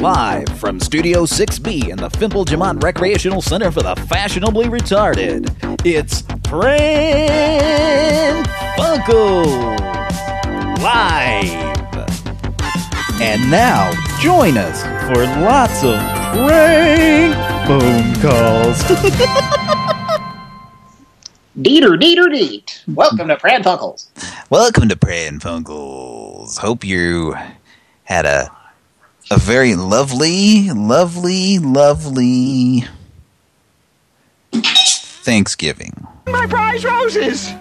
live from Studio 6B in the Fimple Jamont Recreational Center for the Fashionably Retarded. It's Pran Funkels Live. And now, join us for lots of prank phone calls. Deeter, deeter, deet. Welcome to Pran Funkels. Welcome to Pran Funkels. Hope you had a a very lovely, lovely, lovely Thanksgiving. My prize roses!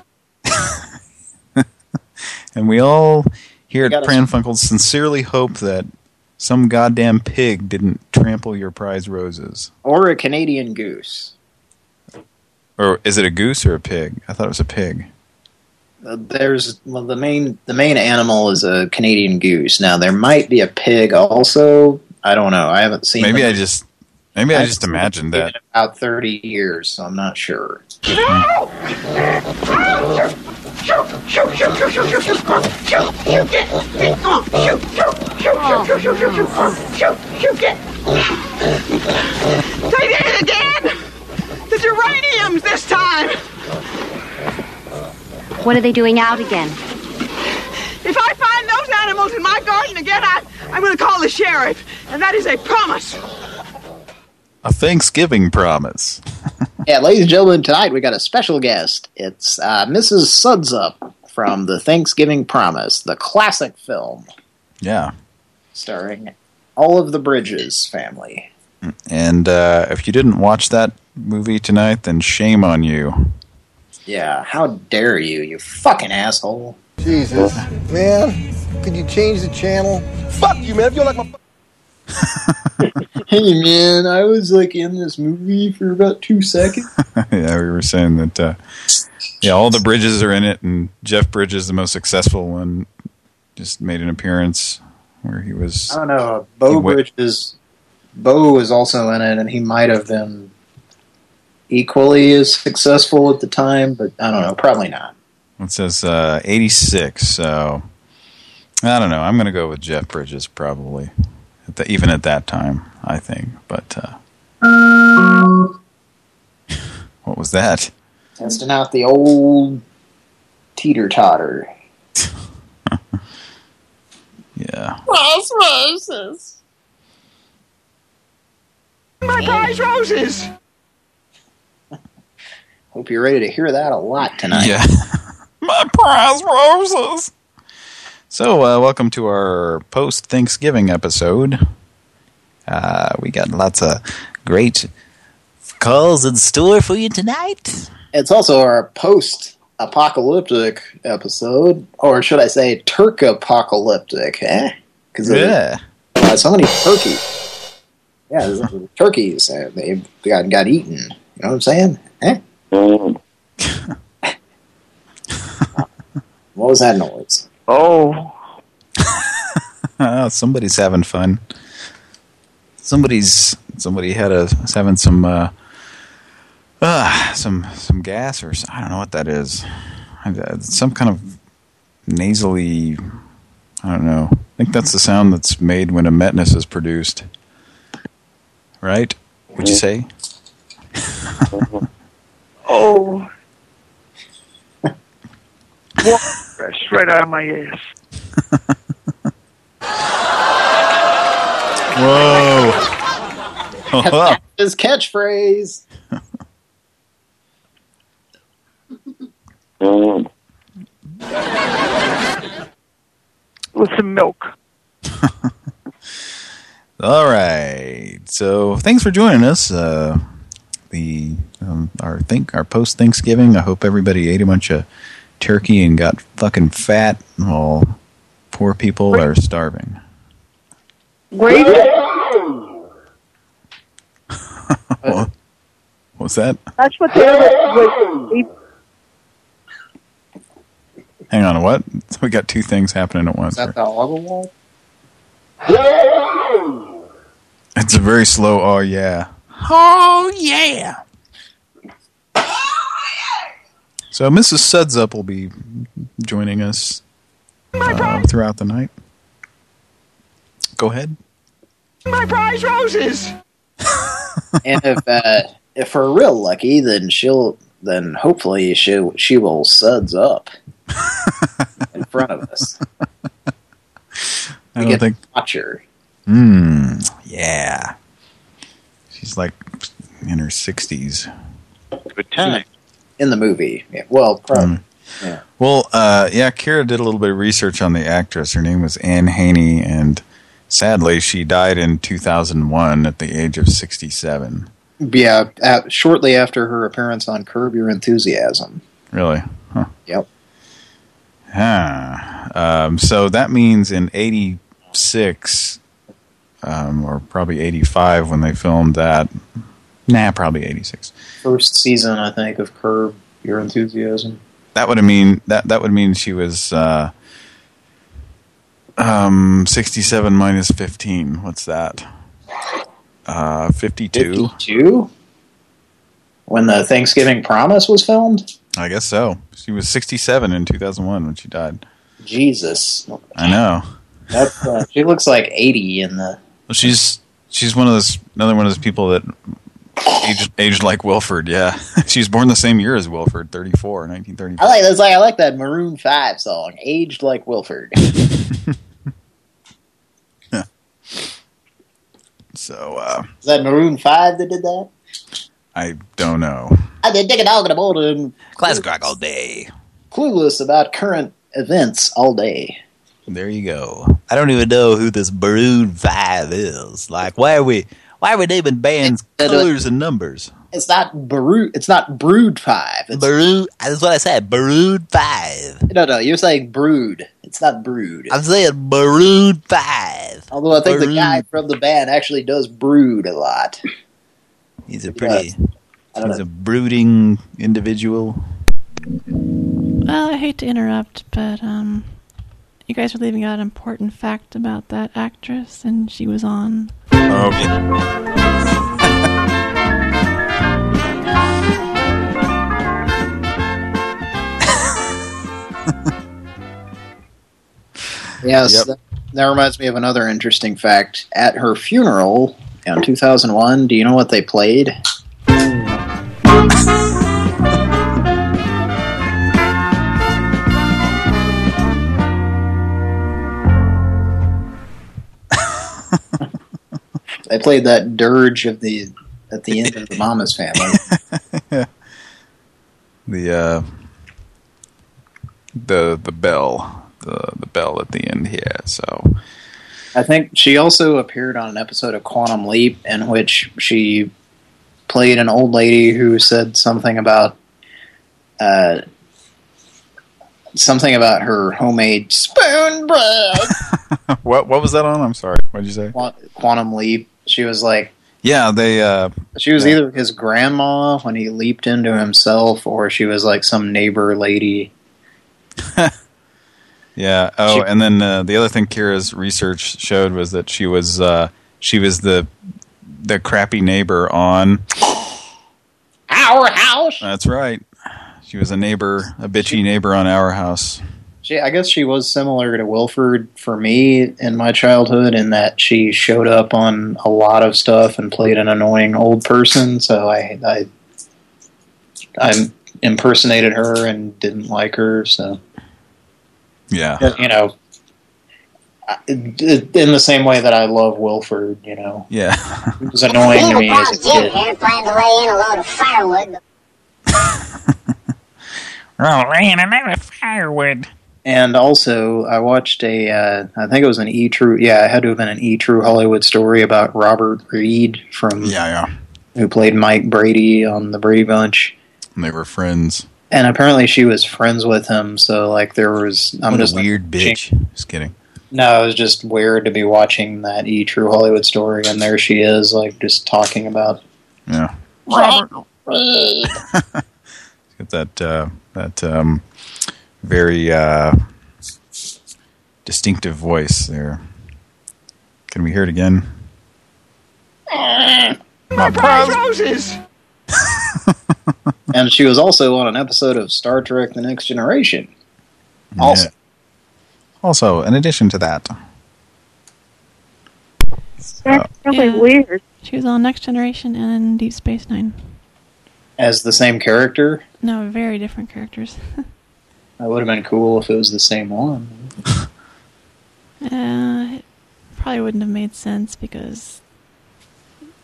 And we all here at gotta- Pran Funkels sincerely hope that some goddamn pig didn't trample your prize roses. Or a Canadian goose. Or is it a goose or a pig? I thought it was a pig. Uh, there's well, the main the main animal is a Canadian goose. Now there might be a pig also. I don't know. I haven't seen. Maybe them I just maybe I I've just seen imagined in that. about thirty years, so I'm not sure. They did it again! The geraniums this time! What are they doing out again? If I find those animals in my garden again, I, I'm going to call the sheriff. And that is a promise. A Thanksgiving promise. Yeah, ladies and gentlemen, tonight we got a special guest. It's uh, Mrs. Sudsup from the Thanksgiving Promise, the classic film Yeah. starring all of the Bridges family. And uh, if you didn't watch that movie tonight, then shame on you. Yeah, how dare you, you fucking asshole. Jesus, man, could you change the channel? Fuck you, man. If you don't like my Hey man, I was like in this movie for about two seconds. yeah, we were saying that. Uh, yeah, all the Bridges are in it, and Jeff Bridges, the most successful one, just made an appearance where he was. I don't know. Beau Bridges, Beau was also in it, and he might have been equally as successful at the time, but I don't know. Probably not. It says uh, 86, so I don't know. I'm going to go with Jeff Bridges probably, at the, even at that time, I think. But uh, what was that? Testing out the old teeter totter. Yeah. Roses. My prize roses! Hope you're ready to hear that a lot tonight. Yeah. My prize roses. So, uh, welcome to our post-Thanksgiving episode. Uh, we got lots of great calls in store for you tonight. It's also our post-apocalyptic episode, or should I say Turk-apocalyptic, eh? Because Yeah. uh, so many turkeys. Yeah, turkeys, uh, they got, got eaten. You know what I'm saying? Eh? what was that noise? Oh. Uh, somebody's having fun. Somebody's somebody had a is having some uh, uh some some gas or I don't know what that is. Uh, Some kind of nasally. I don't know. I think that's the sound that's made when a metness is produced. Right? Would you say? Oh. Water straight out of my ass. Whoa! His catchphrase. With some milk. All right. So thanks for joining us. Uh, the um, our think our post Thanksgiving. I hope everybody ate a bunch of turkey and got fucking fat while poor people are starving. Wait. What was that? That's what they wait, Hang on. What? We got two things happening at once. Is that the lava wall? It's a very slow. Oh yeah. Oh yeah. So Mrs. Sudsup will be joining us uh, throughout the night. Go ahead. my prize roses. and if uh, if we're real lucky, then she'll then hopefully she she will suds up in front of us. I don't get think. to watch her. Hmm. Yeah. She's like in her sixties. Good time. In the movie. Yeah, well, probably. Mm. Yeah. Well, uh, yeah, Kira did a little bit of research on the actress. Her name was Anne Haney, and sadly, she died in 2001 at the age of 67. Yeah, at, shortly after her appearance on Curb Your Enthusiasm. Really? Huh. Yep. Huh. Um, so that means in 86, um, or probably 85 when they filmed that. Nah, probably 86. First season, I think, of Curb Your Enthusiasm. That would mean that that would mean she was uh, um, 67 minus 15. What's that? Uh, 52. 52? When the Thanksgiving Promise was filmed? I guess so. She was 67 in 2001 when she died. Jesus. I know. That's, uh, she looks like 80 in the... Well, she's she's one of those another one of those people that aged aged like Wilford. Yeah, she was born the same year as Wilford, 34, 1934. I like that's like I like that Maroon 5 song, Aged Like Wilford. So uh, Is that Maroon 5 that did that? I don't know. I did dig a dog in the morning. Classic rock all day. Clueless about current events all day. There you go. I don't even know who this Maroon Five is. Like, why are we why are we naming bands colors and numbers? It's not Brood. It's not Brood Five. It's, Maroon. That's what I said. Maroon Five. no, no, you're saying Brood. It's not Brood. I'm saying Maroon Five. Although I think the guy from the band actually does brood a lot. He's a pretty. I don't He's know. a brooding individual. Well, I hate to interrupt, but um, you guys are leaving out an important fact about that actress, and she was on. Okay. Yes, Yep. that, that reminds me of another interesting fact. At her funeral in 2001, do you know what they played? they played that dirge of the at the end of the Mama's Family. The uh, the the bell, the the bell at the end here. So I think she also appeared on an episode of Quantum Leap in which she played an old lady who said something about uh, something about her homemade spoon bread. what what was that on? I'm sorry. What did you say? Quantum Leap. She was like, Yeah, they. Uh, she was Yeah. either his grandma when he leaped into himself, or she was like some neighbor lady. yeah. Oh, She- and then uh, the other thing Kira's research showed was that she was uh, she was the the crappy neighbor on. Our house. That's right. She was a neighbor, a bitchy neighbor on our house. She, I guess she was similar to Wilford for me in my childhood in that she showed up on a lot of stuff and played an annoying old person. So I, I, I impersonated her and didn't like her. So Yeah. you know, in the same way that I love Wilford, you know, Yeah. it was annoying to me as a kid. here trying to lay in a load of firewood. Oh, man, another firewood. And also, I watched a, uh, I think it was an E True, yeah, it had to have been an E True Hollywood story about Robert Reed from Yeah, yeah. who played Mike Brady on the Brady Bunch. And they were friends. And apparently she was friends with him, so like there was I'm what just a weird bitch. Just kidding. No, it was just weird to be watching that E True Hollywood story and there she is, like just talking about Yeah. Robert Reed. Get that uh, that um, very uh, distinctive voice there. Can we hear it again? My prize roses. and she was also on an episode of Star Trek The Next Generation. Also Yeah. Also, in addition to that, That's really Yeah. weird. She was on Next Generation and Deep Space Nine. As the same character? No, very different characters. That would have been cool if it was the same one. Uh, it probably wouldn't have made sense because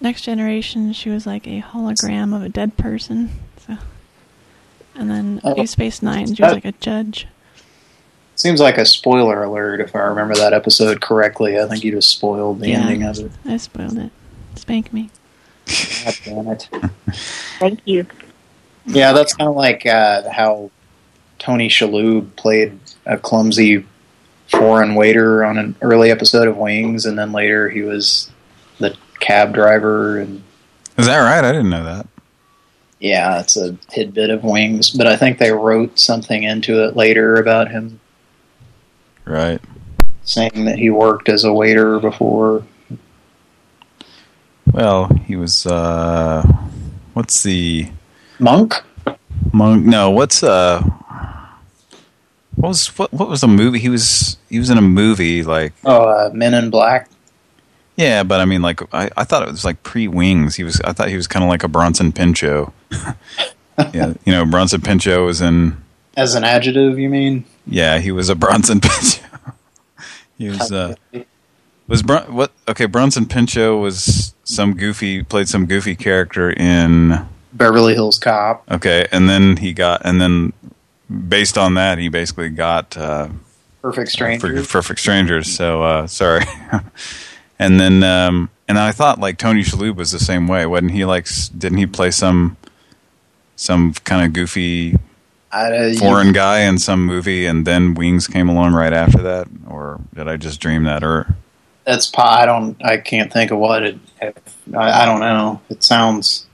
Next Generation, she was like a hologram of a dead person. So, and then Oh. Deep Space Nine, she was like a judge. Seems like a spoiler alert if I remember that episode correctly. I think you just spoiled the Yeah. ending of it. I spoiled it. Spank me. God damn it. Thank you. Yeah, that's kind of like uh, how Tony Shalhoub played a clumsy foreign waiter on an early episode of Wings, and then later he was the cab driver. And Is that right? I didn't know that. yeah, it's a tidbit of Wings, but I think they wrote something into it later about him Right. saying that he worked as a waiter before. Well, he was, uh, what's the... Monk? Monk? No, what's, uh, what was, what, what was the movie? He was, he was in a movie, like, Oh, uh, Men in Black. yeah, but I mean, like, I, I thought it was like pre-Wings. He was, I thought he was kind of like a Bronson Pinchot. yeah, you know, Bronson Pinchot was in, As an adjective, you mean? yeah, he was a Bronson Pinchot. he was, uh, was Bron what, okay, Bronson Pinchot was some goofy, played some goofy character in... Beverly Hills Cop. Okay, and then he got, and then based on that, he basically got uh, Perfect Stranger. for Perfect Strangers. So uh, sorry. and then, um, and I thought like Tony Shalhoub was the same way, wasn't he? Like, didn't he play some some kind of goofy uh, foreign you, guy in some movie, and then Wings came along right after that, or did I just dream that? Or that's I don't. I can't think of what it. I, I don't know. It sounds.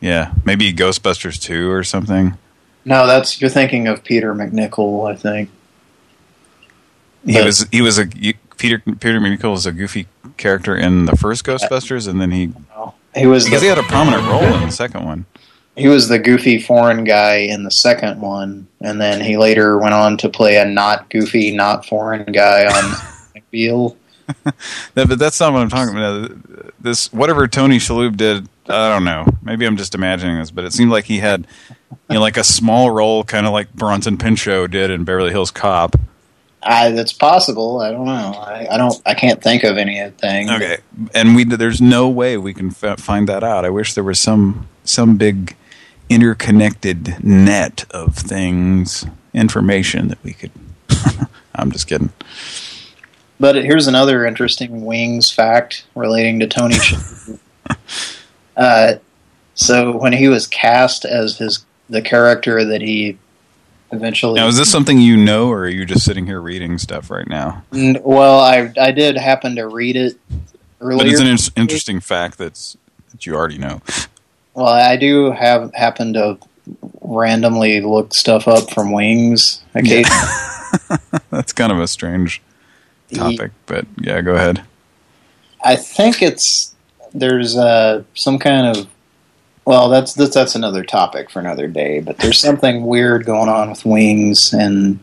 yeah, maybe Ghostbusters two or something. No, that's you're thinking of Peter MacNicol. I think. He was he was a you- Peter Peter MacNicol was a goofy character in the first Ghostbusters, and then he He was because the, he had a prominent role in the second one. he was the goofy foreign guy in the second one, and then he later went on to play a not goofy, not foreign guy on McBeal. That, but that's not what I'm talking about. This whatever Tony Shalhoub did, I don't know. Maybe I'm just imagining this, but it seemed like he had, you know, like a small role, kind of like Bronson Pinchot did in Beverly Hills Cop. I, that's possible. I don't know. I, I don't. I can't think of anything. Okay, and we there's no way we can f find that out. I wish there was some some big interconnected net of things, information that we could. I'm just kidding. But here's another interesting Wings fact relating to Tony uh, so when he was cast as his the character that he eventually Now, is this something you know, or are you just sitting here reading stuff right now? Well, I I did happen to read it earlier. But it's an in interesting fact that's that you already know. well, I do have happen to randomly look stuff up from Wings occasionally. That's kind of a strange topic, but yeah, go ahead. I think it's there's uh, some kind of well, that's, that's that's another topic for another day. But there's something weird going on with wings and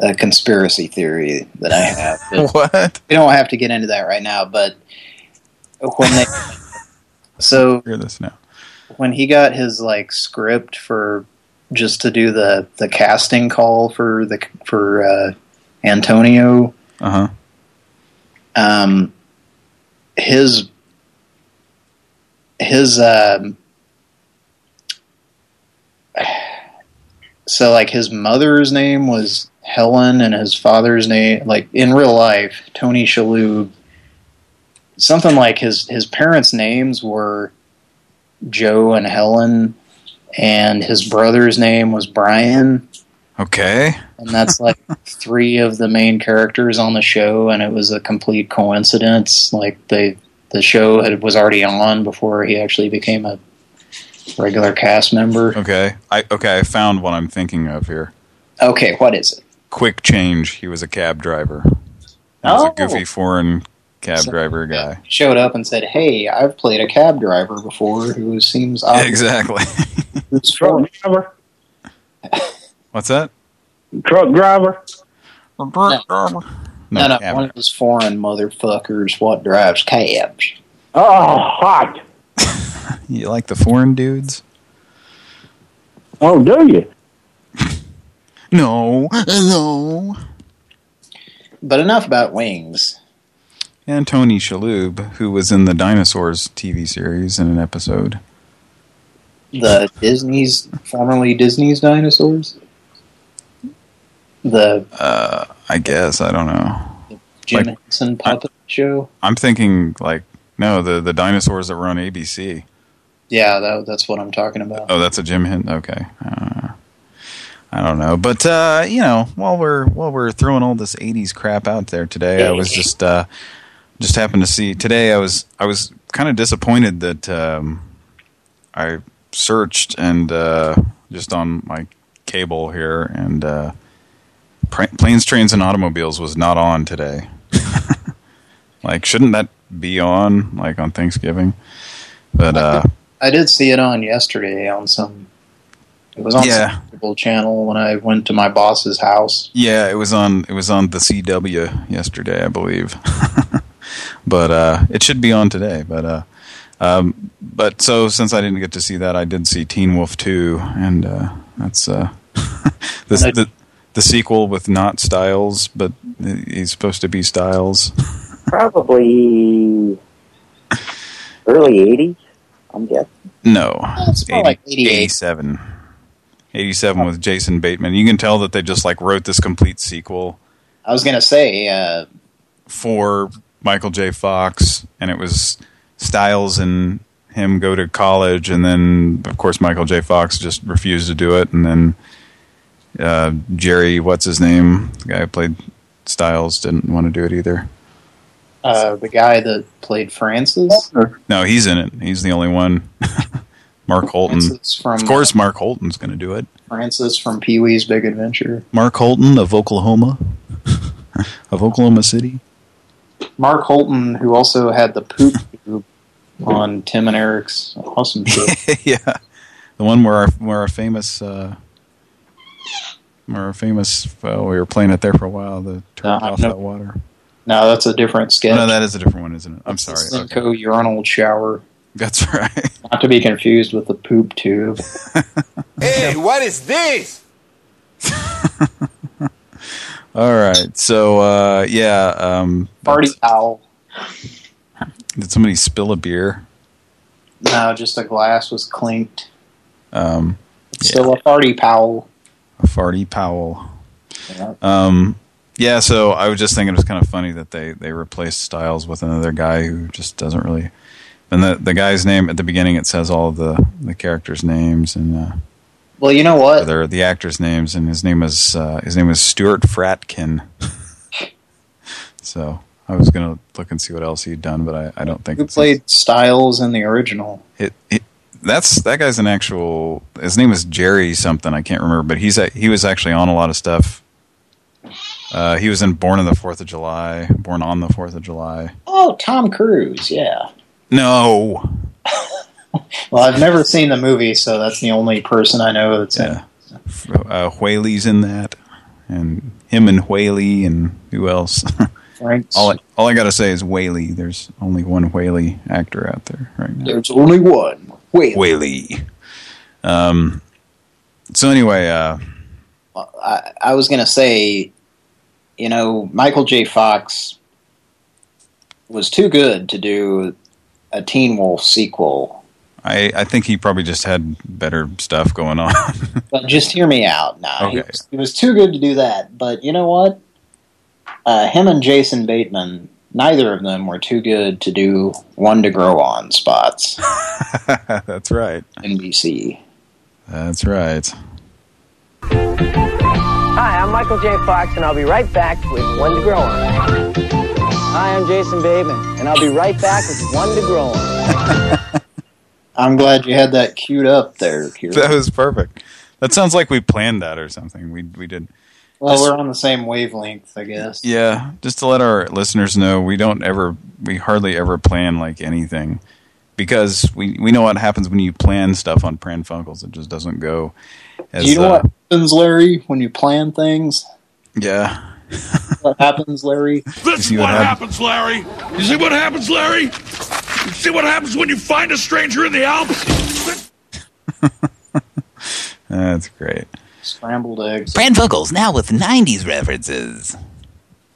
a conspiracy theory that I have. What? we don't have to get into that right now. But when they so Hear this now. when he got his like script for just to do the the casting call for the for uh, Antonio Uh huh. um, his his um, so like his mother's name was Helen and his father's name like in real life Tony Shalhoub something like his his parents names were Joe and Helen and his brother's name was Brian Okay. And that's like three of the main characters on the show and it was a complete coincidence like they the show had, was already on before he actually became a regular cast member Okay. I okay. I found what I'm thinking of here. okay what is it Quick change. He was a cab driver. He was Oh. a goofy foreign cab So- driver guy. showed up and said hey i've played a cab driver before who seems odd Exactly. who's Truck foreign. What's that? Truck driver. No, no, cab. one of those foreign motherfuckers. What drives cabs? Oh, hot. You like the foreign dudes? Oh, do you? No, no. But enough about wings. And Tony Shalhoub, who was in the Dinosaurs TV series in an episode. The Disney's, formerly Disney's dinosaurs. The Uh, I guess I don't know. Jim Like- Henson puppet show. I'm thinking like no, the the dinosaurs that were on ABC. Yeah, that, that's what I'm talking about. Oh, that's a Jim Hint. Okay, uh, I don't know, but uh, you know, while we're while we're throwing all this '80s crap out there today, I was just uh, just happened to see today. I was I was kind of disappointed that um, I searched and uh, just on my cable here and uh, planes, trains, and automobiles was not on today. like, shouldn't that be on like on Thanksgiving? But uh, I did see it on yesterday on some. It was on Yeah. some channel when I went to my boss's house. Yeah, it was on it was on the CW yesterday, I believe. but uh it should be on today, but uh um but so since I didn't get to see that, I did see Teen Wolf 2 and uh that's uh the, the the sequel with not Stiles, but he's supposed to be Stiles. Probably early 80s, I'm guessing. No, it's more like 88. 87. 87 with Jason Bateman. You can tell that they just like wrote this complete sequel I was gonna say, uh, for Michael J. Fox, and it was Stiles and him go to college, and then of course Michael J. Fox just refused to do it, and then uh, Jerry, what's his name, the guy who played Stiles, didn't want to do it either. uh, the guy that played Francis. No, he's in it. He's the only one. Mark Holton. From Of course, Mark Holton's going to do it. Francis from Pee Wee's Big Adventure. Mark Holton of Oklahoma, of Oklahoma City. Mark Holton, who also had the poop tube on Tim and Eric's awesome show. yeah, the one where our where our famous uh, where our famous well, we were playing it there for a while. The turn No, off no. that water. no, that's a different sketch. No, that is a different one, isn't it? I'm sorry. The Okay. Urinal shower. That's right. Not to be confused with the poop tube. Hey, what is this? All right. So uh, yeah, um, Party towel. did somebody spill a beer? No, just a glass was clinked. Um, Still a party towel. Farty Powell. Yeah. Um, yeah, so I was just thinking it was kind of funny that they they replaced Stiles with another guy who just doesn't really. And the the guy's name at the beginning it says all of the the characters' names and uh, Well, you know what? they're the actors' names, and his name is uh, his name is Stuart Fratkin. so I was gonna look and see what else he'd done, but I I don't think Who played Stiles in the original? it, it, that's that guy's an actual. His name is Jerry something. I can't remember, but he's a, he was actually on a lot of stuff. Uh, he was in Born on the Fourth of July, Born on the Fourth of July. Oh, Tom Cruise. Yeah. No, Well, I've never seen the movie, so that's the only person I know that's in. yeah, uh, Whaley's in that, and him and Whaley, and who else? Frank. all I, all I gotta say is Whaley. There's only one Whaley actor out there right now. There's only one. Whaley. Um. So anyway, uh, I, I was going to say, you know, Michael J. Fox was too good to do a Teen Wolf sequel. I I think he probably just had better stuff going on. But just hear me out. Nah, he, was, he was too good to do that. But you know what? Uh, him and Jason Bateman, neither of them were too good to do one to grow on spots. That's right. NBC. That's right. Hi, I'm Michael J. Fox, and I'll be right back with One to Grow On. Hi, I'm Jason Bateman, and I'll be right back with One to Grow On. I'm glad you had that queued up there, Kira. That was perfect. That sounds like we planned that or something. We we did. Well, we're on the same wavelength, I guess. Yeah, just to let our listeners know, we don't ever, we hardly ever plan like anything, because we we know what happens when you plan stuff on Pran Funkels. It just doesn't go. As, you know uh, what happens, Larry, when you plan things? Yeah. what happens, Larry? This is what happens, Larry. You see what happens, Larry? You see what happens when you find a stranger in the Alps? That's great. Scrambled eggs. Pran Funkels now with 90s references.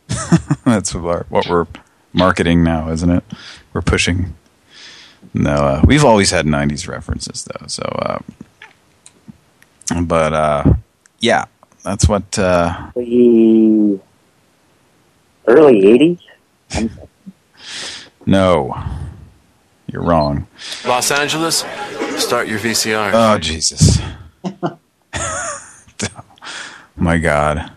That's what, what we're marketing now, isn't it? We're pushing. No, uh, we've always had 90s references, though. So, uh, but, uh, yeah, that's what, uh, The early 80s? no, you're wrong. Los Angeles, start your VCR. Oh, Jesus. My God.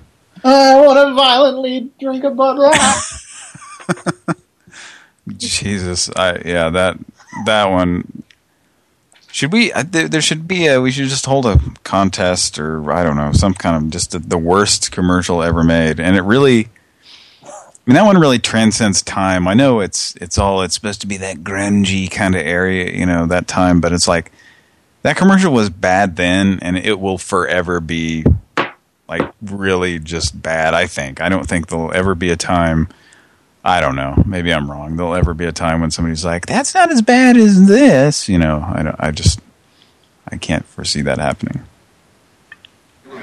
I want to violently drink a Bud Light. Jesus, I yeah that that one. Should we? uh, There, there should be a. We should just hold a contest, or I don't know, some kind of just the, the worst commercial ever made, and it really. I mean, that one really transcends time. I know it's it's all it's supposed to be that grungy kind of area, you know, that time, but it's like that commercial was bad then, and it will forever be like really just bad. I think. I don't think there'll ever be a time. I don't know. Maybe I'm wrong. There'll ever be a time when somebody's like, "That's not as bad as this." You know, I don't. I just, I can't foresee that happening.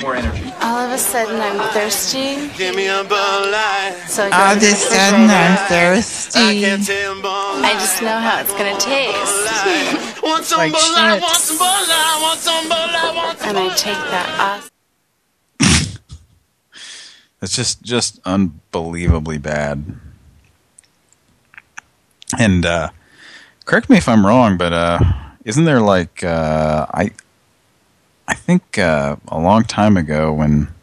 More energy. All of a sudden, I'm thirsty. Give me a Bud Light. So All of a sudden, I'm thirsty. I just know how it's gonna taste. Want some Like Bud Light, want some Bud Light, want some Bud Light, want some And I take that off. It's just just unbelievably bad. And uh correct me if I'm wrong, but uh isn't there like uh I I think uh a long time ago when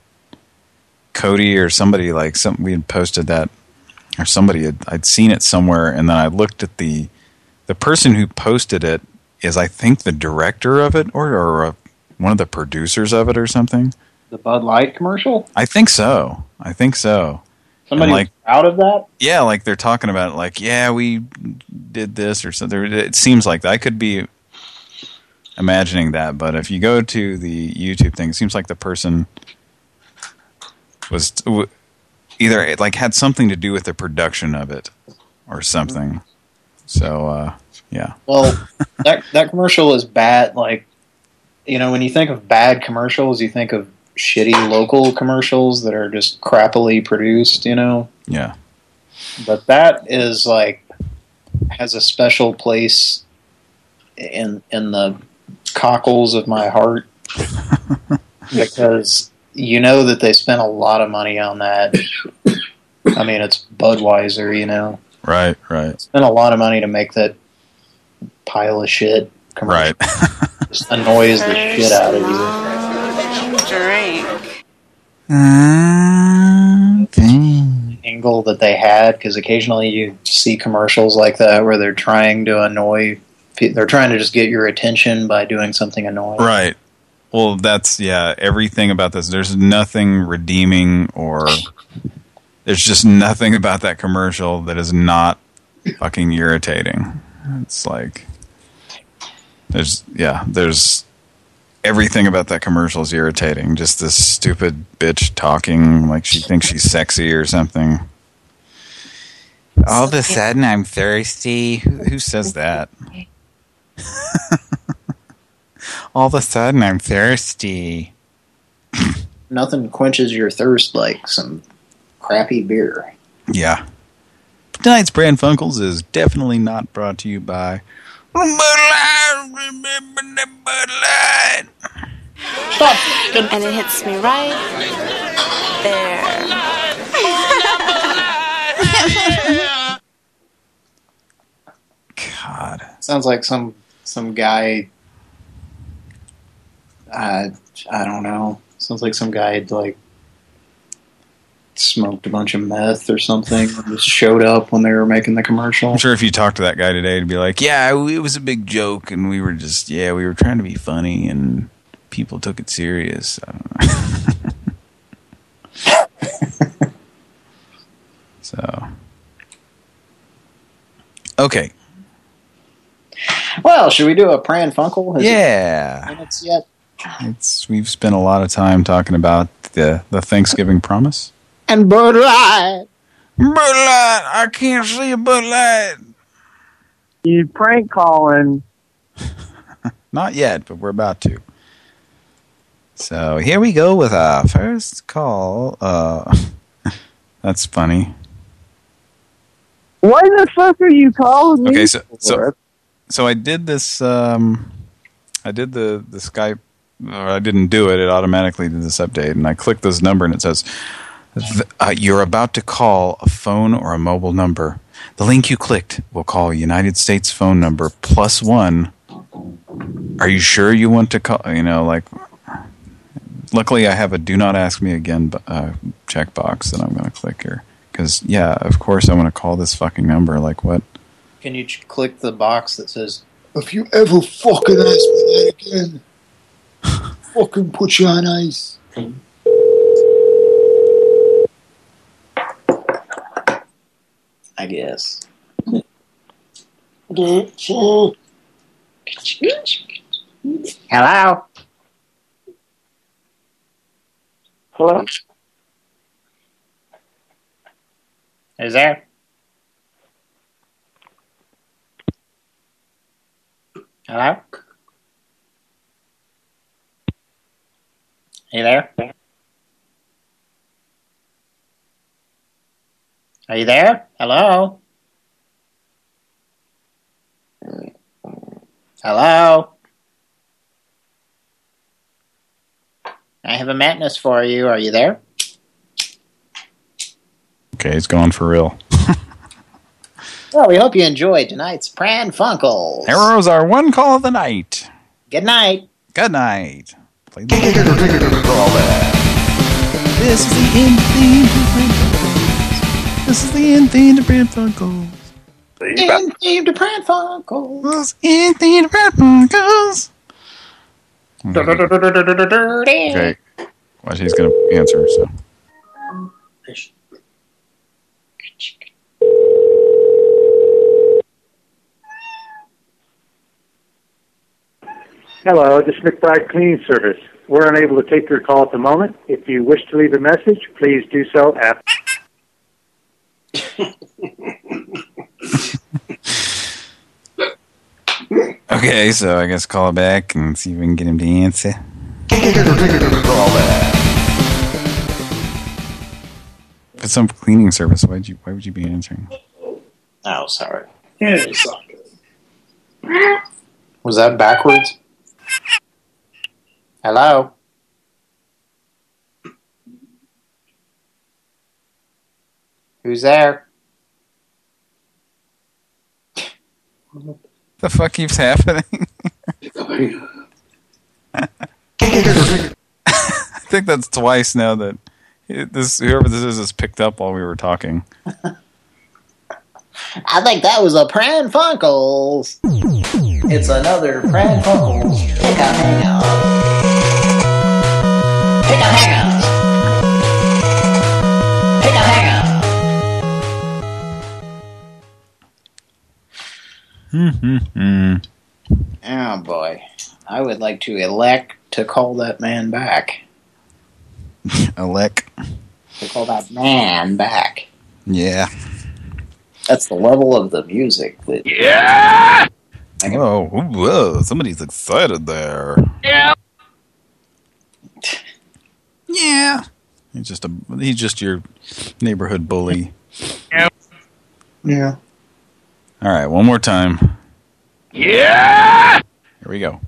Cody or somebody like some we had posted that or somebody had I'd seen it somewhere and then I looked at the the person who posted it is I think the director of it or or uh, one of the producers of it or something. The Bud Light commercial? I think so. I think so. Somebody And, like proud of that? yeah, like they're talking about like yeah we did this or something. It seems like that. I could be imagining that, but if you go to the YouTube thing, it seems like the person was w- either it, like had something to do with the production of it or something. So uh, yeah, Well, that that commercial is bad. Like, you know, when you think of bad commercials, you think of shitty local commercials that are just crappily produced. You know, yeah, but that is like has a special place in in the cockles of my heart because you know that they spent a lot of money on that. I mean, it's Budweiser, you know. right, right, Spent a lot of money to make that pile of shit commercial. right. Just annoys the shit out of you. Drink. Angle that they had because occasionally you see commercials like that where they're trying to annoy. pe- They're trying to just get your attention by doing something annoying. Right. Well, that's yeah. Everything about this, there's nothing redeeming, or there's just nothing about that commercial that is not fucking irritating. It's like there's yeah, there's everything about that commercial is irritating. Just this stupid bitch talking like she thinks she's sexy or something. All of a sudden, I'm thirsty. Who, who says that? All of a sudden, I'm thirsty. Nothing quenches your thirst like some crappy beer. Yeah. Tonight's Pran Funkels is definitely not brought to you by And it hits me right there. God. Sounds like some some guy. Uh, I don't know. Sounds like some guy like smoked a bunch of meth or something. and just showed up when they were making the commercial. I'm sure if you talked to that guy today, he'd be like, yeah, it was a big joke, and we were just, yeah, we were trying to be funny, and people took it serious. I don't know. so. Okay. Well, should we do a Pran Funkel? Has Yeah. minutes yet? It's We've spent a lot of time talking about the, the Thanksgiving promise. And Bud Light. Bud Light, I can't see a Bud Light. You prank calling. Not yet, but we're about to. So here we go with our first call. Uh, that's funny. Why the fuck are you calling me? Okay, so so so I did this. Um, I did the the Skype, or I didn't do it. It automatically did this update, and I clicked this number, and it says, uh, "You're about to call a phone or a mobile number. The link you clicked will call a United States phone number plus one. Are you sure you want to call? You know, like." Luckily, I have a "Do not ask me again" uh, checkbox that I'm going to click here. Because, yeah, of course I want to call this fucking number. Like, what? Can you ch- click the box that says, If you ever fucking ask me that again, fucking put you on ice. I guess. Hello? Hello? Is there? Hello? Are you there? Are you there? Hello? Hello? I have a madness for you. Are you there? Okay, it's going for real. Well, we hope you enjoyed tonight's Pran Funkels. Arrows are one call of the night. Good night. Good night. Play the This is the end theme to Pran Funkels. This is the end theme to Pran Funkels. End theme to Pran Funkels. End theme to Pran Funkels. Okay. Well, she's going to answer, so. Hello, this is McBride Cleaning Service. We're unable to take your call at the moment. If you wish to leave a message, please do so after. Okay, so I guess call back and see if we can get him to answer. Call If it's some cleaning service, why'd you, why would you be answering? Oh, sorry. Was that backwards? Hello? Who's there? The fuck keeps happening? I think that's twice now that this whoever this is has picked up while we were talking. I think that was a Pran Funkels. It's another Pran Funkels. pick up hang up. Pick up hang Hmm. Oh boy. I would like to elect to call that man back. Elect. To call that man back. Yeah. That's the level of the music that Yeah. Oh, whoa! Somebody's excited there. Yeah. Yeah. He's just a he's just your neighborhood bully. Yeah. Yeah. All right, one more time. Yeah. Here we go.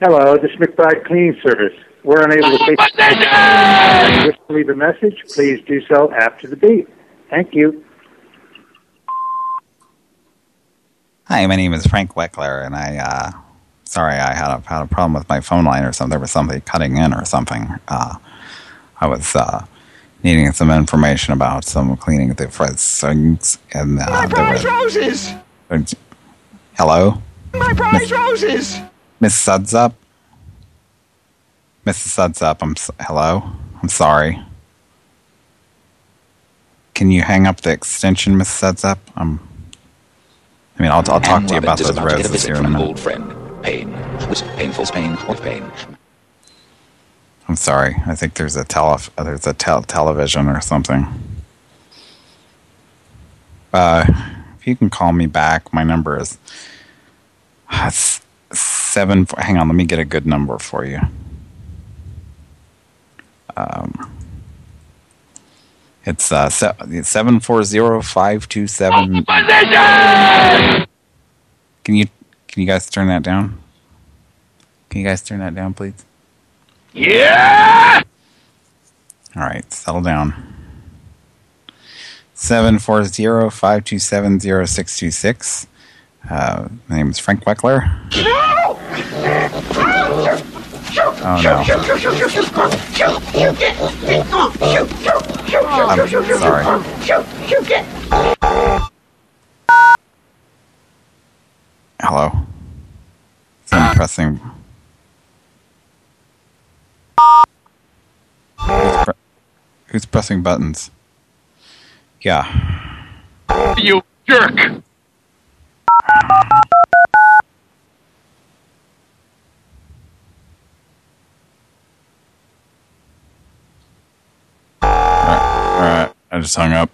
Hello, this is McBride Cleaning Service. We're unable to take your. If you wish to leave a message, please do so after the beep. Thank you. Hi, my name is Frank Weckler, and I, uh, sorry, I had a, had a problem with my phone line or something. There was somebody cutting in or something. Uh, I was, uh, needing some information about some cleaning the things, and, uh, My prize roses! Hello? My prize roses! Miss Sudsup? Mrs. Sudsup, I'm, s- hello? I'm sorry. can you hang up the extension, Miss Suds up? Um, I mean, I'll, I'll talk to you about those about to get a roses here in a minute. old friend. Pain. Was pain or pain? I'm sorry. I think there's a tele there's a tel television or something. Uh, if you can call me back, my number is uh, seven. Hang on, let me get a good number for you. Um, it's uh seven four zero five two seven. Can you can you guys turn that down? Can you guys turn that down, please? Yeah! All right, settle down. Seven four zero five two seven zero six two six. Uh, my name is Frank Weckler. Oh no. I'm sorry. Hello. I'm pressing. Who's, pre who's pressing buttons? Yeah. You jerk! All right, I just hung up.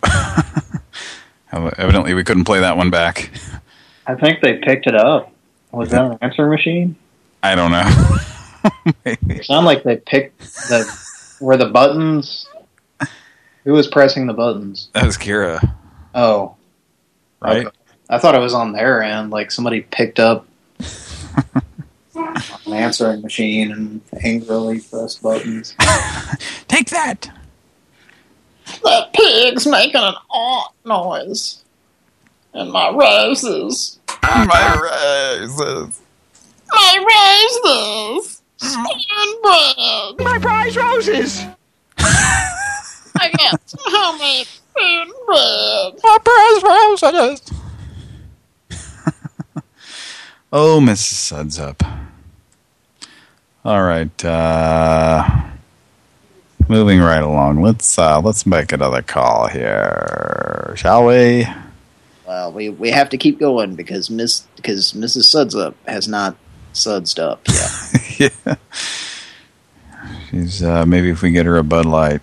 Evidently, we couldn't play that one back. I think they picked it up. Was that an answering machine? I don't know. It sounded like they picked the were the buttons. Who was pressing the buttons? That was Kira, Oh, right? okay. I thought it was on their end. Like somebody picked up an answering machine and angrily pressed buttons. Take that! That pig's making an aunt noise. And my roses. My roses. My roses. Spin bread. My prize roses. I got some homemade spin bread. My prize roses. Oh, Mrs. Suds up. All right, uh, moving right along. Let's uh, let's make another call here, shall we? Well, we we have to keep going because Miss because Mrs. Sudsup has not sudsed up yet. yeah. She's uh, maybe if we get her a Bud Light,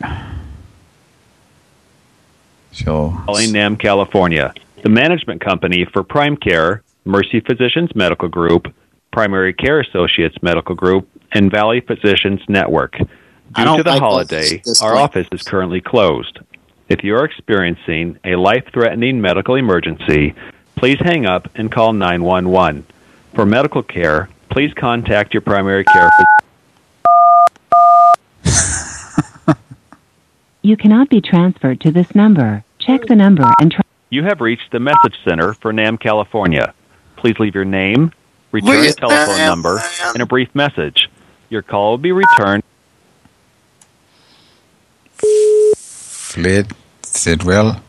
she'll. Calling Nam, California. The management company for Prime Care, Mercy Physicians Medical Group, Primary Care Associates Medical Group, and Valley Physicians Network. I Due to the like those holiday, disclaimers. our office is currently closed. If you are experiencing a life-threatening medical emergency, please hang up and call 911. For medical care, please contact your primary care physician. You cannot be transferred to this number. Check the number and try. You have reached the message center for NAM, California. Please leave your name, return a Wait, telephone number, and a brief message. Your call will be returned. Fled Sidwell.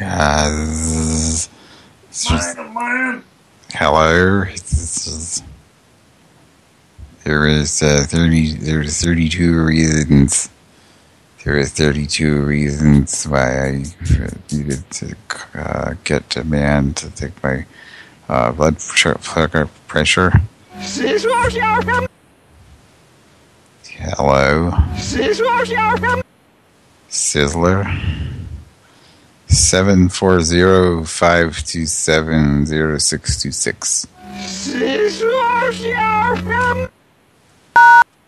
Yes. Hello. This is, there is uh, thirty. There's thirty-two reasons. There are thirty-two reasons why I needed to uh, get a man to take my uh, blood pressure. Hello, Sizzler, Sizzler. Seven four zero five two seven zero six two six. Sizzler,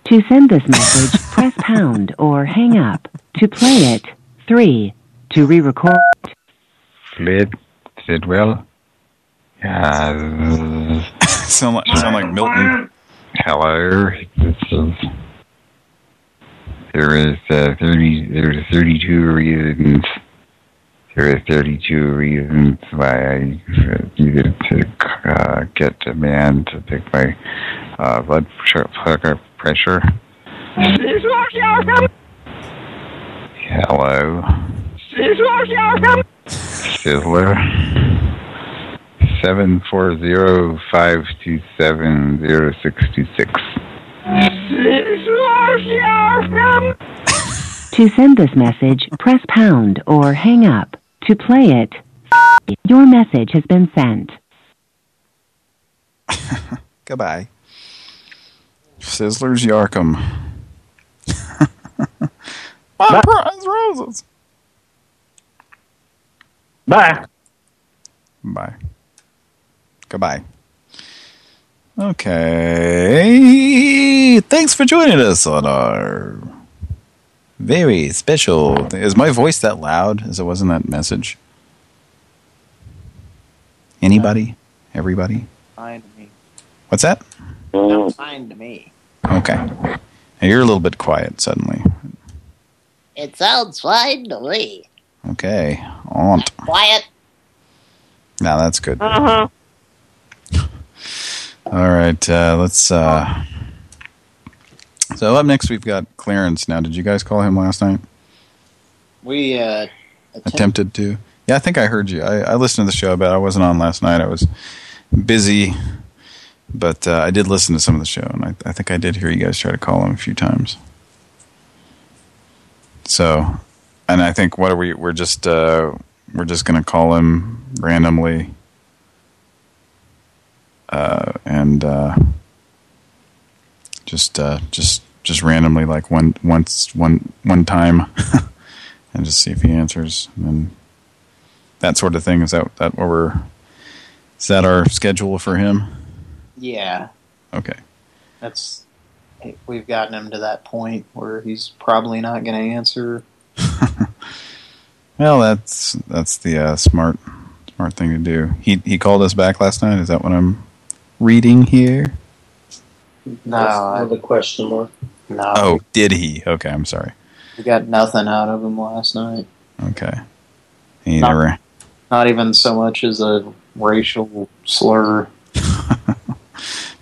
To send this message, press pound or hang up. To play it, 3. To re-record, Fled Sidwell. Yeah. sound like sound like Milton. Hello. This is. There is uh, thirty. There are thirty-two reasons. There are thirty-two reasons why I uh, needed to uh, get a man to take my uh, blood pressure. Hello. Sizzler. Seven four zero five two seven zero six two six. Sizzler, To send this message, press pound or hang up. To play it, your message has been sent. Goodbye. Sizzlers Yarkum. Bye. Prize roses. Bye. Bye. Goodbye. Okay. Thanks for joining us on our very special. Is my voice that loud as it was in that message? Anybody? Everybody? Fine to me. What's that? Sounds fine to me. Okay. Now you're a little bit quiet suddenly. It sounds fine to me. Okay. Aunt. Quiet. Now that's good. Uh-huh. All right, uh, let's. Uh... So up next we've got Clarence. Now, did you guys call him last night? We uh, Attempted to. Yeah, I think I heard you. I, I listened to the show, but I wasn't on last night. I was busy, but uh, I did listen to some of the show, and I, I think I did hear you guys try to call him a few times. So, and I think what are we? We're just uh, we're just gonna call him randomly, and uh, just uh, just just randomly, like one once one one time, and just see if he answers, and then that sort of thing. Is that that what we're? Is that our schedule for him? Yeah, Okay. that's. We've gotten him to that point where he's probably not going to answer. Well, that's that's the uh, smart smart thing to do. He he called us back last night. Is that what I'm reading here? No, I, the question mark. no. Oh, did he? Okay, I'm sorry. We got nothing out of him last night. Okay. He Not- never. Not even so much as a racial slur.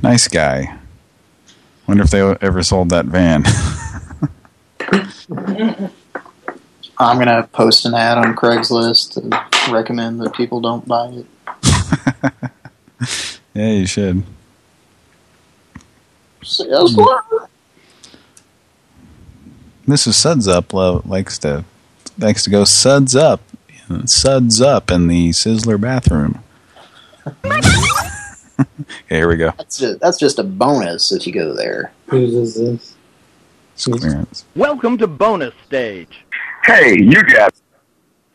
Nice guy. Wonder if they ever sold that van. I'm going to post an ad on Craigslist to recommend that people don't buy it. yeah, you should. Sizzler. Mrs. Suds Up lo- likes to likes to go suds up, suds up in the Sizzler bathroom. okay, here we go. That's just, that's just a bonus if you go there. Whose is this? Clearance. Welcome to bonus stage. Hey, you got.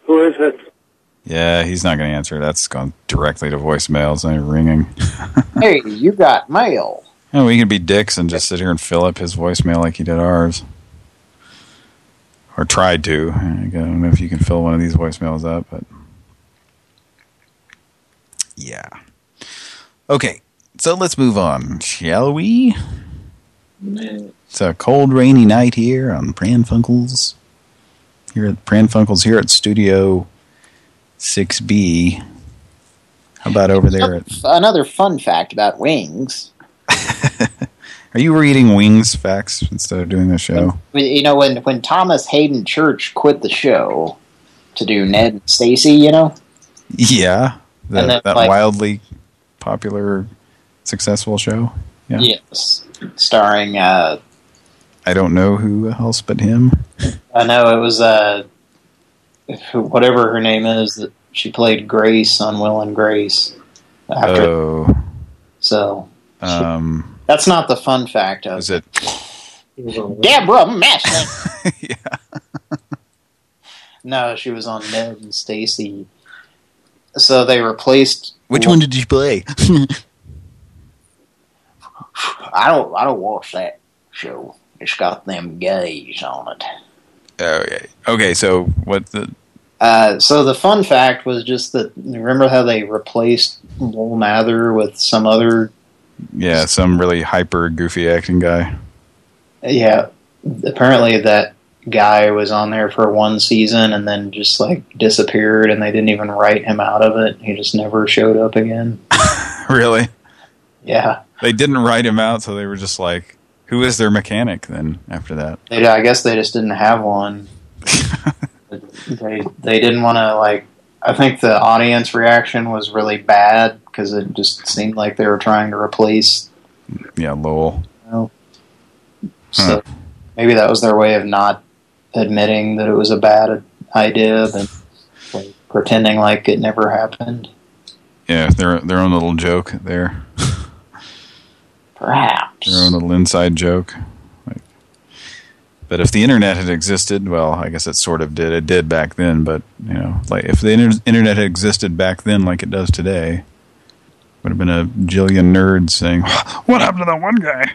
Who is it? Yeah, he's not going to answer. That's gone directly to voicemail. It's not ringing. hey, you got mail. Oh, we can be dicks and just sit here and fill up his voicemail like he did ours. Or tried to. I don't know if you can fill one of these voicemails up, but... Yeah. Okay, so let's move on, shall we? It's a cold, rainy night here on Pran Funkels. Here at Pran Funkels here at Studio 6B. How about over there. Another fun fact about wings. Are you reading Wings facts instead of doing the show? You know, when when Thomas Haden Church quit the show to do Ned and Stacey, you know, Yeah, that, then, that like- wildly popular, successful show. Yeah, yes, starring. Uh, I don't know who else but him. I know it was uh, whatever her name is that she played Grace on Will and Grace. After, Oh, so um, that's not the fun fact of is it? Deborah Messing. yeah. no, she was on Ned and Stacey. So they replaced. Which one did you play? I don't. I don't watch that show. It's got them gays on it. okay, okay. So what the? Uh, so the fun fact was just that. Remember how they replaced Lowell Mather with some other? Yeah, some really hyper goofy acting guy. Yeah. Apparently that guy was on there for one season and then just like disappeared, and they didn't even write him out of it. He just never showed up again. really? Yeah. They didn't write him out, so they were just like, "Who is their mechanic?" Then after that, They, I guess they just didn't have one. they they didn't want to like. I think the audience reaction was really bad because it just seemed like they were trying to replace. yeah, Lowell. You know, so maybe that was their way of not admitting that it was a bad idea than like, pretending like it never happened. Yeah, their their own little joke there. Perhaps. Their own little inside joke. Like, but if the internet had existed, well, I guess it sort of did. It did back then, but you know, like if the inter internet had existed back then, like it does today, would have been a jillion nerds saying, "What happened to that one guy?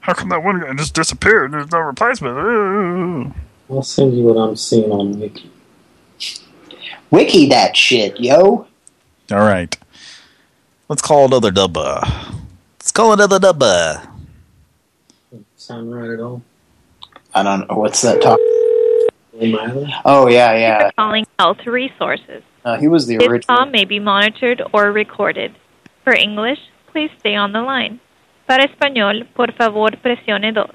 How come that one guy just disappeared? There's no replacement." I'll send you what I'm seeing on Wiki. Wiki that shit, yo. All right. Let's call another number. Let's call another number. Sound right at all? I don't know. What's that talk? Oh, yeah, yeah. Calling Health Resources. Uh, he was the This original. call may be monitored or recorded. For English, please stay on the line. Para español, por favor, presione dos.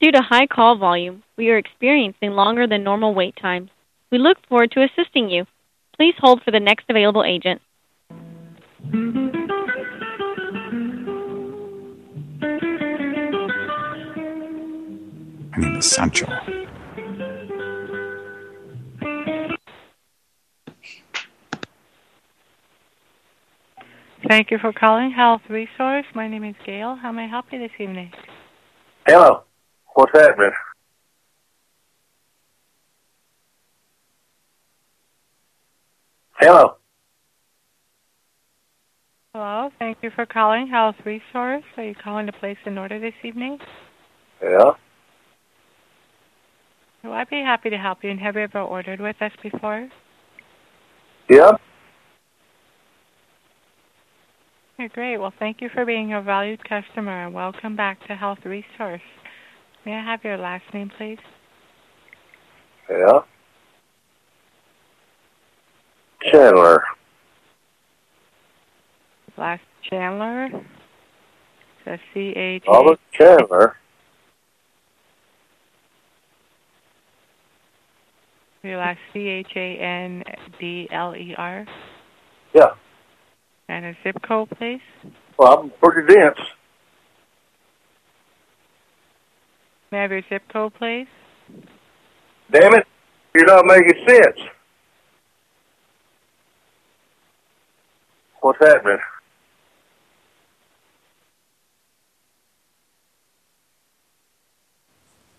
Due to high call volume, we are experiencing longer than normal wait times. We look forward to assisting you. Please hold for the next available agent. I Sancho. Thank you for calling Health Resource. My name is Gail. How may I help you this evening? Hello. What's happening? Hello. Hello. Thank you for calling Health Resource. Are you calling to place an order this evening? Yeah. Well, I'd be happy to help you. And have you ever ordered with us before? Yeah. Okay, great. Well, thank you for being a valued customer and welcome back to Health Resource. May I have your last name, please? Yeah. Chandler. Last Chandler. So C H. Robert Chandler. Your last C H A N D L E R. Yeah. And a zip code, please. Well, I'm pretty dense. May I have your zip code, please? Damn it. You're not making sense. What's happening?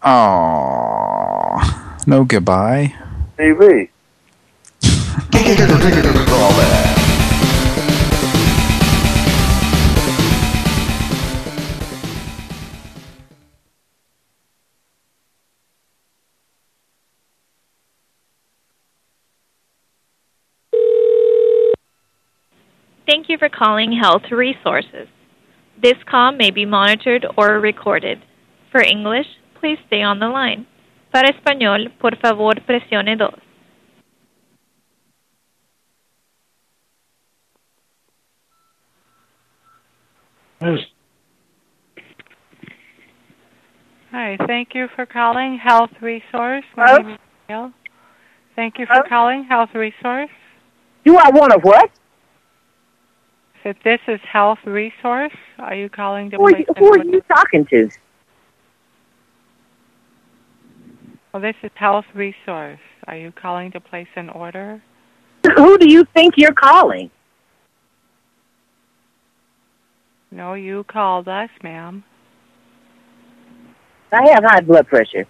Oh, no goodbye. TV. Thank you for calling Health Resources. This call may be monitored or recorded. For English, please stay on the line. Para español, por favor, presione dos. Hi, thank you for calling Health Resource. My name is Thank you for calling Health Resource. You are one of what? So this is Health Resource. Are you calling to Who are you, who are you talking to? Well, this is Health Resource. Are you calling to place an order? Who do you think you're calling? No, you called us, ma'am. I have high blood pressure.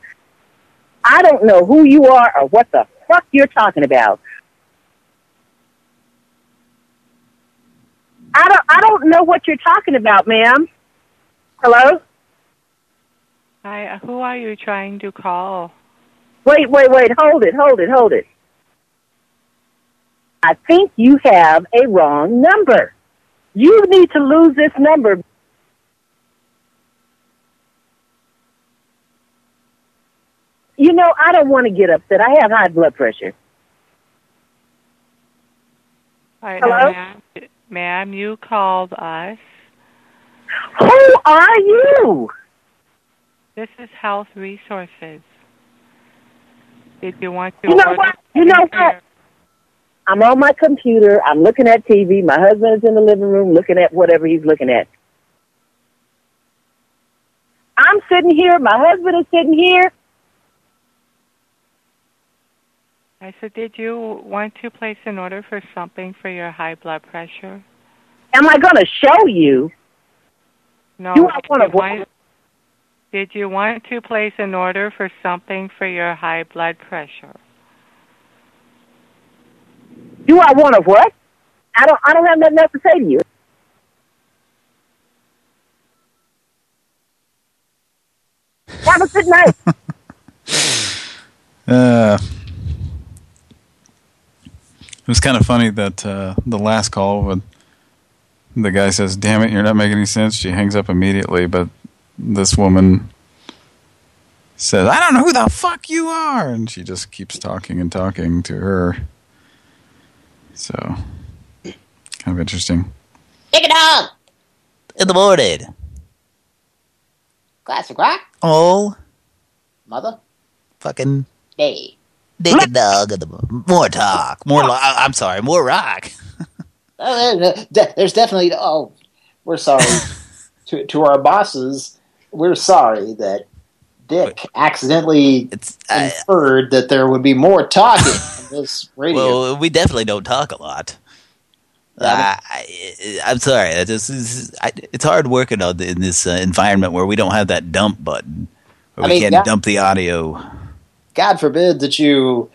I don't know who you are or what the fuck you're talking about. I don't I don't know what you're talking about, ma'am. Hello? Hi, uh, who are you trying to call? Wait, wait, wait, hold it, hold it, hold it. I think you have a wrong number. You need to lose this number. You know, I don't want to get upset. I have high blood pressure. All right, Hello? ma'am, ma'am, you called us. Who are you? This is Health Resources. Did you want to You know what? You know what? I'm on my computer. I'm looking at TV. My husband is in the living room looking at whatever he's looking at. I'm sitting here. My husband is sitting here. I said, did you want to place an order for something for your high blood pressure? Am I going to show you? No. You did one you of what? want- Did you want to place an order for something for your high blood pressure? You are one of what? I don't. I don't have nothing else to say to you. Have a good night. Uh, it was kind of funny that uh, the last call when the guy says, "Damn it, you're not making any sense." She hangs up immediately, but this woman says, "I don't know who the fuck you are," and she just keeps talking and talking to her. So, kind of interesting. Pick it up. In the morning. Classic rock. Oh, Mother. fucking Day. dick and dog. In the, more talk. More. Lo- I- I'm sorry. More rock. Oh, there- there- there's definitely. Oh, we're sorry to to our bosses. We're sorry that Dick accidentally inferred that there would be more talking on this radio. Well, we definitely don't talk a lot. Uh, I, I'm sorry. Just is, I, it's hard working in this uh, environment where we don't have that dump button, where I we mean, can that- dump the audio. God forbid that you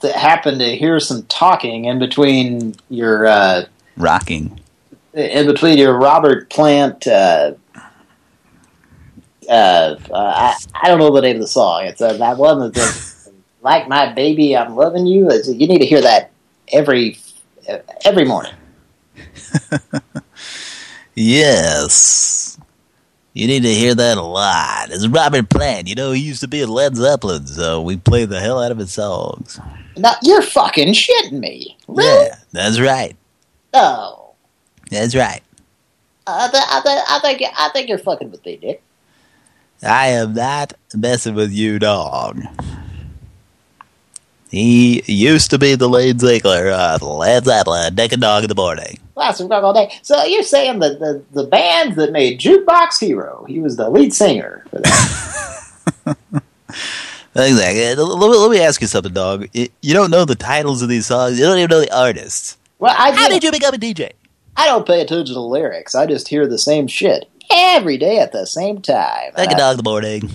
that happen to hear some talking in between your uh, Rocking. in between your Robert Plant. Uh, I, I don't know the name of the song. It's uh, that one that's like my baby, I'm loving you. It's, you need to hear that every every morning. Yes. You need to hear that a lot. It's Robert Plant. You know, he used to be in Led Zeppelin, so we play the hell out of his songs. Now you're fucking shitting me. Really? Yeah, that's right. No. That's right. I, th I, th I think I think you're fucking with me, Dick. I am not messing with you, dog. He used to be the lead singer of Led Zeppelin, Dick and Dog in the Morning. Classic rock all day. So you're saying that the the band that made Jukebox Hero, he was the lead singer for that. Exactly. Uh, Let me, let me ask you something, dog. You don't know the titles of these songs. You don't even know the artists. Well, I How did you become a DJ? I don't pay attention to the lyrics. I just hear the same shit every day at the same time. Like And Dog in the Morning.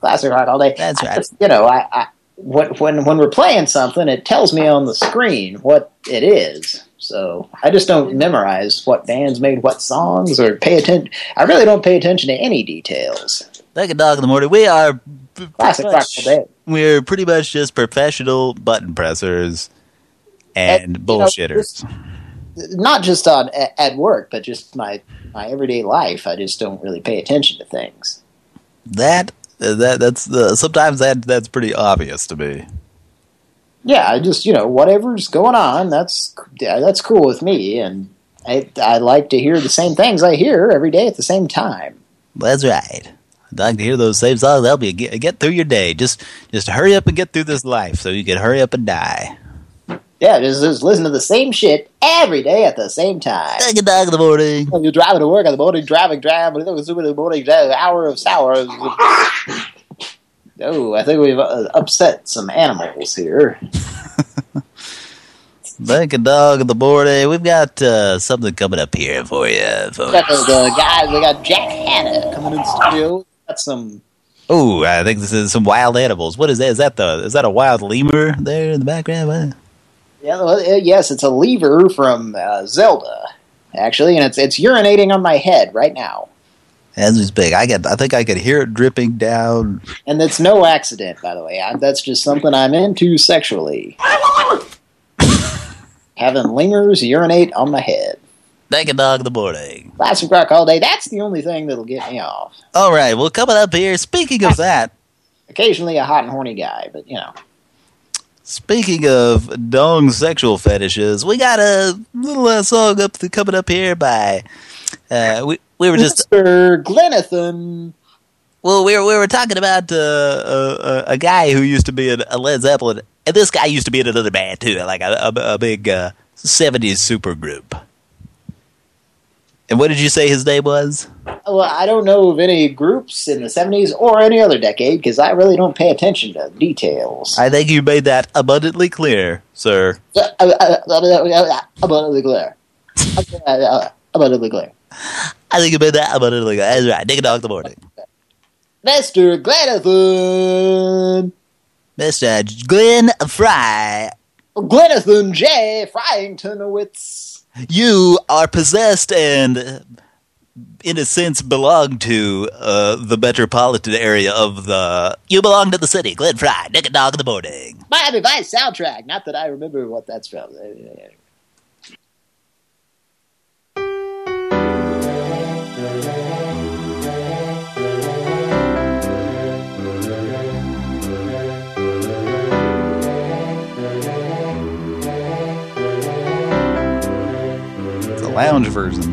Classic rock all day. That's right. just- you know, I, I when when when we're playing something, it tells me on the screen what it is. So I just don't memorize what bands made what songs or pay attention. I really don't pay attention to any details. Like a Dog in the Morning. We are Classic rock all day. We're pretty much just professional button pressers and, And, you know, bullshitters. Not just on at, work, but just my my everyday life. I just don't really pay attention to things. that that that's uh, sometimes that that's pretty obvious to me. Yeah, I just you know whatever's going on, that's that's cool with me, and I I like to hear the same things I hear every day at the same time. That's right. I'd like to hear those same songs. Help you get, get through your day. Just just hurry up and get through this life so you can hurry up and die. Yeah, just, just listen to the same shit every day at the same time. Take a dog in the morning. You're driving to work in the morning, driving, driving, in the morning, driving, hour of sour. Oh, I think we've uh, upset some animals here. Take a dog in the morning. We've got uh, something coming up here for you, folks. got the, the guys, we got Jack Hanna coming in the studio. Got some Oh, I think this is some wild animals. What is that? Is that the is that a wild lemur there in the background? Yeah, well, uh, yes, it's a lever from uh, Zelda, actually, and it's it's urinating on my head right now. As we speak, I get. I think I could hear it dripping down. And that's no accident, by the way. I, that's just something I'm into sexually. Having lemurs urinate on my head. Take a dog in the morning. Classic rock all day. That's the only thing that'll get me off. All right. Well, coming up here. Speaking of that, Occasionally a hot and horny guy, but you know. Speaking of dong sexual fetishes, we got a little uh, song up coming up here by. Uh, we we were just Mr. Glenathan. Well, we were we were talking about uh, uh, a guy who used to be in a Led Zeppelin, and this guy used to be in another band too, like a, a, a big uh, '70s super group. And what did you say his name was? well, I don't know of any groups in the 70s or any other decade because I really don't pay attention to details. I think you made that abundantly clear, sir. Abundantly clear. Abundantly clear. I think you made that abundantly clear. That's right. A dog in the morning. Mr. Glenathan. Mr. Glenn Frey. Glenathan J. Fryingtonowitz. You are possessed and, in a sense, belong to uh, the metropolitan area of the... You belong to the city. Glenn Frey. Dig a dog in the morning. Miami Vice soundtrack. Not that I remember what that's from. Lounge version.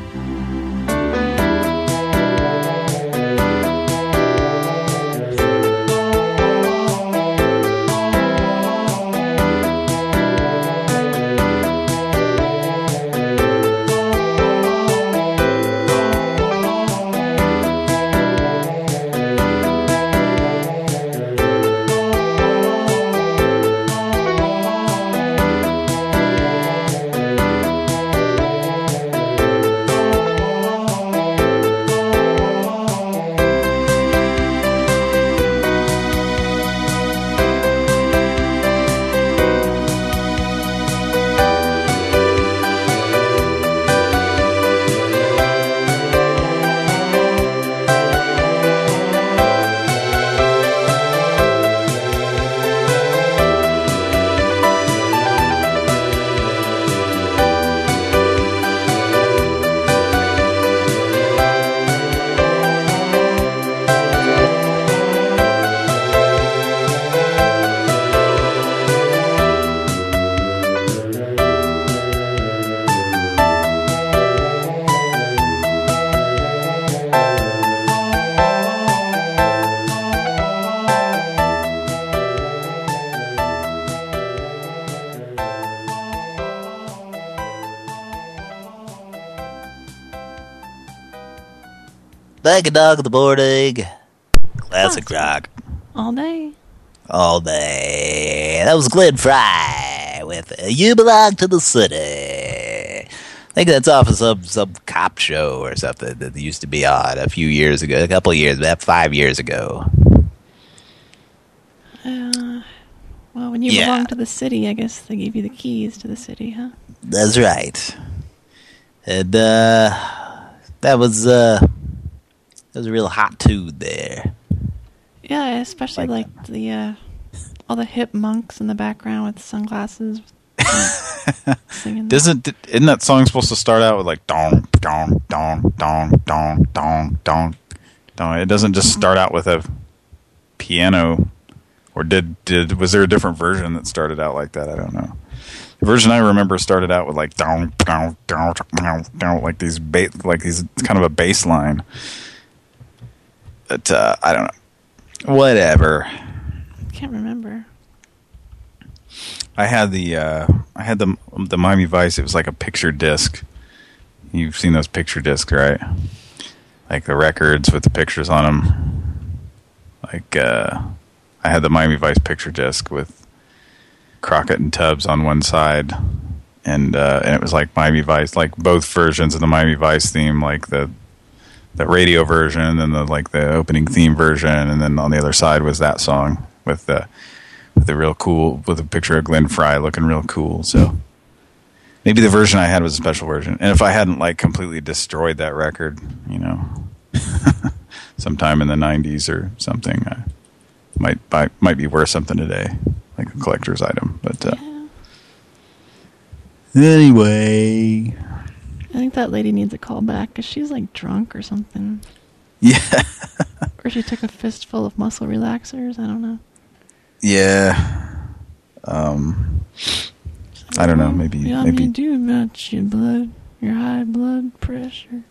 Dig a dog in the morning. Classic rock. All day. All day. That was Glenn Frey with uh, You Belong to the City. I think that's off of some, some cop show or something that used to be on a few years ago, a couple years, about five years ago. Uh, well, when you Yeah. belong to the city, I guess they gave you the keys to the city, huh? That's right. And uh, that was uh, was a real hot tune there. Yeah, I especially like, the uh, all the hip monks in the background with sunglasses. Doesn't isn't that song supposed to start out with like dong dong dong dong dong dong dong dong? It doesn't just start out with a piano, or did did was there a different version that started out like that? I don't know. The version I remember started out with like dong dong dong dong dong like these ba like these kind of a bass line. But uh, I don't know. Whatever. I can't remember. I had the uh, I had the the Miami Vice. It was like a picture disc. You've seen those picture discs, right? Like the records with the pictures on them. Like uh, I had the Miami Vice picture disc with Crockett and Tubbs on one side, and uh, and it was like Miami Vice, like both versions of the Miami Vice theme, like the the radio version and the like the opening theme version, and then on the other side was that song with the with the real cool with a picture of Glenn Frey looking real cool. So maybe the version I had was a special version, and if I hadn't like completely destroyed that record, you know, sometime in the '90s or something, I might buy might be worth something today, like a collector's item. But uh, anyway, I think that lady needs a call back because she's like drunk or something. Yeah. or she took a fistful of muscle relaxers. I don't know. yeah, um, I don't know, maybe Yeah, maybe mean, do about your blood, your high blood pressure.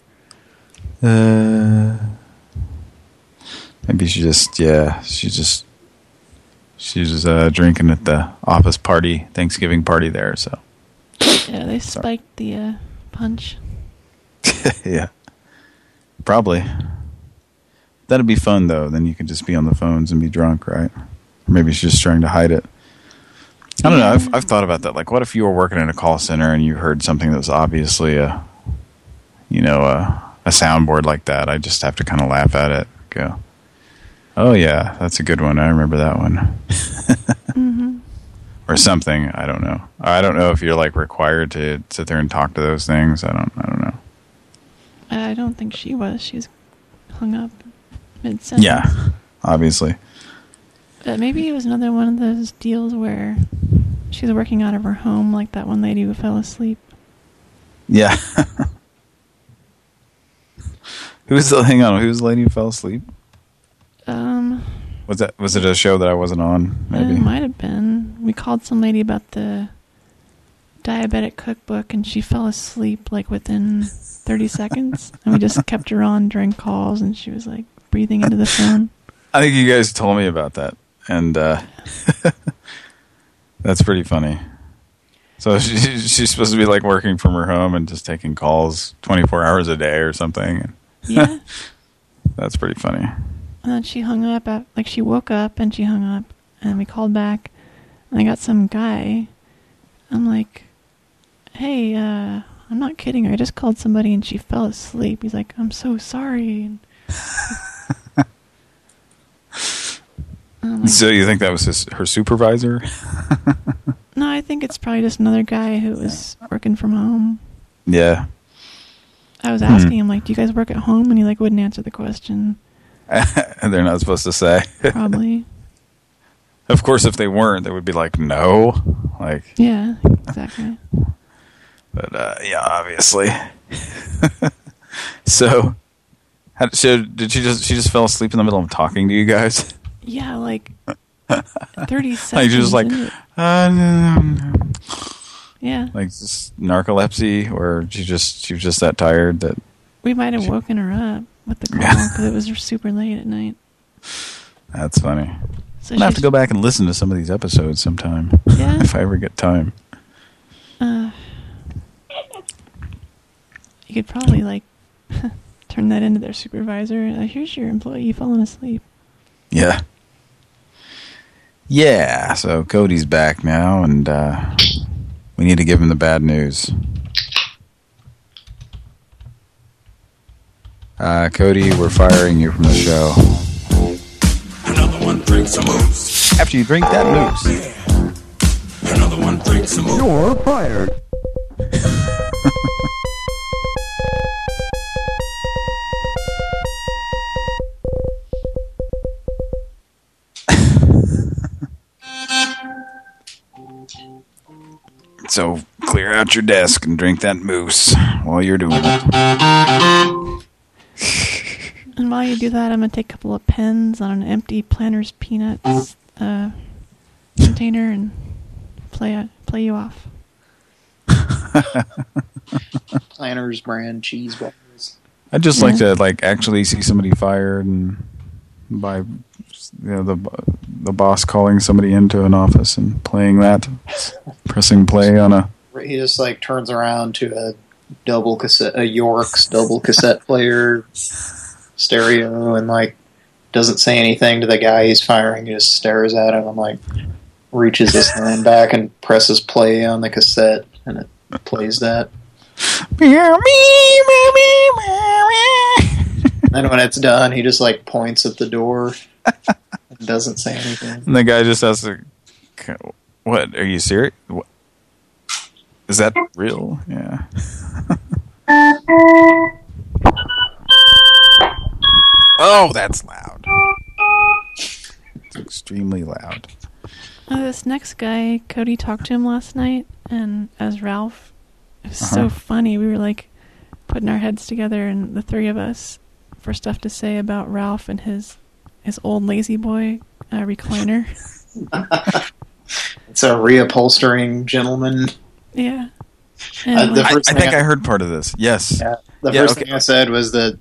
Uh, maybe she just, yeah, she just, she was uh, drinking at the office party, Thanksgiving party there. So Yeah, they spiked the uh, punch. yeah, probably. That'd be fun though. Then you could just be on the phones and be drunk, right? Or maybe she's just trying to hide it. I don't know. I've I've thought about that. Like, what if you were working in a call center and you heard something that was obviously a, you know, a a soundboard like that? I just have to kind of laugh at it. Go, oh yeah, that's a good one. I remember that one. hmm or something. I don't know. I don't know if you're like required to sit there and talk to those things. I don't. I don't know. I don't think she was. She was hung up mid-sentence. Yeah, obviously. But maybe it was another one of those deals where she's working out of her home, like that one lady who fell asleep. Yeah. Who's the hang on? Who's the lady who fell asleep? Um, Was that was it a show that I wasn't on? Maybe. it might have been. We called some lady about the diabetic cookbook, and she fell asleep like within 30 seconds. And we just kept her on during calls, and she was like breathing into the phone. I think you guys told me about that, and uh, that's pretty funny. So she, she's supposed to be like working from her home and just taking calls 24 hours a day or something. Yeah. That's pretty funny. And then she hung up, at, like she woke up and she hung up, and we called back, and I got some guy. I'm like, hey, uh, I'm not kidding. I just called somebody and she fell asleep. He's like, I'm so sorry. And like, So you think that was his, her supervisor? no, I think it's probably just another guy who was working from home. yeah. I was Hmm. asking him, like, do you guys work at home? And he, like, wouldn't answer the question. they're not supposed to say. Probably. of course, if they weren't, they would be like, no. Like, Yeah, exactly. but uh, yeah, obviously. so, how, so did she just she just fell asleep in the middle of talking to you guys? Yeah, like 30 seconds. like she was like, uh, no, no, no. Yeah. like just narcolepsy, or she just she was just that tired that We might have woken her up with the call because it was super late at night. that's funny. So I'm gonna have to go back and listen to some of these episodes sometime. Yeah. if I ever get time. Uh, you could probably like turn that into their supervisor. Like, here's your employee falling asleep. Yeah. Yeah, so Cody's back now, and uh, we need to give him the bad news. Uh, Cody, we're firing you from the show. Another one drinks some moose. After you drink that moose. Another one drinks some moose. You're fired. So clear out your desk and drink that moose while you're doing it. And while you do that, I'm gonna take a couple of pens on an empty Planters Peanuts uh, container and play play you off. Planters brand cheese balls. I'd just like to like actually see somebody fired and by you know the the boss calling somebody into an office and playing that, pressing play on a He just like turns around to a double cassette, a Yorx double cassette player stereo, and like doesn't say anything to the guy he's firing. He just stares at him and like reaches his hand back and presses play on the cassette, and it plays that. then when it's done, he just like points at the door and doesn't say anything. and the guy just has to what are you serious? What? Is that real? Yeah. Uh, Oh, that's loud. It's extremely loud. Uh, this next guy, Cody talked to him last night, and as Ralph, it was Uh-huh. so funny. We were like putting our heads together, and the three of us, for stuff to say about Ralph and his his old La-Z-Boy uh, recliner. It's a reupholstering gentleman. yeah. Uh, And, the like- I, first I thing think I heard part of this. Yes. Yeah. The Yeah, first okay. thing I said was that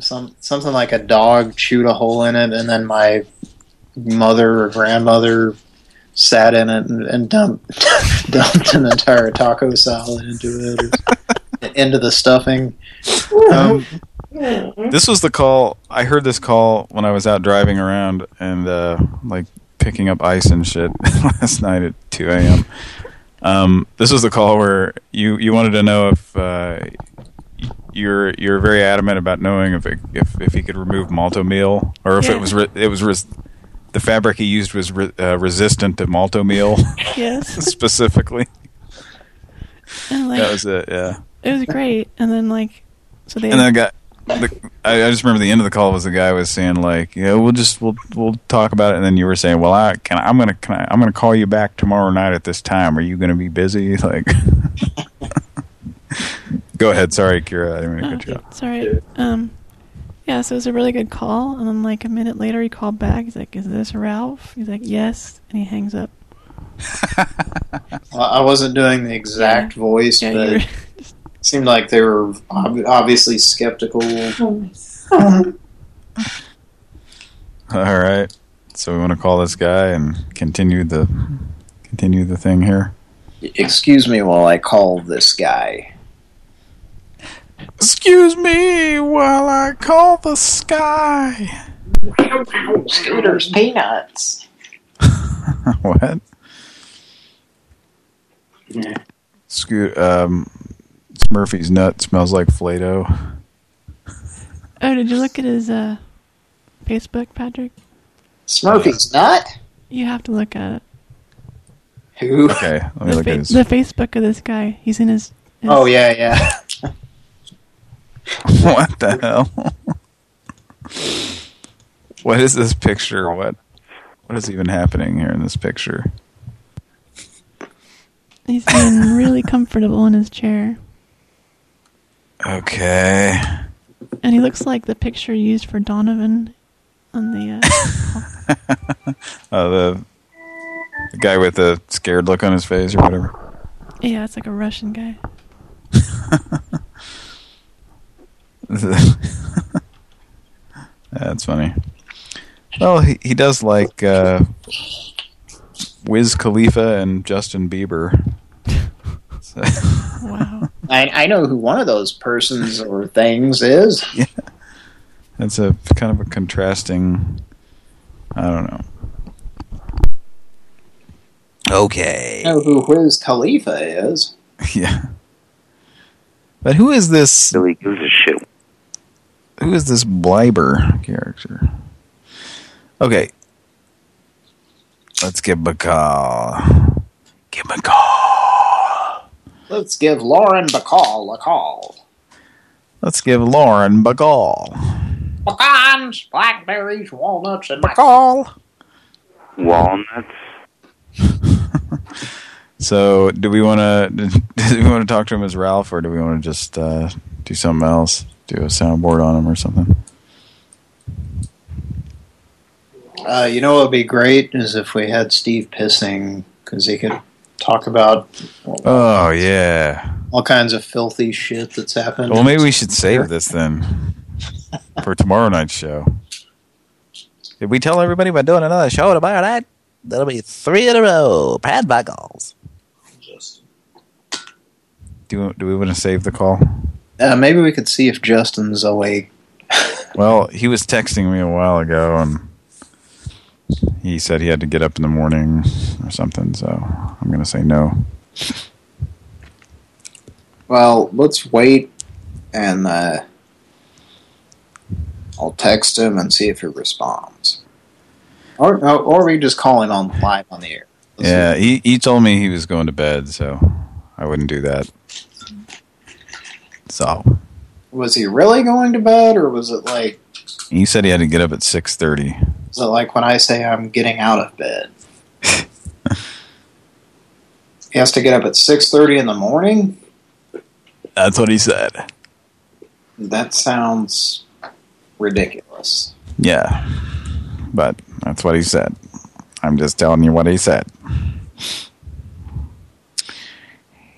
some something like a dog chewed a hole in it, and then my mother or grandmother sat in it and, and dumped dumped an entire taco salad into it, into the stuffing. Um, This was the call. I heard this call when I was out driving around and uh, like picking up ice and shit last night at 2 a.m. Um, this was the call where you you wanted to know if uh, you're you're very adamant about knowing if it, if if he could remove Malt-O-Meal or if Yeah. it was re it was res the fabric he used was re uh, resistant to Malt-O-Meal Yes. specifically. And like that was it. Yeah. it was great. And then like so they And then I got, the, I, I just remember the end of the call was the guy was saying like, yeah, we'll just we'll we'll talk about it, and then you were saying, well, I can I'm gonna can I, I'm gonna call you back tomorrow night at this time. Are you gonna be busy? Like, go ahead. Sorry, Kira, I didn't mean to cut you off. Sorry. Um, yeah, so it was a really good call, and then like a minute later, he called back. He's like, "Is this Ralph?" He's like, "Yes," and he hangs up. Well, I wasn't doing the exact voice, Yeah, but you it seemed like they were ob obviously skeptical. All right. So we want to call this guy and continue the continue the thing here. Excuse me while I call this guy. Excuse me while I call the sky. Scooter's peanuts. what? Yeah. Scoot. Um, Smurfy's nut smells like Play-Doh. Oh, did you look at his uh, Facebook, Patrick? Smurfy's nut? You have to look at it. Who? Okay, let me The, look at his. the Facebook of this guy. He's in his. his Oh yeah, yeah. what the hell? what is this picture? What? What is even happening here in this picture? He's being really comfortable in his chair, Okay. and he looks like the picture used for Donovan on the. Uh, uh, the, the guy with the scared look on his face or whatever. yeah, it's like a Russian guy. That's funny. Well, he he does like uh, Wiz Khalifa and Justin Bieber. So- Wow. I I know who one of those persons or things is. Yeah. That's a kind of a contrasting. I don't know. Okay. I know who Wiz Khalifa is. Yeah. But who is this? Billy gives a shit. Who is this Bleiber character? Okay. Let's give him a call. Give him a call. Let's give Lauren Bacall a call. Let's give Lauren Bacall. Pecans, blackberries, walnuts, and Bacall. Walnuts. So, do we want to do we want to talk to him as Ralph, or do we want to just uh, do something else? Do a soundboard on him or something? Uh, you know what would be great is if we had Steve pissing, because he could talk about Oh yeah. all kinds of filthy shit that's happened. Well, maybe we should save this then for tomorrow night's show. Did we tell everybody we're doing another show tomorrow night? That'll be three in a row. Pad buckles. Do do we want to save the call? Uh, maybe we could see if Justin's awake. Well, he was texting me a while ago, and he said he had to get up in the morning or something. So I'm going to say no. Well, let's wait, and uh, I'll text him and see if he responds. Or, or, or we just call him on live on the air. yeah, he he told me he was going to bed, so I wouldn't do that. So Was he really going to bed, or was it like he said he had to get up at six thirty. is it like when I say I'm getting out of bed? he has to get up at six thirty in the morning. That's what he said. That sounds ridiculous. Yeah, but that's what he said. I'm just telling you what he said.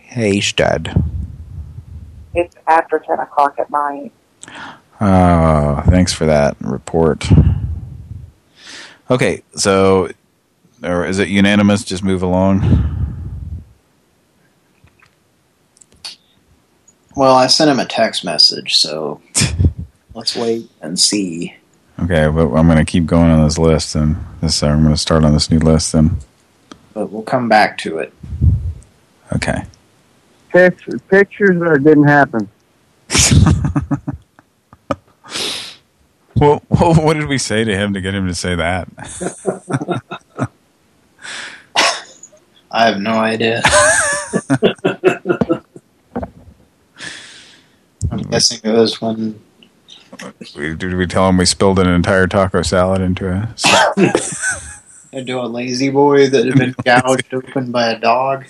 Hey, stud. It's after 10 o'clock at night. Oh, thanks for that report. Okay, so or is it unanimous? Just move along. Well, I sent him a text message, so Let's wait and see. Okay, but I'm going to keep going on this list, and this I'm going to start on this new list. Then, But we'll come back to it. okay. Pictures, pictures or it didn't happen. Well, what did we say to him to get him to say that? I have no idea. I'm guessing it was when We, did we tell him we spilled an entire taco salad into a? into a La-Z-Boy that had been gouged open by a dog.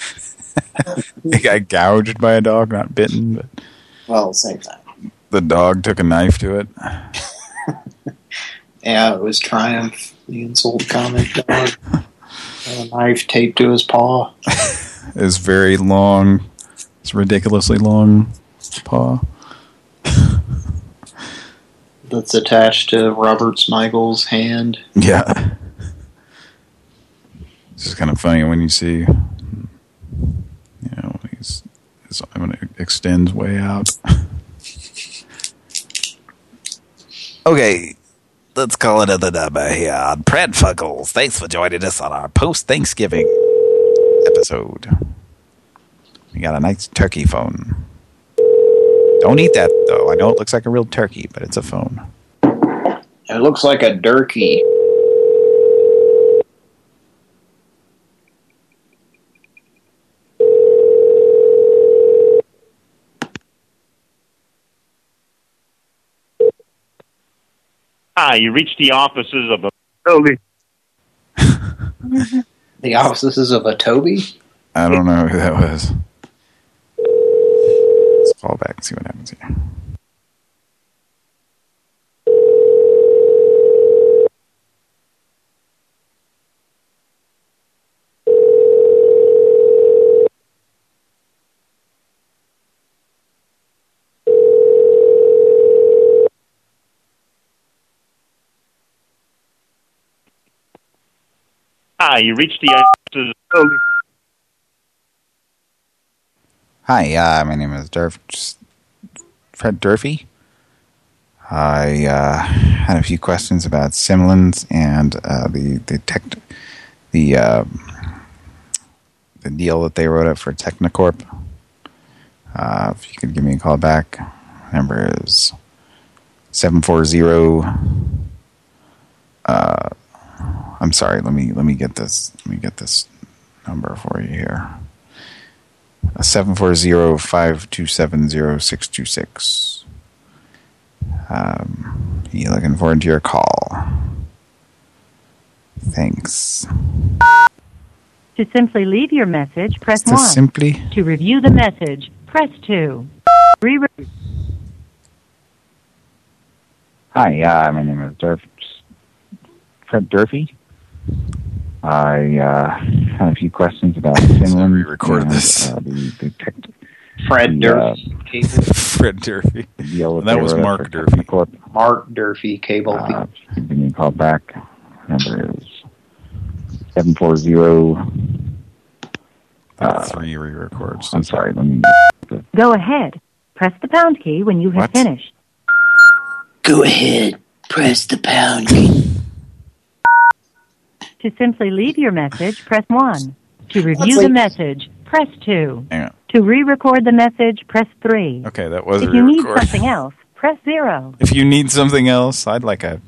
he got gouged by a dog, not bitten, but Well, same time. the dog took a knife to it. Yeah, it was Triumph, the insult comic dog. A knife taped to his paw. His very long, it's ridiculously long paw. That's attached to Robert Smigel's hand. Yeah. It's just kind of funny when you see, you know, he's, his, going to extend way out. Okay, let's call it another number uh, here on Pranfuckles. Thanks for joining us on our post-Thanksgiving episode. We got a nice turkey phone. Don't eat that, though. I know it looks like a real turkey, but it's a phone. It looks like a durkey. Hi, you reached the offices of a Toby. The offices of a Toby? I don't know who that was. Let's call back and see what happens here. Hi, you reached the. Hi, uh, my name is Durf Fred Durfee. I uh, had a few questions about Simlins and uh, the the tech the uh, the deal that they wrote up for Technicorp. Uh, if you could give me a call back, number is seven four zero. Uh, I'm sorry. Let me let me get this. Let me get this number for you here. Seven four zero five two seven zero six two six. Um, you looking forward to your call. Thanks. To simply leave your message, press To 1. simply- To review the message, press 2. Re Hi, uh, my name is Durf Fred Durfee. I uh, had a few questions about Finland. we recorded this. Uh, the, the tech, Fred the, uh, Durfee. Fred Durfee. deal That was Mark Durfee. Technicorp. Mark Durfee, cable Uh, give me a call back. Number is seven four zero. Uh, three re-records. I'm sorry. Let me. Go ahead. Press the pound key when you have What? finished. Go ahead. Press the pound key. To simply leave your message, press 1. To review the message, press 2. Hang on. To re-record the message, press 3. Okay, that was if you need something else, press 0. If you need something else, I'd like a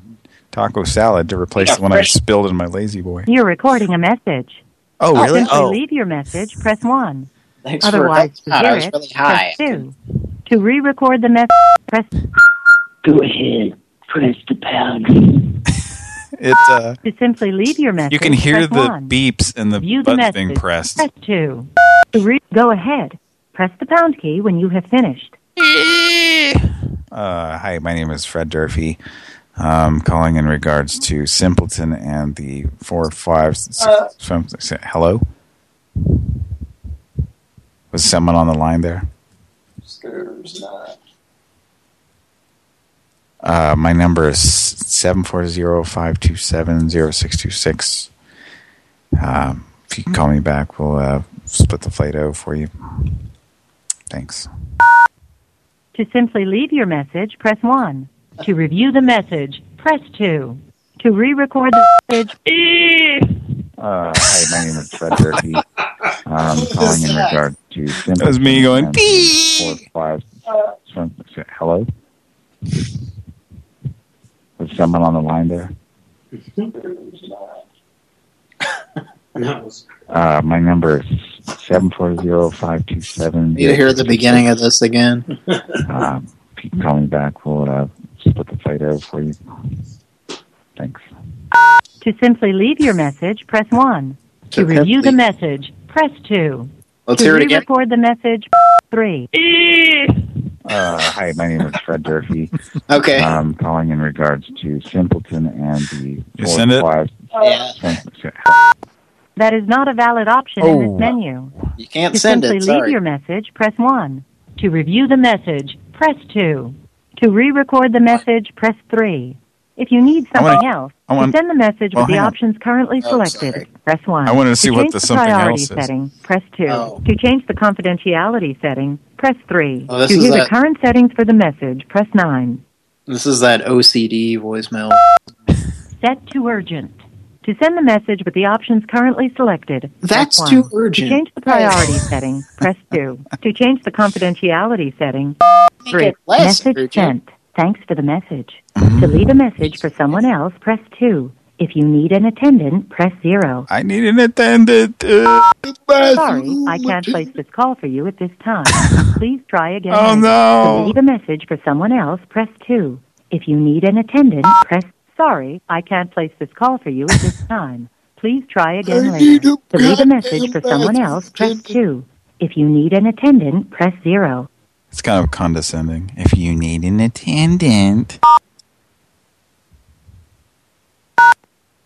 taco salad to replace Yeah, the one I spilled in my La-Z-Boy. You're recording a message. Oh, To really? simply Oh. leave your message, press 1. Thanks for Otherwise, to helping. I hear was it, really high. press 2. To re-record the message, press... Go ahead. Press the pound key. It, uh, To simply leave your message, you can hear press the 1. beeps and the View the buttons being pressed. Press 2. To go ahead. Press the pound key when you have finished. Uh, hi, my name is Fred Durfee. Um, calling in regards to Simpleton and the four, five, six, Uh. seven- six- hello? Was someone on the line there? Scares not. Uh, my number is seven four zero five two seven zero six two six. Um, if you can call me back, we'll uh, split the Play-Doh for you. Thanks. To simply leave your message, press 1. To review the message, press 2. To re-record the message, Uh, hi, my name is Fred Durfee. I'm calling in regard to Simpleton. That was me going, and the four, five, some- hello? Was someone on the line there? No. Uh, my number is seven four zero five two seven. You hear the beginning of this again? Um, if you can call me back, we'll uh, split the fight out for you. Thanks. to simply leave your message, press 1. To To review the message, press 2. Let's to hear it again. re-record the message, 3. Uh, hi, my name is Fred Durfee. Okay. I'm calling in regards to Simpleton and the You four send it? five- Yeah. That is not a valid option in Oh. this menu. You can't To send simply it. leave your message, press 1. To review the message, press 2. To re-record the message, press 3. If you need I wanna- something else, I want- to send the message well, with the hang on. options currently Oh, selected, sorry. press 1. I wanted to see what change the the something priority else is. setting, press 2. Oh. To change the confidentiality setting, press 3. Oh, to is hear the current settings for the message, press 9. This is that OCD voicemail. Set to urgent. To send the message with the options currently selected, That's press too 1. urgent. To change the priority setting, press 2. To change the confidentiality setting, Make 3. it less Message urgent. sent. Thanks for the message. To leave a message for someone else, press 2. If you need an attendant, press 0. I need an attendant. Uh, Sorry, I can't place this call for you at this time. Please try again. Oh, later. no. To leave a message for someone else, press 2. If you need an attendant, press... Sorry, I can't place this call for you at this time. Please try again later. To leave a message for someone else, press 2. If you need an attendant, press 0. It's kind of condescending. If you need an attendant.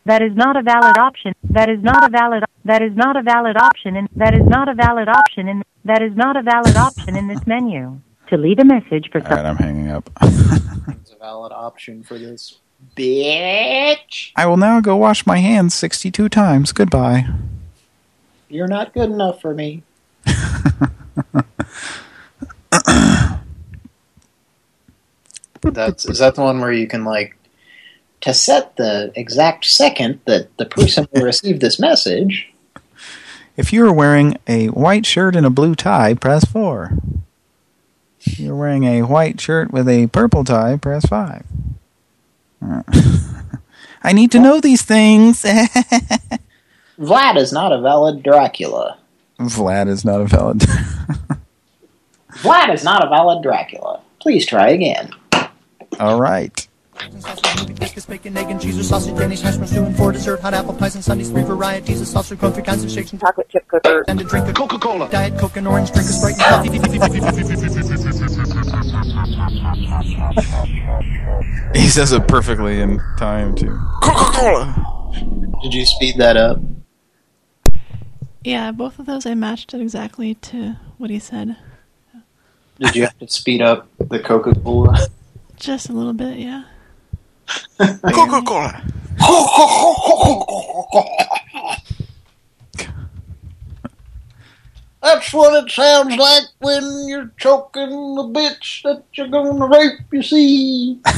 That is not a valid option. That is not a valid. That is not a valid option. And that is not a valid option. And that is not a valid option in this menu. To leave a message for All right. I'm hanging up. It's a valid option for this. Bitch! I will now go wash my hands 62 times. Goodbye. You're not good enough for me. That's is that the one where you can like to set the exact second that the person will receive this message? If you are wearing a white shirt and a blue tie, press 4. If you're wearing a white shirt with a purple tie, press 5. Uh, I need to know these things. Vlad is not a valid Dracula. Vlad is not a valid. Vlad is not a valid Dracula. Please try again. All right. Biscuits, bacon, egg, and cheese, or sausage, Danish hash browns, two and four dessert, hot apple pies and sundaes, three varieties of sauce, or three kinds of shakes, and chocolate chip cookies, and a drink of Coca-Cola, Diet Coke and orange, drink of Sprite and coffee. He says it perfectly in time, too. Coca-Cola! Did you speed that up? Yeah, both of those I matched it exactly to what he said. Did you have to speed up the Coca-Cola? Just a little bit, yeah. Coca-Cola! That's what it sounds like when you're choking the bitch that you're gonna rape, you see.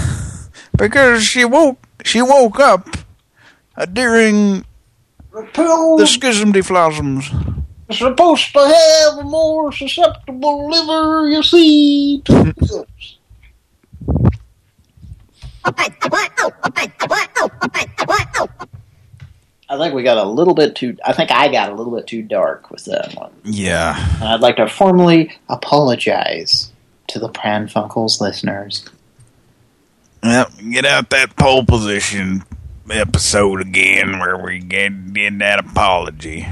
Because she woke, she woke up uh, during the schism deflasms. supposed to have a more susceptible liver, you see. I think we got a little bit too. I think I got a little bit too dark with that one. Yeah. And I'd like to formally apologize to the Pran Funkels listeners. Yep, get out that pole position episode again where we get did that apology.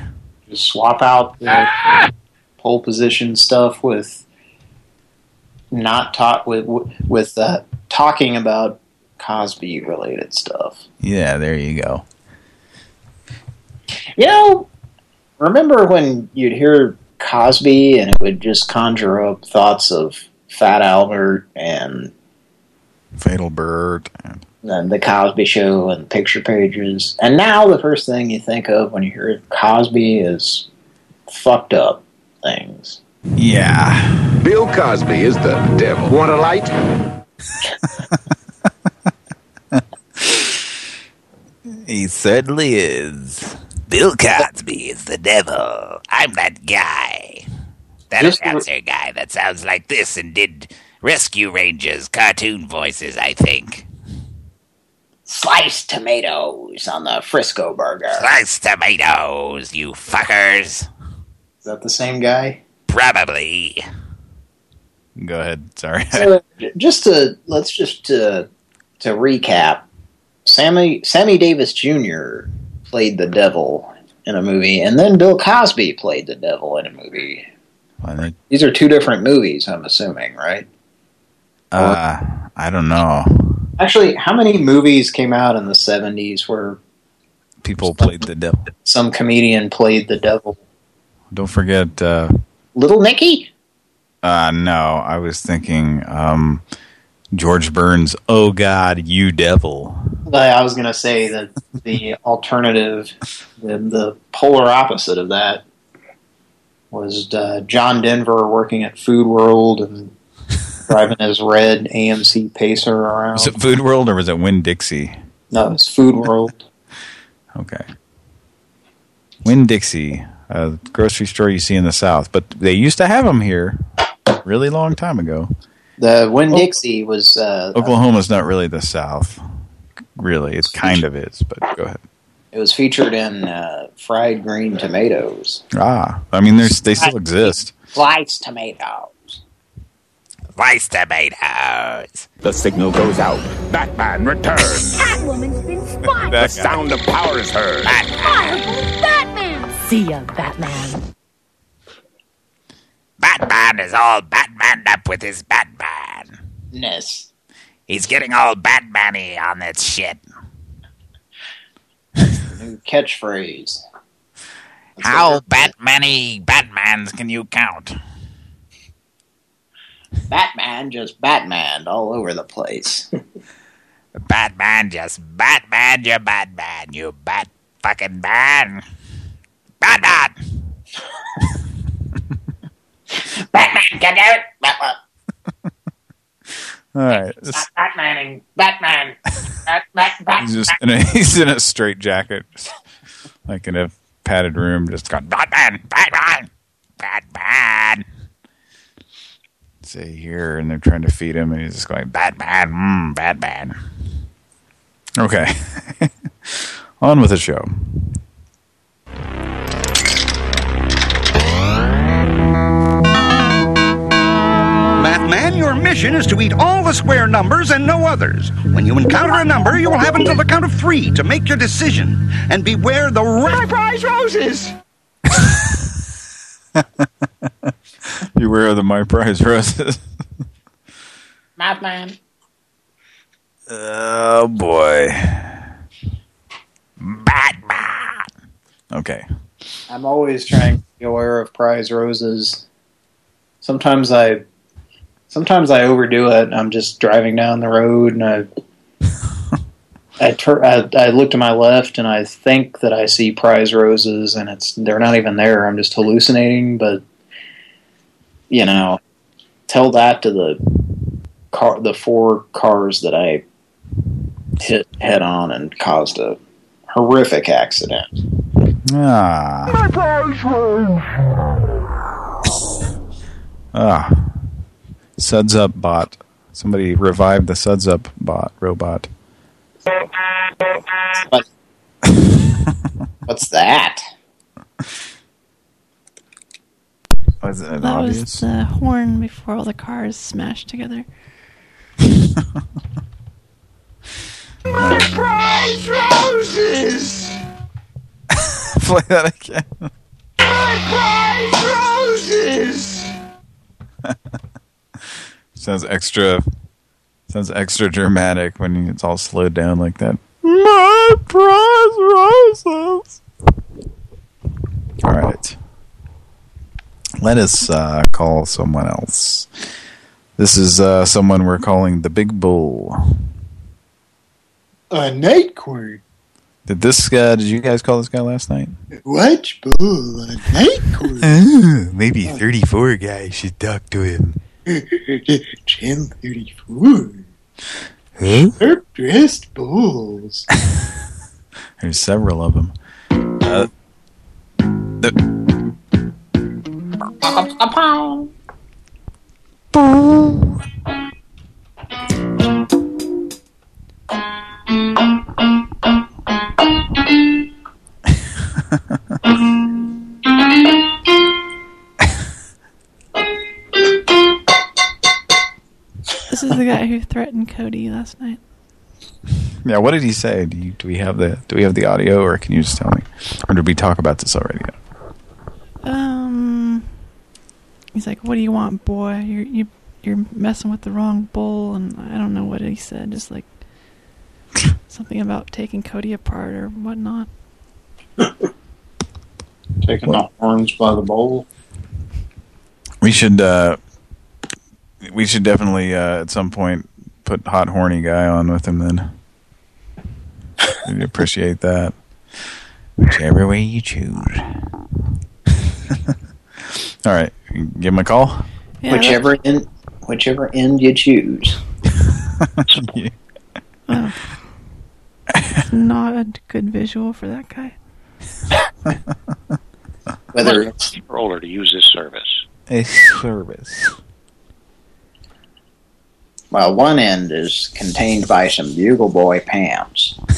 Just swap out the pole position stuff with not talk with with uh, talking about Cosby related stuff. Yeah, there you go. You know, remember when you'd hear Cosby and it would just conjure up thoughts of Fat Albert and Fatal Bird. And and the Cosby Show and picture pages. And now the first thing you think of when you hear Cosby is fucked up things. Yeah. Bill Cosby is the devil. Want a light? He certainly is. Bill Cosby is the devil. I'm that guy. That Just- announcer guy that sounds like this and did Rescue Rangers cartoon voices, I think. Sliced tomatoes on the Frisco burger. Sliced tomatoes, you fuckers. Is that the same guy? Probably. Go ahead. Sorry. So, just to let's just to to recap. Sammy Sammy Davis Jr. played the devil in a movie, and then Bill Cosby played the devil in a movie. These are two different movies, I'm assuming, right? Uh, I don't know. Actually, how many movies came out in the 70s where People played the devil. some comedian played the devil? Don't forget. Uh, Little Nicky? uh, no, I was thinking um, George Burns. Oh God, you devil. I I was going to say that the alternative, the, the polar opposite of that was uh, John Denver working at Food World and driving his red AMC Pacer around. Was it Food World or was it Winn-Dixie? No, it's Food World. Okay. Winn-Dixie, a grocery store you see in the South, but they used to have them here, really long time ago. The Winn-Dixie was... Uh, Oklahoma's not really the South, really. It kind of is, but go ahead. It was featured in uh, fried green tomatoes. Ah, I mean, there's they still exist. Sliced tomatoes. Sliced tomatoes. The signal goes out. Batman returns. Catwoman's been spotted. The sound of power is heard. Fireball Batman. See ya, Batman. Batman is all Batmaned up with his Batman. Ness. He's getting all Batman-y on that shit. New catchphrase. How Batman-y Batmans can you count? Batman just Batman all over the place. Batman just Batman you Batman, you bat fucking man. Batman! Batman, get out! Batman. All right, Batmaning. Batman. Bat, bat, bat, he's just in a he's in a straight jacket, like in a padded room, just got Batman! Batman! Batman! say here, and they're trying to feed him, and he's just going Batman! Mmm, Batman. Okay, on with the show. Mathman, your mission is to eat all the square numbers and no others. When you encounter a number, you will have until the count of three to make your decision. And beware the red prize roses! Beware of the My Prize roses. Batman. oh boy. Batman! Okay. I'm always trying to be aware of prize roses. Sometimes I, sometimes I overdo it. I'm just driving down the road and I, I, tur I, I look to my left and I think that I see prize roses and it's they're not even there. I'm just hallucinating. But you know, tell that to the car, the four cars that I hit head on and caused a horrific accident. Ah. My prize Ah. Suds Up bot. Somebody revived the Suds Up bot robot. What's that? Was it That obvious? was the horn before all the cars smashed together. My prize roses. Play that again. My prize roses. Sounds extra. Sounds extra dramatic when it's all slowed down like that. My prize roses. All right. Let us uh, call someone else. This is uh, someone we're calling the Big Bull. A night court. Did this? Uh, did you guys call this guy last night? What bull? A night court. Oh, maybe 34 guys should talk to him. Channel 34. Huh? Sharp dressed bulls. There's several of them. Uh, the, threatened Cody last night. yeah, what did he say? Do, you, do we have the Do we have the audio, or can you just tell me, or did we talk about this already? Um, he's like, "What do you want, boy? You're you you're messing with the wrong bull." And I don't know what he said. Just like something about taking Cody apart or whatnot. Taking the horns by the bowl. We should uh, we should definitely uh, at some point put hot horny guy on with him. Then we'd appreciate that. Whichever way you choose. All right, give him a call. Yeah, whichever end, whichever end you choose. Oh. Not a good visual for that guy. Whether it's or older to use this service. A service. Well, one end is contained by some Bugle Boy pants.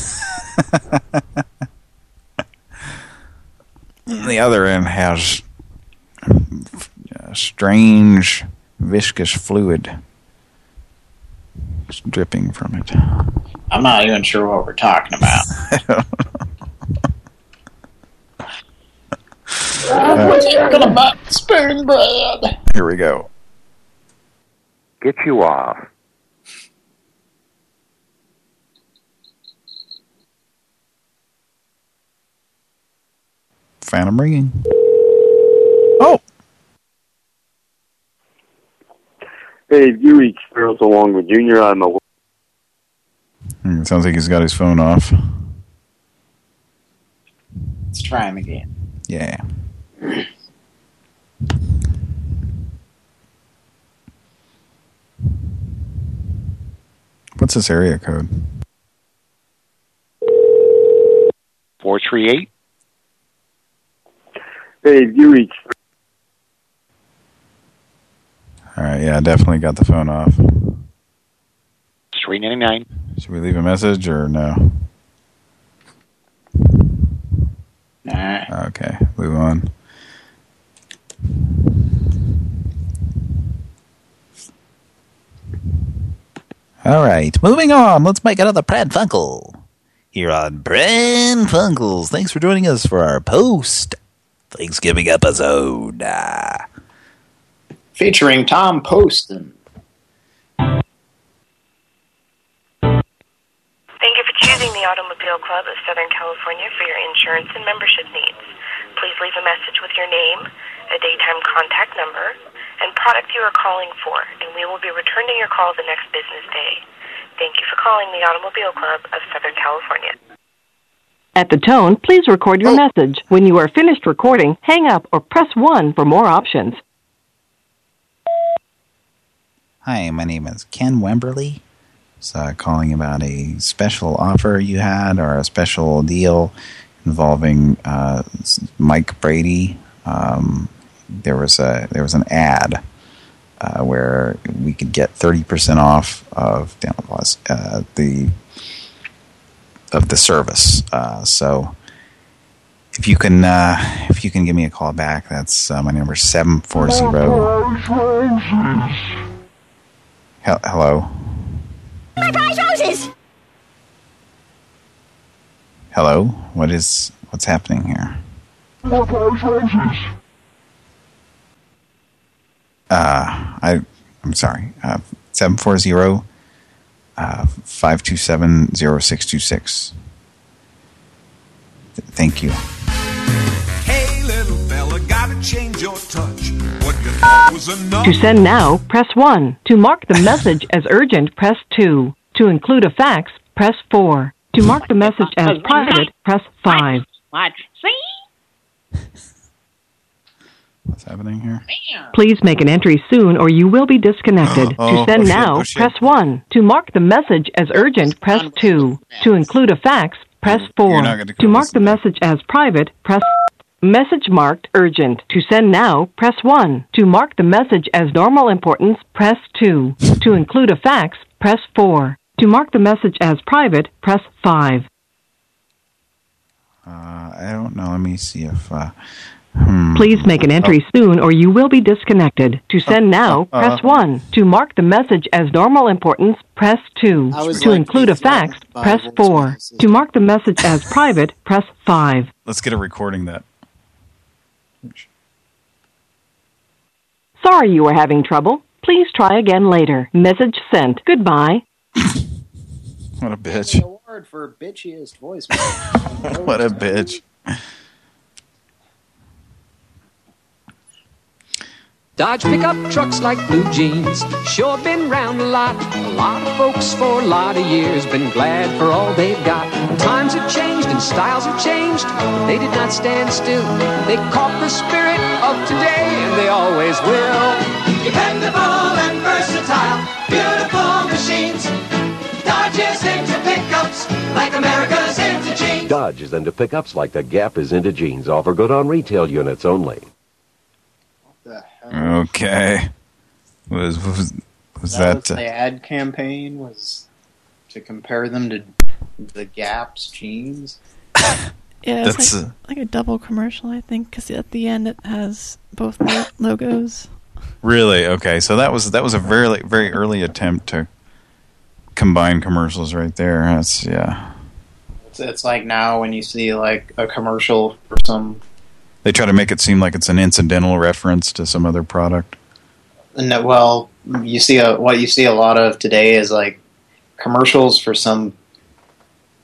The other end has uh, strange viscous fluid it's dripping from it. I'm not even sure what we're talking about. What's talking about spoon bread? Here we go. Get you off. Phantom ringing. Oh! Hey, if you reach Farrell along with Junior, I'm a Hmm, it sounds like he's got his phone off. Let's try him again. Yeah. What's this area code? 438? Hey, if you reach All right, yeah, I definitely got the phone off. 399. Should we leave a message or no? Nah. Okay, move on. All right, moving on. Let's make another Pran Funkel. Here on Pran Funkels. Thanks for joining us for our post Thanksgiving episode. Ah. Featuring Tom Poston. Thank you for choosing the Automobile Club of Southern California for your insurance and membership needs. Please leave a message with your name, a daytime contact number, and product you are calling for, and we will be returning your call the next business day. Thank you for calling the Automobile Club of Southern California. At the tone, please record your message. When you are finished recording, hang up or press 1 for more options. Hi, my name is Ken Wemberly. So uh, calling about a special offer you had or a special deal involving uh, Mike Brady. Um, there was a there was an ad uh, where we could get thirty percent off of uh, the of the service. Uh, so if you can uh, if you can give me a call back, that's uh, my number seven four zero. Hello. My prize roses! Hello. What is what's happening here? My prize roses! Uh, I I'm sorry. Uh, seven four zero. Uh, five two seven zero six two six. Thank you. Hey, little fella, gotta change your touch. What you thought was enough. To send now, press 1. To mark the message as urgent, press 2. To include a fax, press 4. To mark the message as private, press 5. Watch. See? What's happening here? Please make an entry soon or you will be disconnected. Oh, to send oh shit, now, oh shit. press 1. To mark the message as urgent, press 2. To include a fax, press 4. gonna To mark the message as private, press Message marked urgent. To send now, press 1. To mark the message as normal importance, press 2. To include a fax, press 4. To mark the message as private, press 5. Uh, I don't know. Let me see if. Uh, hmm. Please make an entry soon or you will be disconnected. To send now, uh, press 1. To mark the message as normal importance, press 2. To like include a fax, press 4. To mark the message as private, press 5. Let's get a recording that. Sorry you are having trouble. Please try again later. Message sent. Goodbye. What a bitch. Award for bitchiest voice. what a bitch. Dodge pickup trucks like blue jeans. Sure been round a lot. A lot of folks for a lot of years been glad for all they've got. Times have changed and styles have changed. They did not stand still. They caught the spirit of today and they always will. Dependable and versatile, beautiful machines. Dodge is into pickups like America's into jeans. Dodge is into pickups like the Gap is into jeans. Offer good on retail units only. Okay. Was was was that, that? was uh, the ad campaign was to compare them to the Gap's jeans. Yeah, it's That's, like, uh, like a double commercial, I think, because at the end it has both logos. really? Okay. So that was that was a very very early attempt to combine commercials right there. That's yeah. It's, it's like now when you see like a commercial for some, They try to make it seem like it's an incidental reference to some other product. well, you see a what you see a lot of today is like commercials for some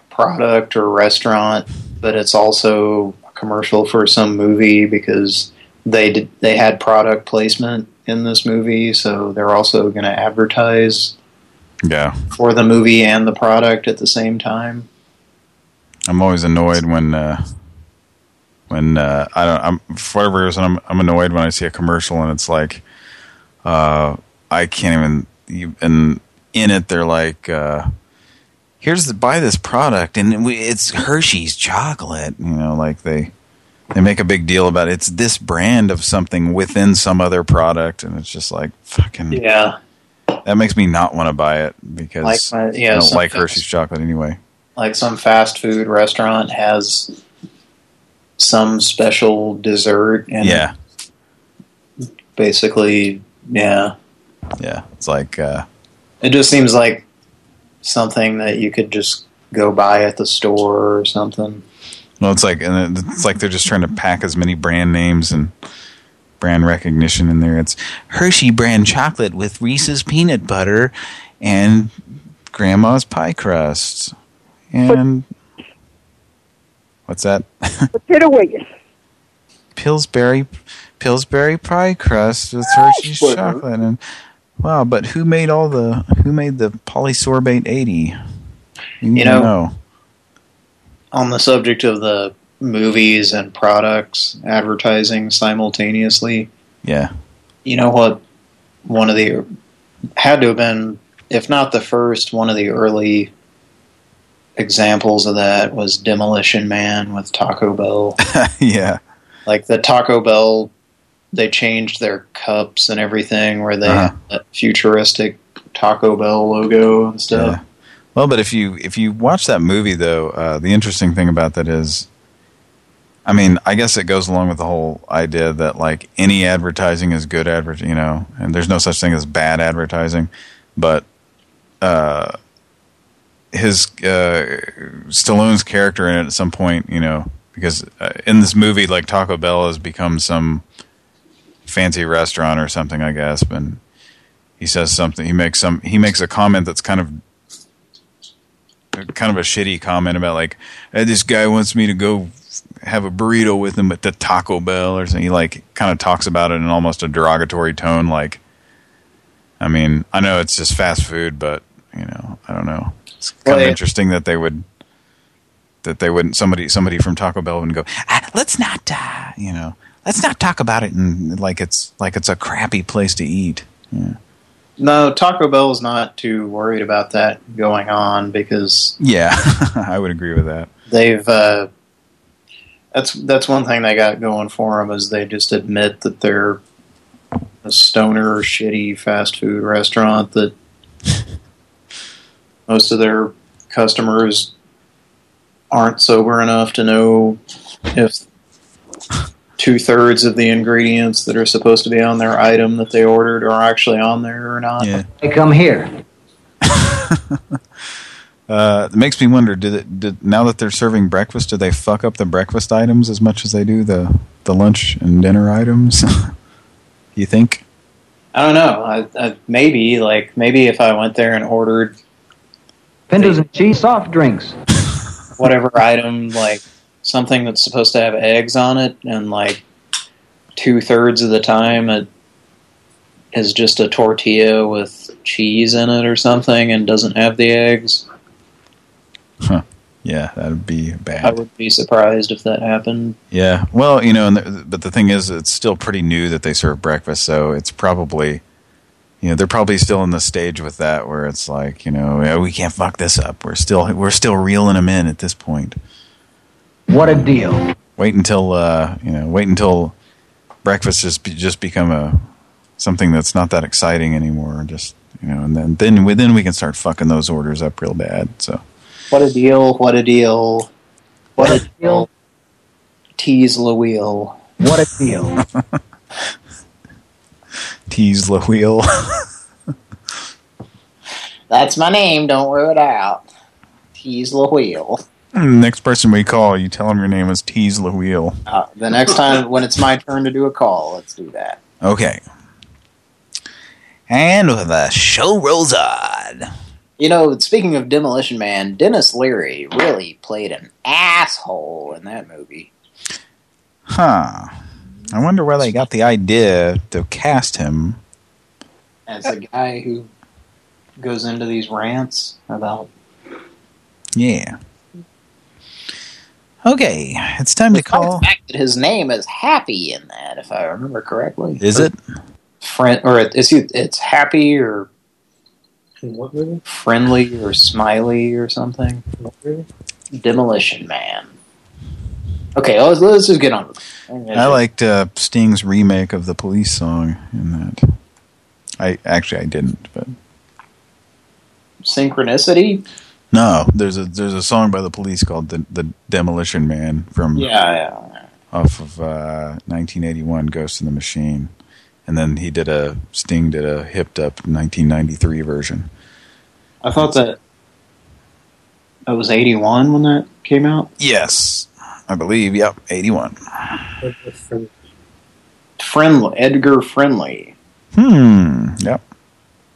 product or restaurant, but it's also a commercial for some movie because they did they had product placement in this movie, so they're also going to advertise Yeah. for the movie and the product at the same time. I'm always annoyed when uh, when uh, I don't. I'm for whatever reason I'm I'm annoyed when I see a commercial and it's like uh, I can't even. You, and in it they're like, uh, "Here's the buy this product and we, it's Hershey's chocolate." You know, like they they make a big deal about it. it's this brand of something within some other product, and it's just like fucking. Yeah. That makes me not want to buy it because Like my- yeah, I don't like Hershey's chocolate anyway. like some fast food restaurant has some special dessert and Yeah. basically yeah Yeah, it's like uh, it just seems like something that you could just go buy at the store or something Well, it's like and it's like they're just trying to pack as many brand names and brand recognition in there. It's Hershey brand chocolate with Reese's peanut butter and Grandma's pie crust. And what's that? Potato Wiggins. Pillsbury Pillsbury pie crust with Hershey's Butter. chocolate and wow, but who made all the who made the polysorbate 80? You, need to know- on the subject of the movies and products advertising simultaneously Yeah. you know what one of the had to have been if not the first one of the early examples of that was demolition man with taco bell yeah. like the taco bell they changed their cups and everything where they Uh-huh. had that futuristic taco bell logo and stuff Yeah. Well, but if you if you watch that movie though, uh, the interesting thing about that is, I mean, I guess it goes along with the whole idea that like any advertising is good advertising, you know, and there's no such thing as bad advertising, but uh, his uh, Stallone's character in it at some point, you know, because uh, in this movie, like Taco Bell has become some fancy restaurant or something, I guess, And he says something, he makes some, he makes a comment that's kind of kind of a shitty comment about like, hey, this guy wants me to go have a burrito with him at the Taco Bell or something. He like kind of talks about it in almost a derogatory tone. Like, I mean, I know it's just fast food, but you know, I don't know. It's kind Well, of interesting that they would, that they wouldn't, somebody, somebody from Taco Bell would go, ah, let's not, uh, you know, let's not talk about it and like it's, like it's a crappy place to eat. Yeah. no taco Bell is not too worried about that going on because Yeah, I would agree with that. they've uh, that's that's one thing they got going for them is they just admit that they're a stoner shitty fast food restaurant that most of their customers aren't sober enough to know if two-thirds of the ingredients that are supposed to be on their item that they ordered are actually on there or not. Yeah. They come here. Uh, it makes me wonder, did it, did, now that they're serving breakfast, do they fuck up the breakfast items as much as they do the, the lunch and dinner items? you think? I don't know. I, I, maybe, like, maybe if I went there and ordered Pintos and cheese soft drinks. whatever item, like something that's supposed to have eggs on it, and like two thirds of the time it is just a tortilla with cheese in it or something and doesn't have the eggs. Huh. Yeah, that would be bad. I would be surprised if that happened. Yeah, well, you know, and the, but the thing is, it's still pretty new that they serve breakfast, so it's probably, you know, they're probably still in the stage with that where it's like, you know, we can't fuck this up. We're still we're still reeling them in at this point. What a deal. Wait until uh, you know, wait until breakfast just just become a something that's not that exciting anymore. Just you know, and then then we, then we can start fucking those orders up real bad. So. What a deal, what a deal, what a deal. Tease the wheel. What a deal. Tease the wheel. That's my name. Don't wear it out. Tease the wheel. Next person we call, you tell them your name is Tease the wheel. Uh, the next time when it's my turn to do a call, let's do that. Okay. And the show rolls on. You know, speaking of Demolition Man, Denis Leary really played an asshole in that movie. Huh. I wonder where they got the idea to cast him. As a guy who goes into these rants about Yeah. Okay, it's time to call. The fact that his name is Happy in that, if I remember correctly. Is it? friend or it- is he, it's happy or What movie? friendly or smiley or something. Demolition Man. Okay, let's, let's just get on. with it. I liked uh, Sting's remake of the Police song in that. I actually I didn't, but Synchronicity. no, there's a there's a song by the Police called the, the Demolition Man from Yeah, yeah. off of uh, 1981 Ghost in the Machine, and then he did a Sting did a hipped up 1993 version. I thought that that was 81 when that came out. Yes, I believe. Yep, 81. Friendly, Edgar Friendly. Hmm. Yep.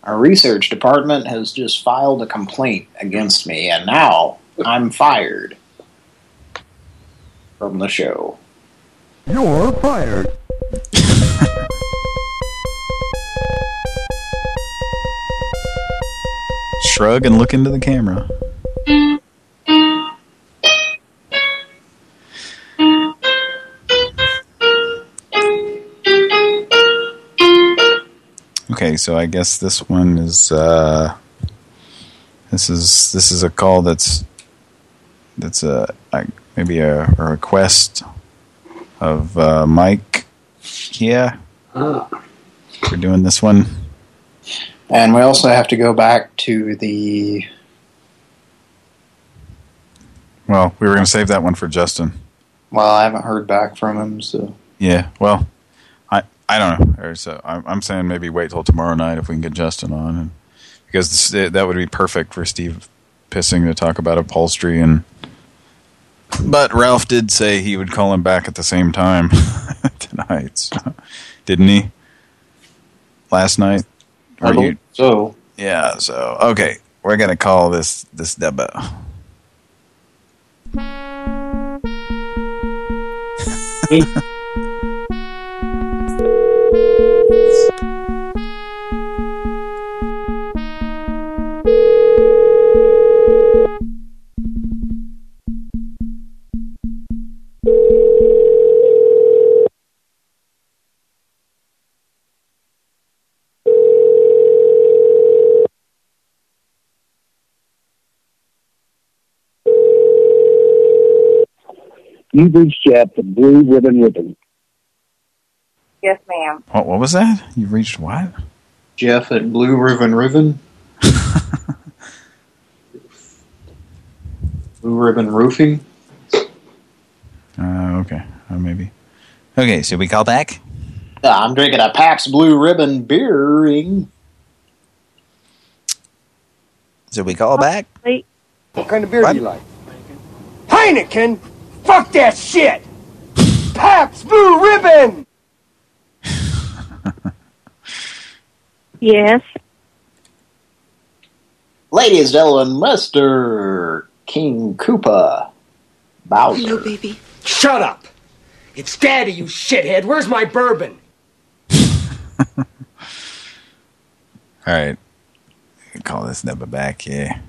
Our research department has just filed a complaint against me, and now I'm fired from the show. You're fired. Shrug and look into the camera. Okay, so I guess this one is uh this is this is a call that's that's a, a maybe a, a request of uh Mike. Yeah. We're doing this one. And we also have to go back to the Well, we were going to save that one for Justin. well, I haven't heard back from him, so Yeah, well, I don't know. So I'm, I'm, saying maybe wait till tomorrow night if we can get Justin on, and, because this, eh, that would be perfect for Steve pissing to talk about upholstery and. But Ralph did say he would call him back at the same time tonight, so, didn't he? Last night, were you? So yeah, so okay, we're gonna call this this debo. You've reached Jeff the Blue Ribbon Ribbon. Yes, ma'am. What, what was that? You reached what? Jeff at Blue Ribbon Ribbon. Blue Ribbon Roofing. Uh, okay. Uh, maybe. Okay, so we call back? Uh, I'm drinking a Pabst Blue Ribbon beering. So we call back? What kind of beer What? do you like? Heineken? Fuck that shit! Pabst Blue Ribbon! Yes. Ladies and gentlemen, Mr. King Koopa Bowser. baby. Shut up! It's Daddy, you shithead. Where's my bourbon? All right. Call this number back, yeah.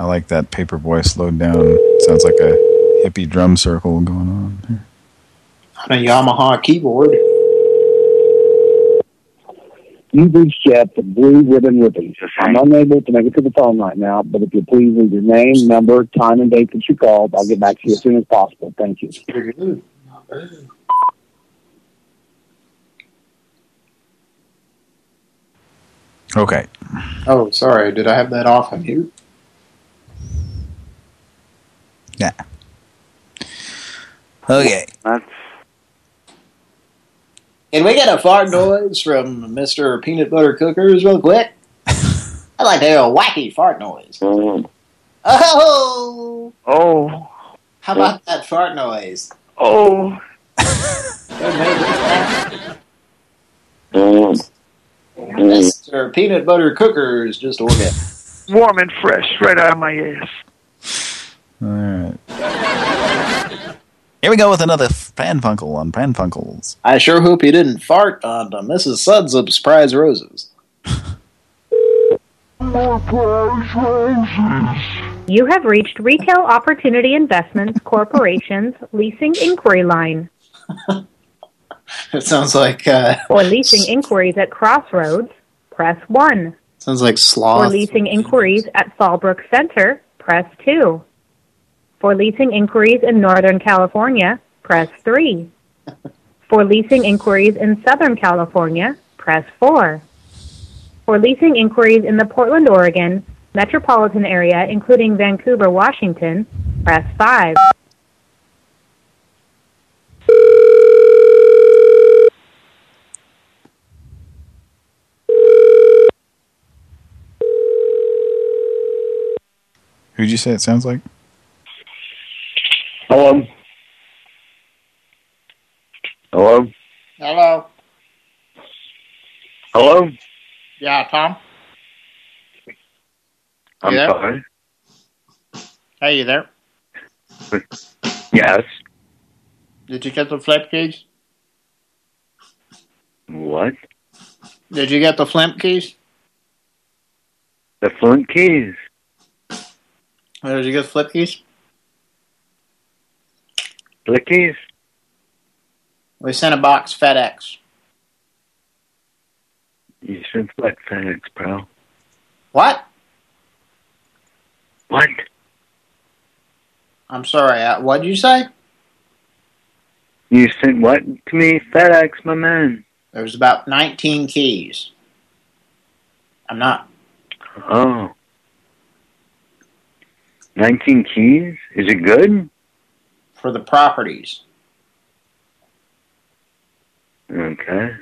I like that paper boy slowed down. Sounds like a hippie drum circle going on. here. On a Yamaha keyboard. You've reached Jeff the Blue Ribbon Ribbon. I'm unable to make it to the phone right now, but if you please leave your name, number, time, and date that you called, I'll get back to you as soon as possible. Thank you. Okay. Oh, sorry. Did I have that off on here? Yeah. Okay. Can we get a fart noise from Mr. Peanut Butter Cookers real quick? I'd like to hear a wacky fart noise. Oh! Oh. How about that fart noise? Oh. Mr. Peanut Butter Cookers just ordered. Warm and fresh, right out of my ass. All right. Here we go with another Pranfunkel on Pranfunkels. I sure hope you didn't fart on Mrs. Suds of Surprise Roses. You have reached Retail Opportunity Investments Corporation's leasing inquiry line. It sounds like uh, For leasing inquiries at Crossroads, press 1. sounds like For sloth. leasing inquiries at Fallbrook Center, press 2. For leasing inquiries in Northern California, press 3. For leasing inquiries in Southern California, press 4. For leasing inquiries in the Portland, Oregon metropolitan area, including Vancouver, Washington, press 5. Who'd you say it sounds like? Hello? Hello? Hello. Hello? Yeah, Tom. I'm there? sorry. Hey, you there? Yes. Did you get the flip keys? What? Did you get the flimp keys? The Flint keys. Or did you get the flip keys? The keys? We sent a box FedEx. You should flex FedEx, bro. What? What? I'm sorry. Uh, what'd you say? You sent what to me? FedEx, my man. There was about 19 keys. I'm not. Oh. 19 keys? Is it good? For the properties. Okay.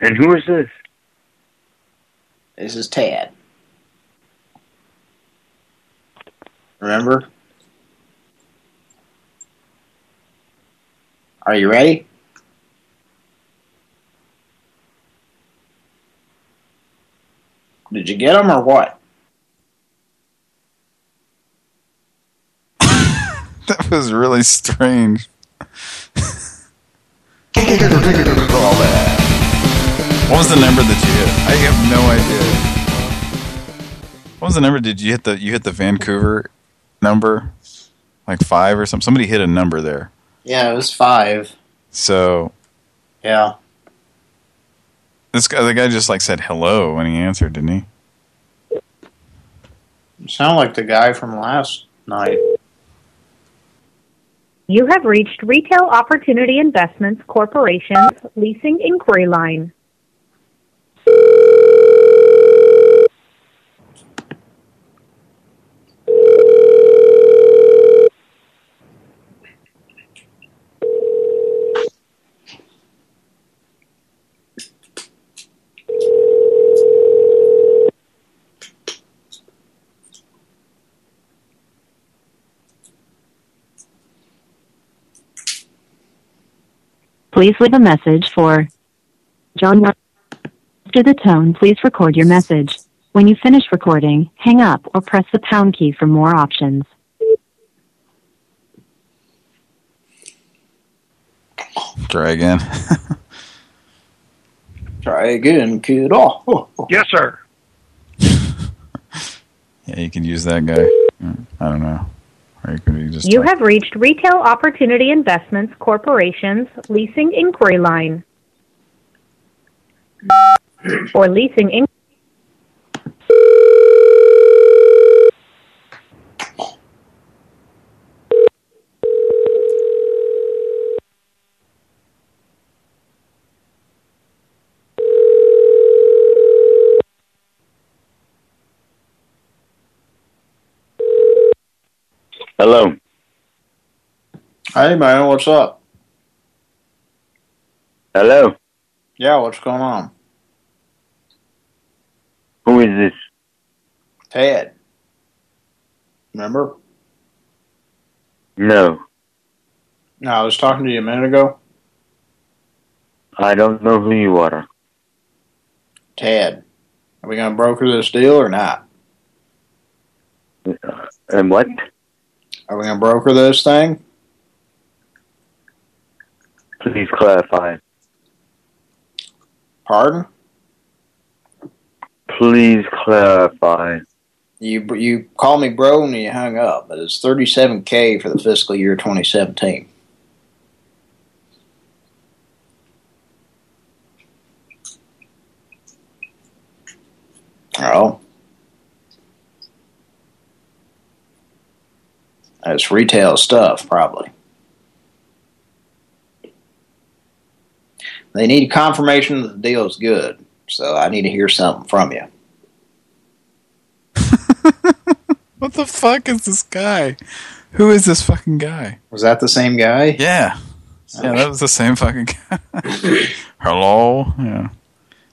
And who is this? This is Tad. Remember? Are you ready? Did you get them or what? That was really strange. What was the number that you hit? I have no idea. What was the number? Did you hit the you hit the Vancouver number? Like five or something? Somebody hit a number there. Yeah, it was five. So Yeah. this guy the guy just like said hello when he answered, didn't he? You sound like the guy from last night. You have reached Retail Opportunity Investments Corporation's leasing inquiry line. Please leave a message for John. After the tone, please record your message. When you finish recording, hang up or press the pound key for more options. Try again. Try again, kid. Oh, Yes, sir. Yeah, you can use that guy. I don't know. Or you could just You have reached Retail Opportunity Investments Corporation's leasing inquiry line. For leasing in- Hello. Hey, man, what's up? Hello. Yeah, what's going on? Who is this? Ted. Remember? No. No, I was talking to you a minute ago. I don't know who you are. Ted. Are we going to broker this deal or not? And what? Are we going to broker this thing? Please clarify. Pardon? Please clarify. You you called me bro and you hung up, but it's 37k for the fiscal year 2017. Oh. That's retail stuff, probably. They need confirmation that the deal is good, so I need to hear something from you. What the fuck is this guy? Who is this fucking guy? Was that the same guy? Yeah. Yeah, that was the same fucking guy. Hello? Yeah.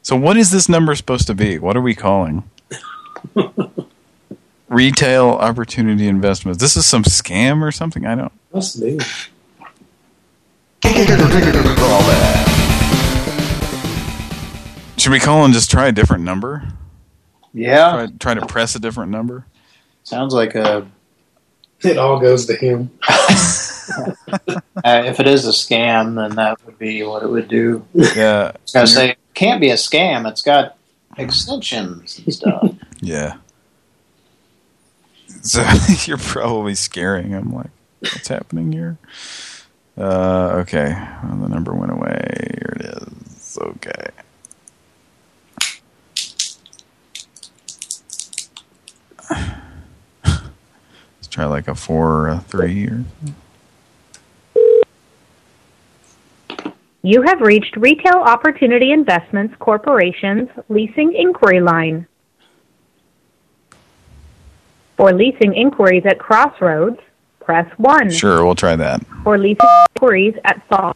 So what is this number supposed to be? What are we calling? Retail Opportunity Investments. This is some scam or something? I don't... Must be. Should we call and just try a different number? Yeah. Try, try to press a different number? Sounds like a It all goes to him. Uh, if it is a scam, then that would be what it would do. Yeah. I was gonna say, it can't be a scam. It's got extensions and stuff. Yeah. So you're probably scaring him. Like, what's happening here? Uh, okay. Well, the number went away. Here it is. Okay. Let's try like a four or a three or You have reached Retail Opportunity Investments Corporation's leasing inquiry line. For leasing inquiries at Crossroads, press 1. Sure, we'll try that. For leasing inquiries at Sol.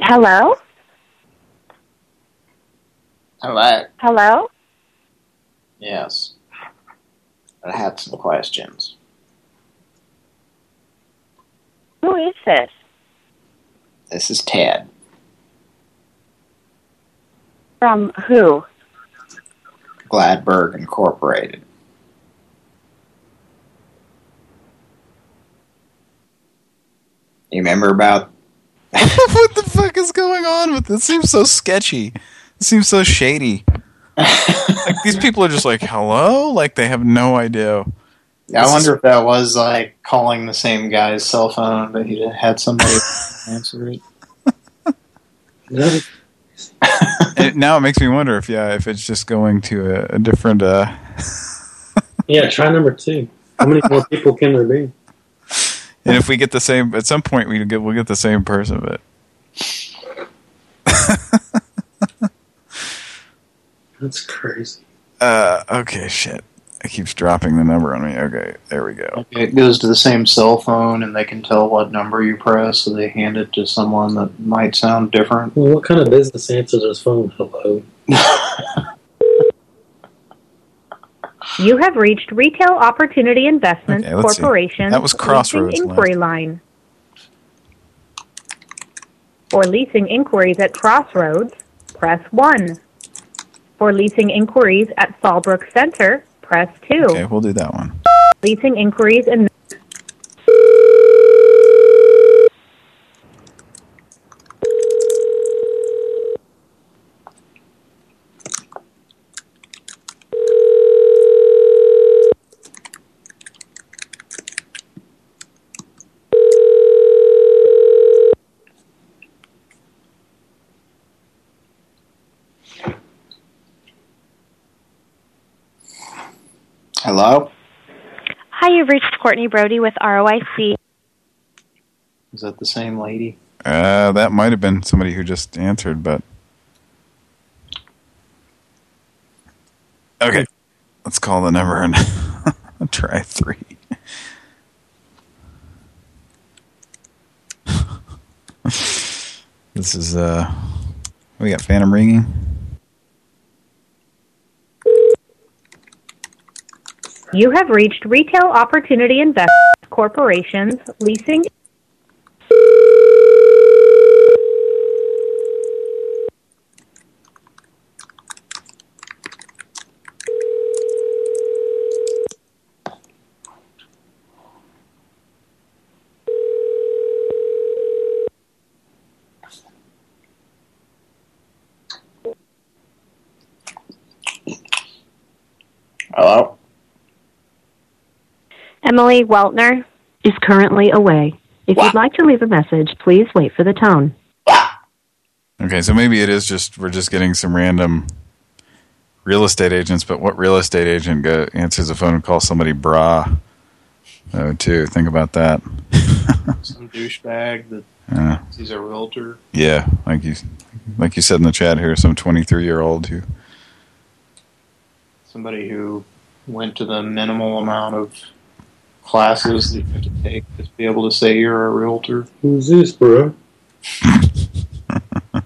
Hello? Hello. Hello? Yes. I had some questions. Who is this? This is Ted. From who? Gladberg Incorporated. You remember about what the fuck is going on with this? It seems so sketchy. It seems so shady. Like these people are just like, hello? Like they have no idea. I wonder if that was like calling the same guy's cell phone, but he had somebody answer it. it, now it makes me wonder if yeah, if it's just going to a, a different. uh Yeah, try number two. How many more people can there be? And if we get the same, at some point we get we'll get the same person, but That's crazy. uh okay, shit. It keeps dropping the number on me. Okay, there we go. It goes to the same cell phone, and they can tell what number you press, so they hand it to someone that might sound different. Well, what kind of business answers his phone? Hello. You have reached Retail Opportunity Investments Okay, let's see. Corporation. That was Crossroads leasing inquiry line. For leasing inquiries at Crossroads, press 1. For leasing inquiries at Fallbrook Center, press 2. Okay, we'll do that one. Leasing inquiries in Hello? Hi, you've reached Courtney Brody with ROIC. Is that the same lady? Uh, that might have been somebody who just answered, but okay. Let's call the number and try three. this is uh, we got Phantom ringing. You have reached Retail Opportunity Investments Corporation's leasing Emily Weltner. Is currently away. If you'd like to leave a message, please wait for the tone. Okay, so maybe it is just we're just getting some random real estate agents, but what real estate agent go, answers the phone and calls somebody bra? Oh, too. Think about that. Some douchebag that Yeah. he's a realtor. Yeah, like you, like you said in the chat here, some 23 year old who. Somebody who went to the minimal amount of classes that you have to take to be able to say you're a realtor. Who's this, bro?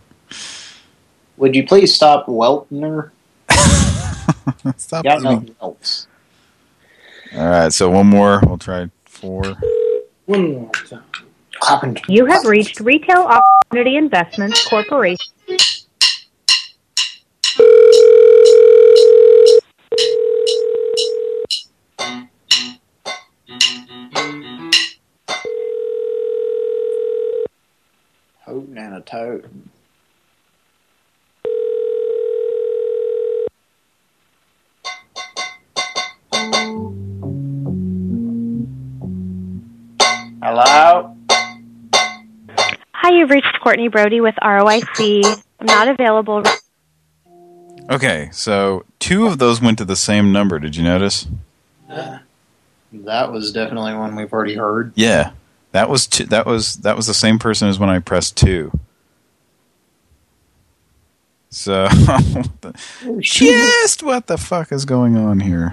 Would you please stop Weltner? Stop Got nothing else. All right, so one more. We'll try four. One more time. You have reached Retail Opportunity Investments Corporation. Hootin' and a tote. Hello? Hi, you've reached Courtney Brody with ROIC. I'm not available. Okay, so two of those went to the same number. Did you notice? That was definitely one we've already heard. Yeah, that was two, that was that was the same person as when I pressed two. So, what the- just what the fuck is going on here?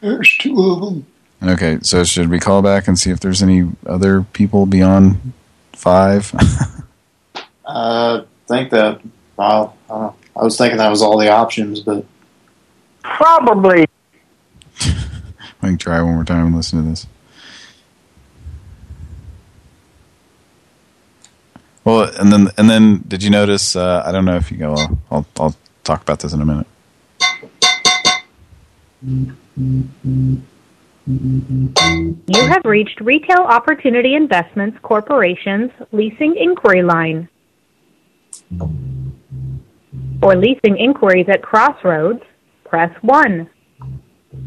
There's two of them. Okay, so should we call back and see if there's any other people beyond five? Uh, think that. Well, uh, I was thinking that was all the options, but Probably. I can try one more time and listen to this. Well, and then and then did you notice? Uh, I don't know if you go. I'll, I'll I'll talk about this in a minute. You have reached Retail Opportunity Investments Corporation's leasing inquiry line. For leasing inquiries at Crossroads, press 1.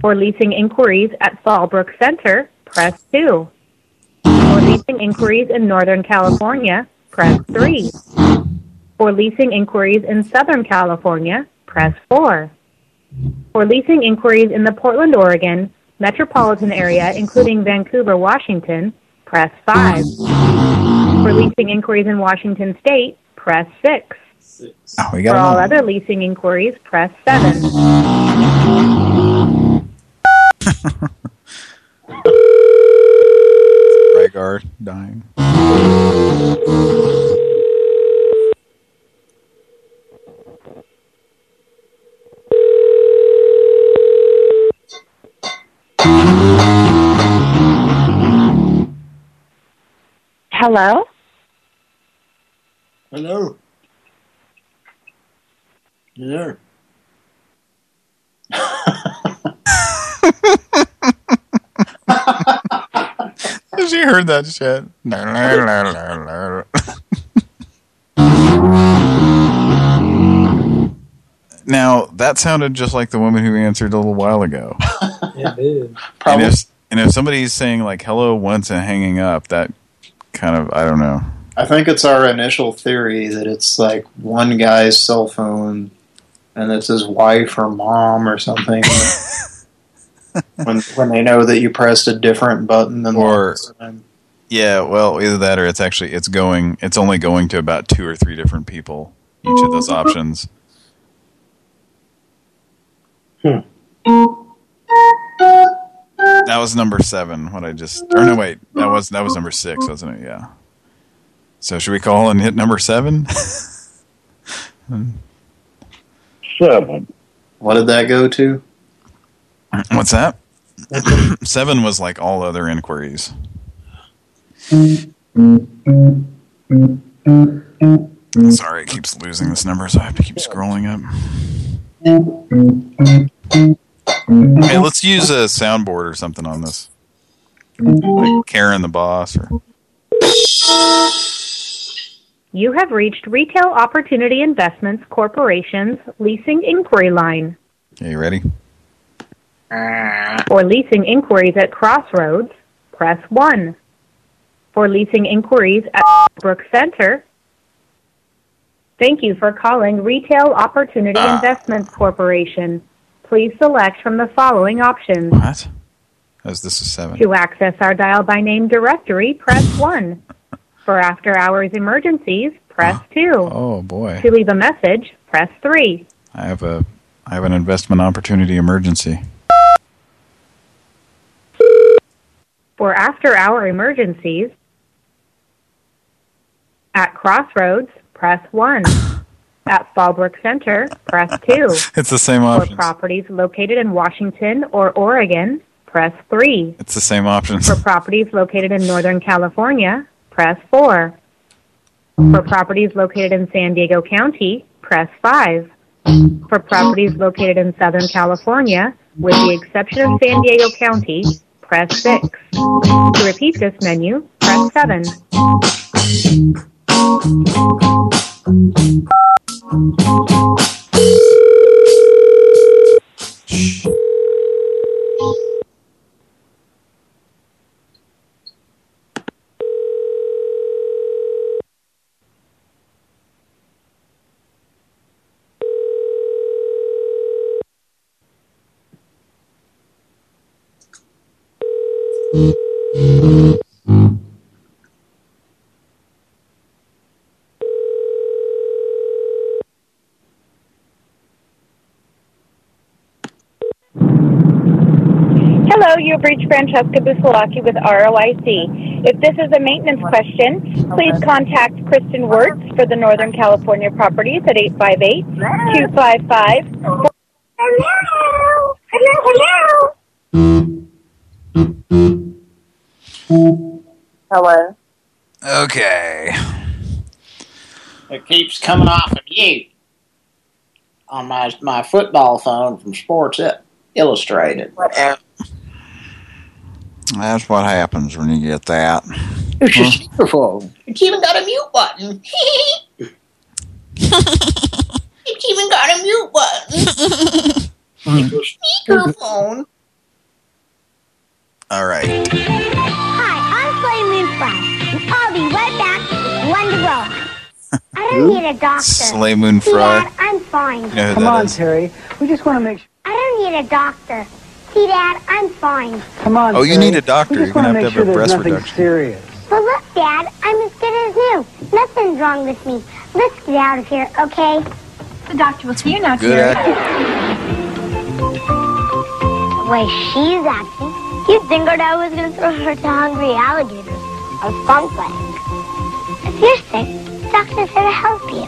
For leasing inquiries at Fallbrook Center, press 2. For leasing inquiries in Northern California, press 3. For leasing inquiries in Southern California, press 4. For leasing inquiries in the Portland, Oregon metropolitan area, including Vancouver, Washington, press 5. For leasing inquiries in Washington State, press 6. Oh, For all one. other leasing inquiries, press 7. Rhaegar dying. Hello? Hello. Yeah. she heard that shit. now, that sounded just like the woman who answered a little while ago. Yeah, dude. And if, and if somebody's saying like hello once and hanging up, that kind of, I don't know. I think it's our initial theory that it's like one guy's cell phone and it's his wife or mom or something. when when they know that you pressed a different button than Or- last time. Yeah, well, either that or it's actually, it's going, it's only going to about two or three different people, each of those options. Hmm. That was number seven, what I just, or no, wait, that was, that was number six, wasn't it? Yeah. So should we call and hit number seven? Seven. What did that go to? What's that? seven was like all other inquiries. Sorry, it keeps losing this number, so I have to keep scrolling up. Hey, let's use a soundboard or something on this. Like Karen the boss or You have reached Retail Opportunity Investments Corporation's leasing inquiry line. Are you ready? For leasing inquiries at Crossroads, press 1. For leasing inquiries at Brook Center, thank you for calling Retail Opportunity ah. Investments Corporation. Please select from the following options. What? As this is seven. To access our dial by name directory, press 1. For after hours emergencies, press ah. 2. Oh boy. To leave a message, press 3. I have a I have an investment opportunity emergency. For after hour emergencies, at Crossroads, press 1. At Fallbrook Center, press 2. It's the same option. For properties located in Washington or Oregon, press 3. It's the same options. For properties located in Northern California, press 4. For properties located in San Diego County, press 5. For properties located in Southern California, with the exception of San Diego County, press 6. To repeat this menu, press 7. Hello, you have reached Francesca Busolaki with ROIC. If this is a maintenance question, please contact Kristen Wirtz for the Northern California properties at 858-255. Hello! Hello, hello! Hello. Okay. It keeps coming off of you on my my football phone from Sports Illustrated. Whatever. That's what happens when you get that. It's your speakerphone. It's even got a mute button. it's even got a mute button. Speakerphone. All right. Hi, I'm Flame Moon Fry, and I'll be right back with one to. I don't need a doctor. Slay Moon See, Fry. Dad, I'm fine. You know Come on, is? Terry. We just want to make sure. I don't need a doctor. See, Dad, I'm fine. Come on, Oh, you Terry. need a doctor. You're gonna have to to have a sure there's breast reduction. serious. But look, Dad, I'm as good as new. Nothing's wrong with me. Let's get out of here, okay? The doctor will see you now, Good Terry. The way she's acting, you'd think her dad was going to throw her to hungry alligators or skunk legs. If you're sick, the doctor's here to help you.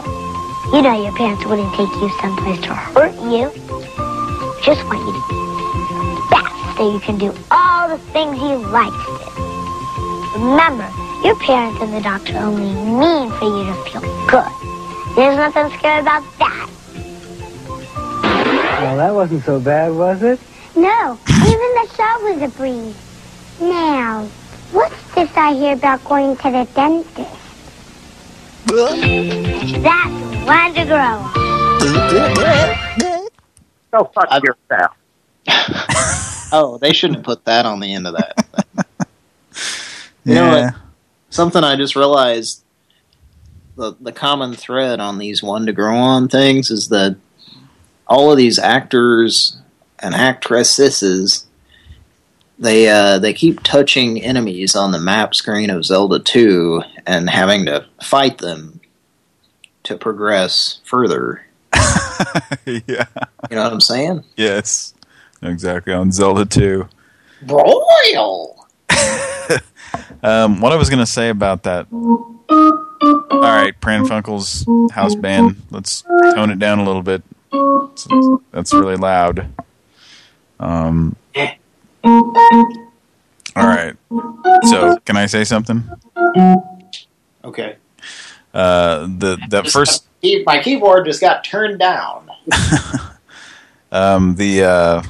You know your parents wouldn't take you someplace to hurt you. Just want you to be best so you can do all the things you like to do. Remember, your parents and the doctor only mean for you to feel good. There's nothing scary about that. Well, that wasn't so bad, was it? No, even the show was a breeze. Now, what's this I hear about going to the dentist? That's one to grow on. Go fuck yourself. oh, they shouldn't have put that on the end of that. You know Yeah. what? Something I just realized, the the common thread on these one to grow on things is that all of these actors and actresses, they uh, they keep touching enemies on the map screen of Zelda 2 and having to fight them to progress further. yeah. You know what I'm saying? Yes. Exactly. On Zelda 2. Broil! Um, what I was going to say about that. All right, Pran Funkel's house band. Let's tone it down a little bit. It's- That's really loud. Um. All right. So, can I say something? Okay. Uh, the that first My keyboard just got turned down. um the uh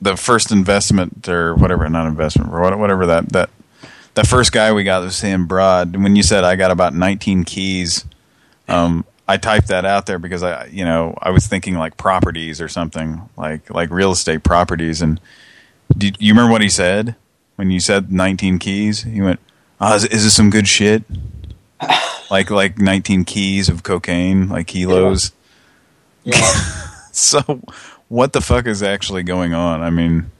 the first investment or whatever not investment or whatever that that that first guy we got was Sam Broad when you said I got about 19 keys um I typed that out there because I you know I was thinking like properties or something like like real estate properties. And do you remember what he said? When you said 19 keys he went oh, is, is this some good shit? Like like 19 keys of cocaine like kilos. So what the fuck is actually going on? I mean,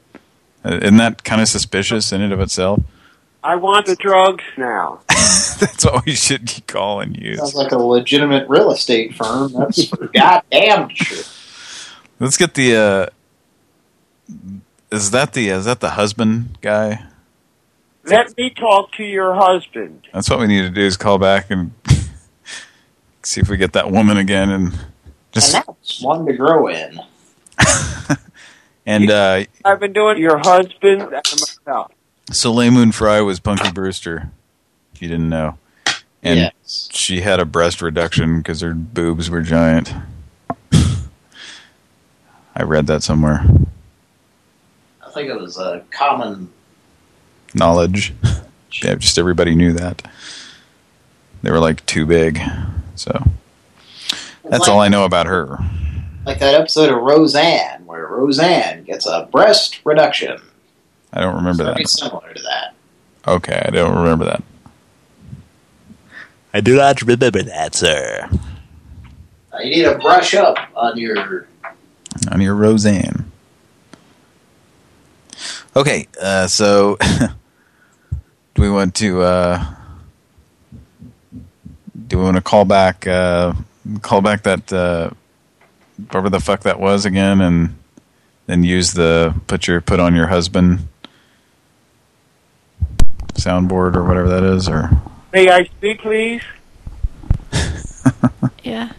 uh, isn't that kind of suspicious in and of itself? I want the drugs now. That's all we should be calling you. Sounds like a legitimate real estate firm. That's for goddamn sure. Let's get the. uh Is that the is that the husband guy? Let me talk to your husband. That's what we need to do is call back and see if we get that woman again and just And that's one to grow in. and uh I've been doing your husband and myself. Soleil Moon Fry was Punky Brewster. If you didn't know, and Yes. she had a breast reduction because her boobs were giant. I read that somewhere. I think it was a common. Knowledge. Yeah, just everybody knew that. They were like too big. So that's all I know about her. Like that episode of Roseanne, where Roseanne gets a breast reduction. I don't remember that. Very similar to that. Okay, I don't remember that. I do not remember that, sir. Uh, you need to brush up on your. On your Roseanne. Okay, uh, so do we want to uh, do we want to call back uh, call back that uh, whatever the fuck that was again, and then use the put your put on your husband soundboard or whatever that is, or May I speak, please? Yeah.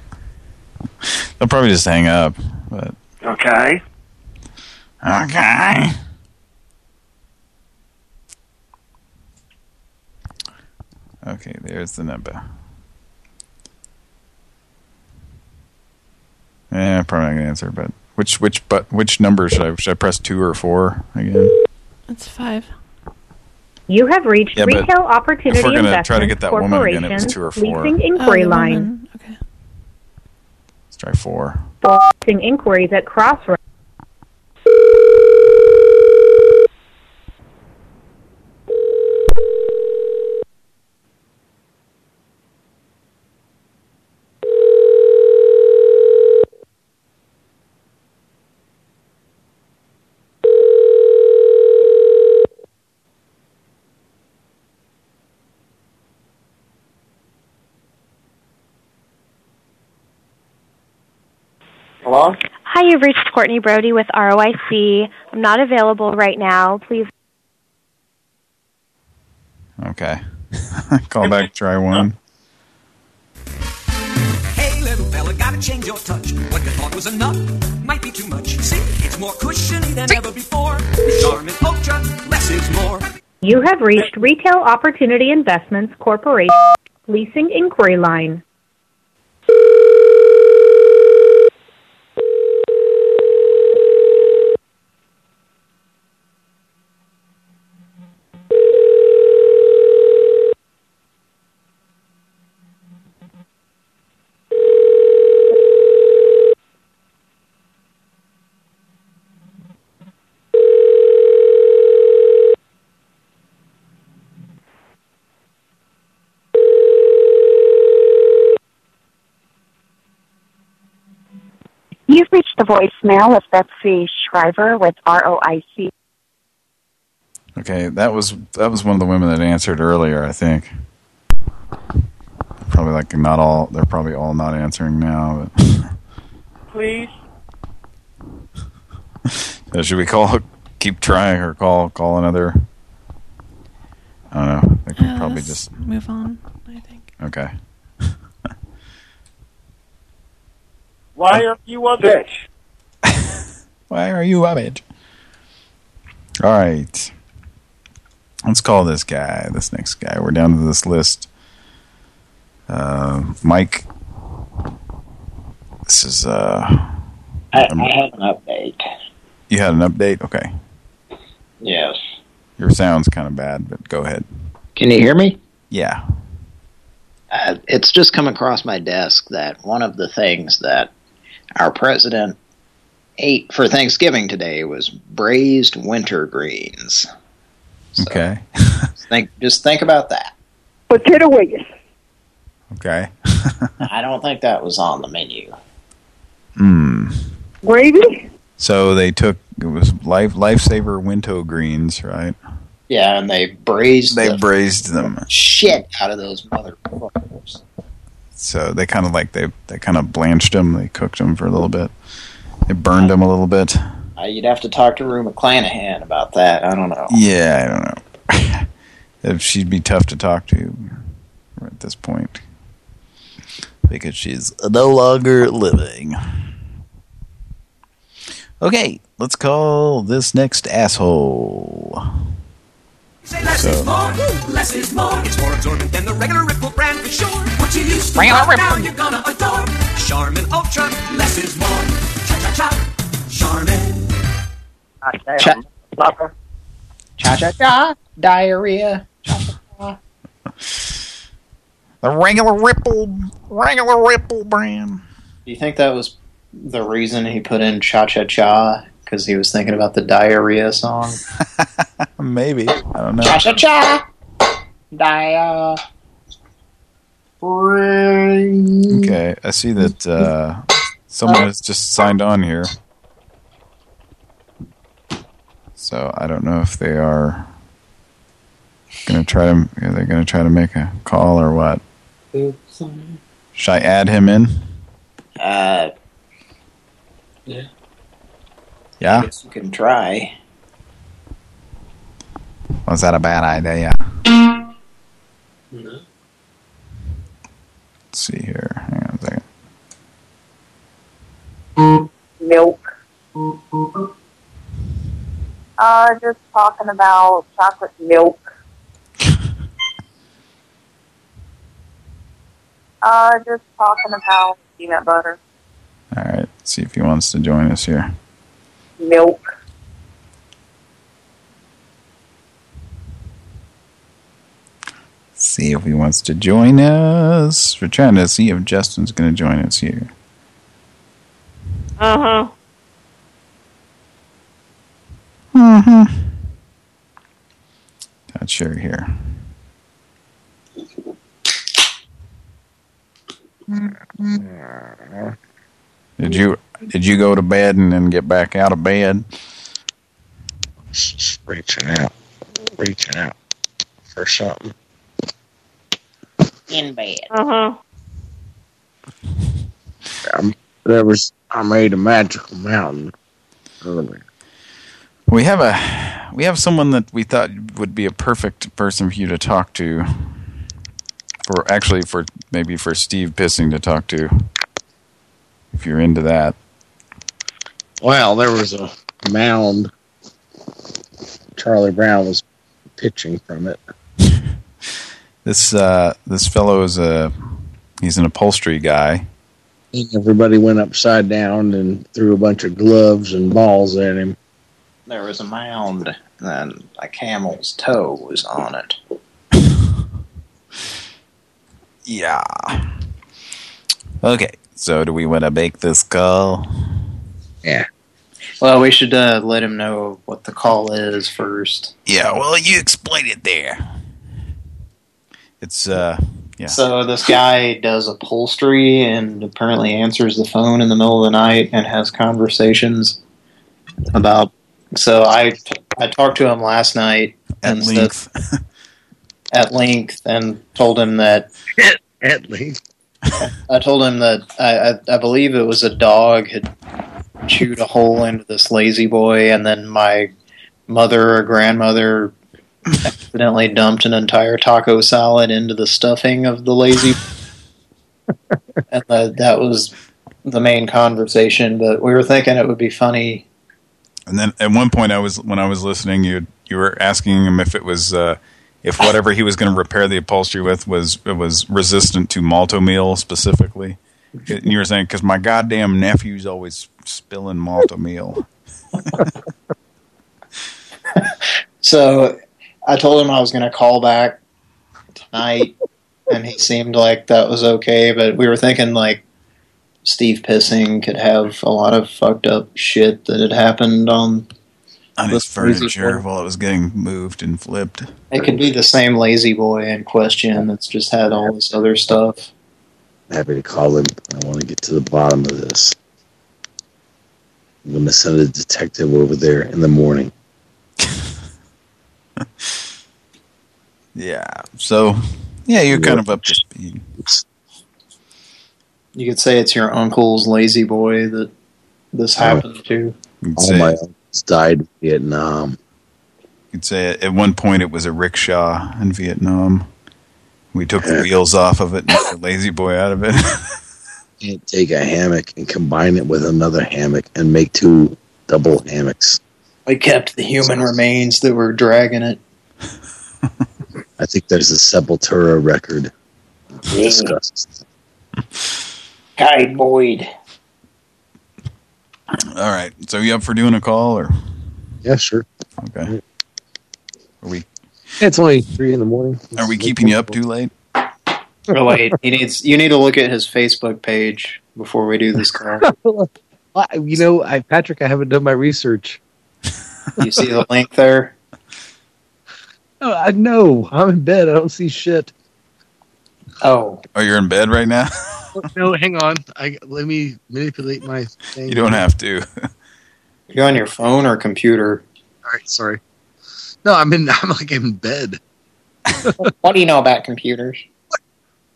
they'll probably just hang up. But Okay. okay. Okay, there's the number. Yeah, probably not gonna answer. But which which but which number should I should I press two or four again? That's five. You have reached Yeah, Retail Opportunity if we're gonna Investments try to get that woman again, it was Corporation's two or four. leasing Oh, inquiry the line. woman. Okay. Let's try four. Leasing inquiries at Crossroads. Hello? Hi, you've reached Courtney Brody with ROIC. I'm not available right now. Please. Okay. Call back, try one. Hey, little fella, gotta change your touch. What you thought was enough might be too much. See, it's more cushiony than ever before. Charmin Ultra, less is more. You have reached Retail Opportunity Investments Corporation Leasing Inquiry Line. The voicemail of Betsy Shriver with ROIC. Okay, that was that was one of the women that answered earlier, I think. Probably like not all, they're probably all not answering now. But Please. So should we call, keep trying, or call call another? I don't know. I could Uh, probably let's just move on. I think. okay. Why are you a bitch? Why are you a bitch? All right. Let's call this guy, this next guy. We're down to this list. Uh, Mike. This is, uh... I, I have an update. You had an update? Okay. Yes. Your sound's kind of bad, but go ahead. Can you hear me? Yeah. Uh, it's just come across my desk that one of the things that our president ate for Thanksgiving today was braised winter greens. Okay. Think, just think about that. Potato wings. Okay. I don't think that was on the menu. Hmm. Gravy? So they took, it was life lifesaver winter greens, right? Yeah, and they braised They the braised them. shit out of those motherfuckers. So they kind of like, they, they kind of blanched them. They cooked them for a little bit. They burned him a little bit. Uh, you'd have to talk to Rue McClanahan about that. I don't know. Yeah, I don't know. if she'd be tough to talk to at this point. Because she's no longer living. Okay, let's call this next asshole. Say less is more, less is more. It's more absorbent than the regular Ripple brand for sure. What you used to love, now you're gonna adore. Charmin Ultra, less is more. Cha cha cha, Charmin. Cha cha cha cha diarrhea. The regular Ripple, regular Ripple brand. Do you think that was the reason he put in Cha Cha Cha? Because he was thinking about the diarrhea song? Maybe. I don't know. Cha cha cha. Diarrhea. Okay, I see that uh, someone has just signed on here. So I don't know if they are gonna try to. Are they gonna try to make a call or what? Should I add him in? Uh, Yeah. Yeah. you can try. Was that a bad idea? Yeah? Let's see here. Hang on a second. Milk. Uh, just talking about chocolate milk. uh, just talking about peanut butter. All right. See if he wants to join us here. Milk. See if he wants to join us. We're trying to see if Justin's going to join us here. Uh huh. Mm-hmm. Not sure here. Did you did you go to bed and then get back out of bed? Reaching out. Reaching out for something. In bed. Uh huh. Um, there was, I made a magical mountain earlier. We have a we have someone that we thought would be a perfect person for you to talk to. For actually for maybe for Steve Pissing to talk to. If you're into that. Well, there was a mound. Charlie Brown was pitching from it. This uh this fellow is a he's an upholstery guy. And everybody went upside down and threw a bunch of gloves and balls at him. There was a mound, and a camel's toe was on it. Yeah. Okay, so do we want to make this call? Yeah. Well, we should uh, let him know what the call is first. Yeah, well, you explain it there. It's, uh, yeah. So this guy does upholstery and apparently answers the phone in the middle of the night and has conversations about. So I I talked to him last night At and length. said- at length and told him that At least. I told him that I, I I believe it was a dog had chewed a hole into this La-Z-Boy and then my mother or grandmother accidentally dumped an entire taco salad into the stuffing of the lazy and that that was the main conversation but we were thinking it would be funny And then at one point, I was when I was listening, you you were asking him if it was uh, if whatever he was going to repair the upholstery with was it was resistant to Malt-O-Meal specifically. And you were saying because my goddamn nephew's always spilling Malt-O-Meal. So I told him I was going to call back tonight, and he seemed like that was okay. But we were thinking like Steve Pissing could have a lot of fucked up shit that had happened on. on his furniture while it was getting moved and flipped. It could be the same La-Z-Boy in question that's just had all this other stuff. happy to call him. I want to get to the bottom of this. I'm going to send a detective over there in the morning. Yeah. So yeah, you're kind of up to speed. You could say it's your uncle's La-Z-Boy that this happened to. All my uncles died in Vietnam. you'd say at one point it was a rickshaw in Vietnam. We took the wheels off of it and took the La-Z-Boy out of it. Can't take a hammock and combine it with another hammock and make two double hammocks. We kept the human remains that were dragging it. I think there's a Sepultura record. Discussed. Guy Boyd. All right. So you up for doing a call or? Yeah, sure. Okay. Are we It's only three in the morning. are we keeping you up too late? Oh wait, he needs. You need to look at his Facebook page before we do this call. You know, I Patrick, I haven't done my research. You see the link there? Oh, I know. I'm in bed. I don't see shit. Oh, Oh, you're in bed right now. no, hang on. I let me manipulate my thing. you don't have to. you on your phone or computer? All right, sorry. No, I'm in. I'm like in bed. What do you know about computers?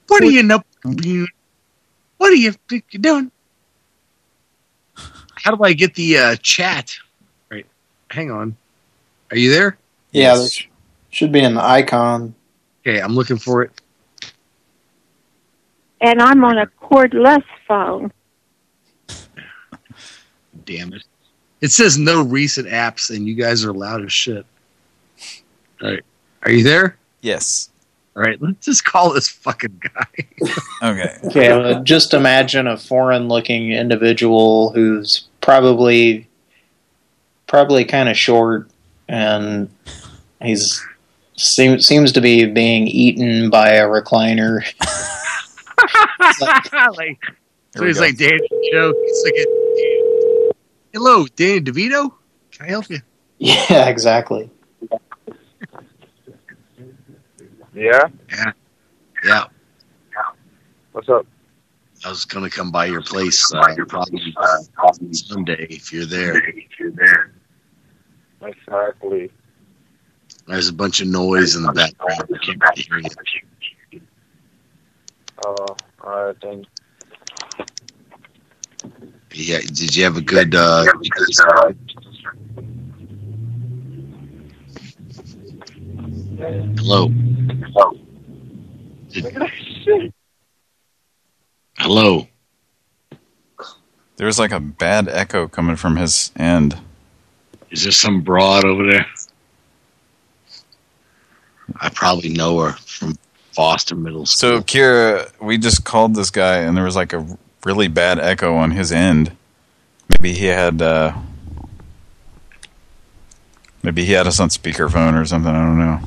What do you know? You, what do you think you're doing? How do I get the uh, chat? Right. Hang on. Are you there? Yeah, this should be an icon. Okay, I'm looking for it. And I'm on a cordless phone. Damn it. It says no recent apps, and you guys are loud as shit. All right. Are you there? Yes. All right. Let's just call this fucking guy. Okay. Okay, well, just imagine a foreign-looking individual who's probably probably kind of short, and he's seems seems to be being eaten by a recliner. like, so he's like Danny Joe. He's like a Hello, Danny DeVito. Can I help you? Yeah, exactly. Yeah? Yeah. Yeah. What's up? I was gonna come by your place uh, probably uh, Sunday if you're there. If you're there. Exactly. There's a bunch of noise in the background. I can't really hear you. Uh, alright then. Yeah. Did you have a good? Uh, hello. Did- hello. There's like a bad echo coming from his end. Is there some broad over there? I probably know her from Foster Middle School. So Kira, we just called this guy, and there was like a really bad echo on his end. Maybe he had, uh, maybe he had us on speakerphone or something. I don't know.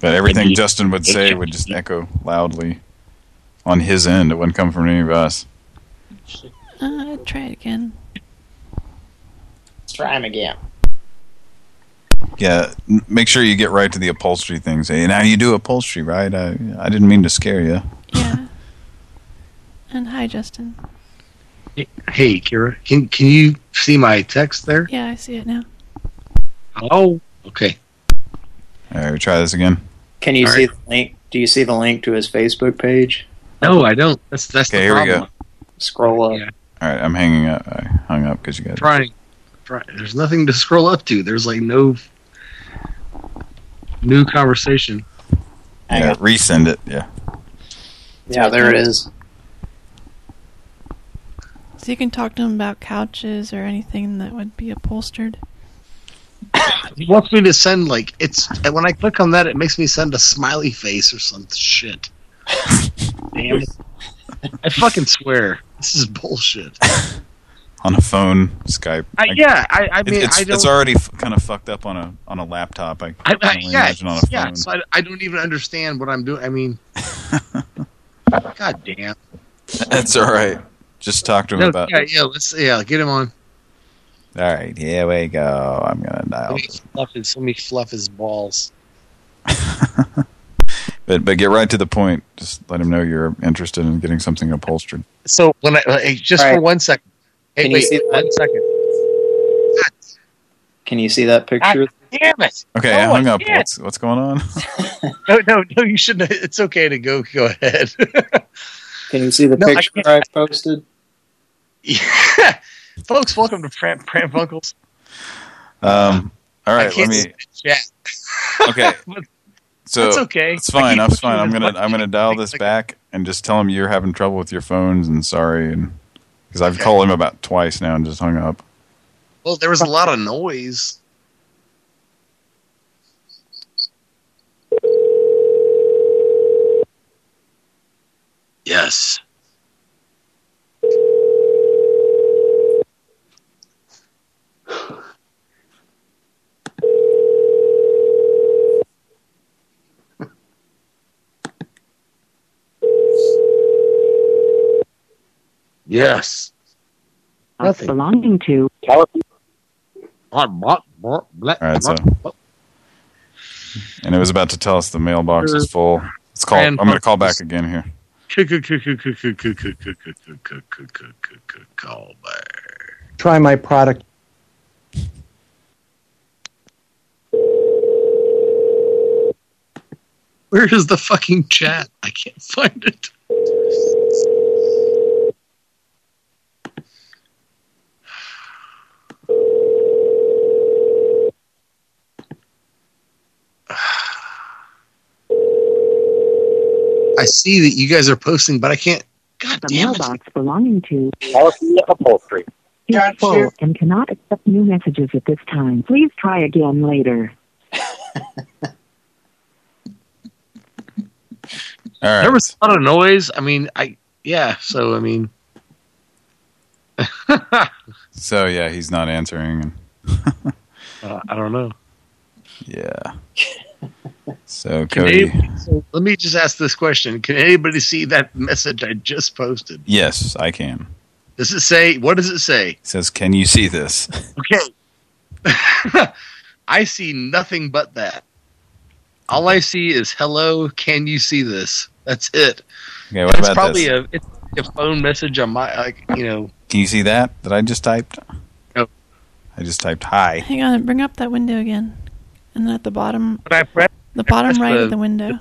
But everything Maybe- Justin would say would just echo loudly on his end. It wouldn't come from any of us. Uh, try it again. Let's try him again. Yeah, make sure you get right to the upholstery things. Say, now you do upholstery, right? I I didn't mean to scare you. Yeah. and hi, Justin. Hey, Kira, can can you see my text there? Yeah, I see it now. Hello. Okay. All right, we try this again. Can you All see right. the link? Do you see the link to his Facebook page? No, I don't. That's that's Okay, the here we go. Scroll up. Yeah. All right, I'm hanging up. I hung up because you got. Trying. Try, there's nothing to scroll up to. There's like no new conversation. Yeah, resend it. Yeah. Yeah, there it is. So you can talk to him about couches or anything that would be upholstered. He wants me to send like it's and when I click on that, it makes me send a smiley face or some shit. Damn it! I fucking swear this is bullshit. On a phone, Skype. I, yeah, I, I It- mean, it's I don't. it's already f kind of fucked up on a on a laptop. I, I, I, can only yeah, imagine on a yeah. phone. So I, I don't even understand what I'm doing. I mean, god damn. That's all right. Just talk to him No, about. yeah, yeah. Let's yeah, get him on. All right, here we go. I'm gonna dial. Let me fluff his, let me fluff his balls. But but get right to the point. Just let him know you're interested in getting something upholstered. So when I just All for one second. Hey, Can you wait, see that? one second. Can you see that picture? Damn it! Okay, No, I hung up. can't. What's what's going on? No, no, no. You shouldn't. It's okay to go. Go ahead. Can you see the No, picture can't. I posted? yeah. Folks, welcome to Pran Pran Funkels. Um. All I. Let can't me. see the chat. Okay. So That's okay. It's fine. keep That's fine. I'm as gonna I'm gonna dial this back and just tell them you're having trouble with your phones and sorry and because I've called him about twice now and just hung up. Well, there was a lot of noise. Yes. Yes. Nothing. belonging to All right. So. And it was about to tell us the mailbox is full. It's called. I'm gonna call back again here. Call back. Try my product. Where is the fucking chat? I can't find it. I see that you guys are posting, but I can't. God the damn it. mailbox belonging to Policy upholstery. is full and cannot accept new messages at this time. Please try again later. All right. There was a lot of noise. I mean, I yeah. So I mean, So yeah, he's not answering. And uh, I don't know. yeah. So Cody. anybody- so let me just ask this question: Can anybody see that message I just posted? Yes, I can. Does it say? What does it say? It says, "Can you see this?" Okay. I see nothing but that. All I see is hello. Can you see this? That's it. Okay, what That's about probably this? a it's a phone message on my like you know. Can you see that that I just typed? No. I just typed hi. Hang on, bring up that window again. And then at the bottom, I press the bottom right the- of the window.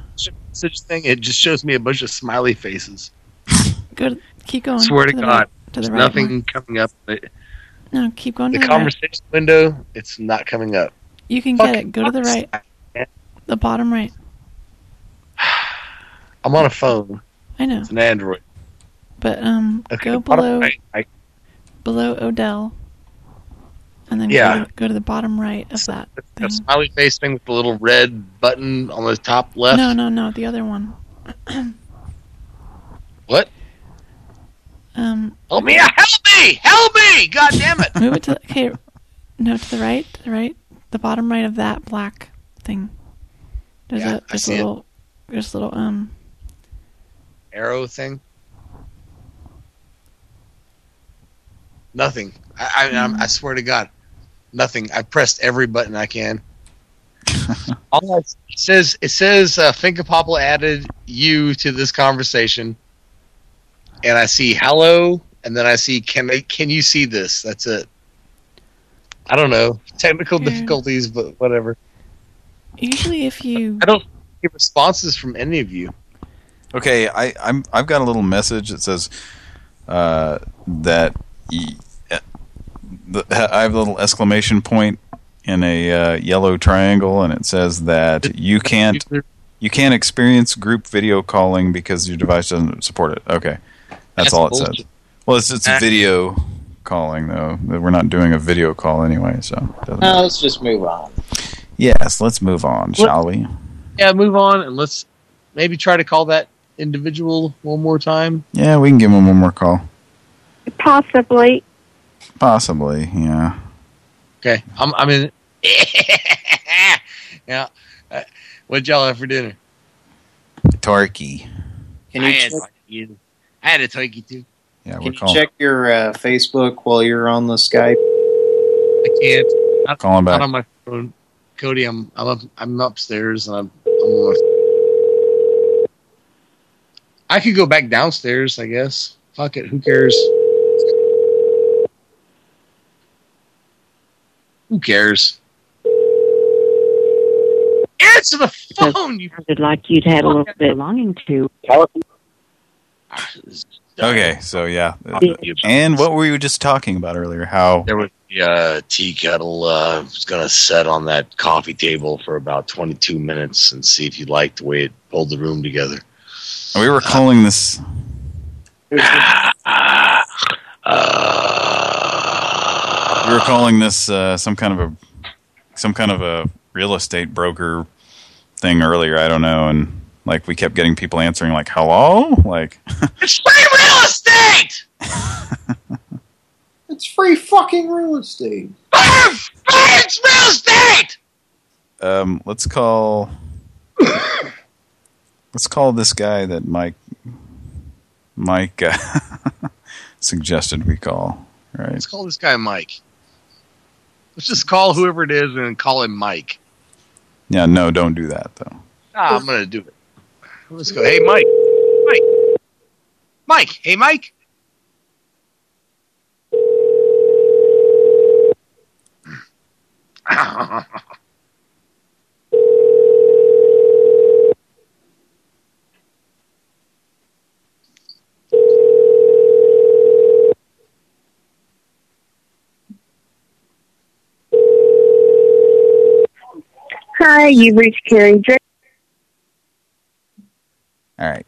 message thing, it just shows me a bunch of smiley faces. Go to, keep going. Swear to the God, right- to there's the right nothing more. coming up. No, keep going the to the right. conversation window, it's not coming up. You can Fuck get it. Go to the right. The bottom right. I'm on a phone. I know. It's an Android. But um, Okay, go below right, I- below Odell, and then Yeah. go, to, go to the bottom right of that a thing. smiley face thing with the little red button on the top left. No, no, no, the other one. What? Um, Help me! Help me! Help me! God damn it! move it to okay. No, to the right. To the right. The bottom right of that black thing. There's Yeah, a there's a see it. little there's a little um Arrow thing. Nothing. I, I, I swear to God, nothing. I pressed every button I can. All I, it says it says uh, Finka Popple added you to this conversation, and I see hello, and then I see can I, can you see this? That's it. I don't know technical Yeah. difficulties, but whatever. usually if you I don't get responses from any of you. Okay, I, I'm I've got a little message that says uh, that y- the, I have a little exclamation point in a uh, yellow triangle, and it says that you can't you can't experience group video calling because your device doesn't support it. Okay, that's, That's all it bullshit. says. Well, it's it's Ah. video calling though. We're not doing a video call anyway, so it doesn't No, let's just move on. yes. Let's move on, shall we? Yeah, move on and let's maybe try to call that individual one more time. Yeah, we can give him one more call. Possibly. Possibly, yeah. Okay, I'm I'm in. yeah, uh, what y'all have for dinner? Turkey. Can I you had, check, I had a turkey too. Yeah, can you check your uh, Facebook while you're on the Skype? I can't. I'm Call him not back. on my phone. Cody, I'm I'm up, I'm upstairs and I'm. I'm on I could go back downstairs, I guess. Fuck it, who cares? Who cares? Answer the phone, you Sounded like you'd had a little bit belonging to. Okay, so yeah. And what were you just talking about earlier? How There was the uh, tea kettle uh, was going to set on that coffee table for about 22 minutes and see if you liked the way it pulled the room together. we were calling this we were calling this uh, some kind of a some kind of a real estate broker thing earlier, I don't know, and like we kept getting people answering like hello? Like It's free real estate! It's free fucking real estate. It's real estate! um let's call let's call this guy that Mike Mike uh, suggested we call, right? Let's call this guy Mike. Let's just call whoever it is and call him Mike. Yeah, no, don't do that though. Ah, I'm gonna do it. Let's go. Hey, Mike. Mike. Mike. Hey, Mike. Hi, you've reached Carrie Drake. All right.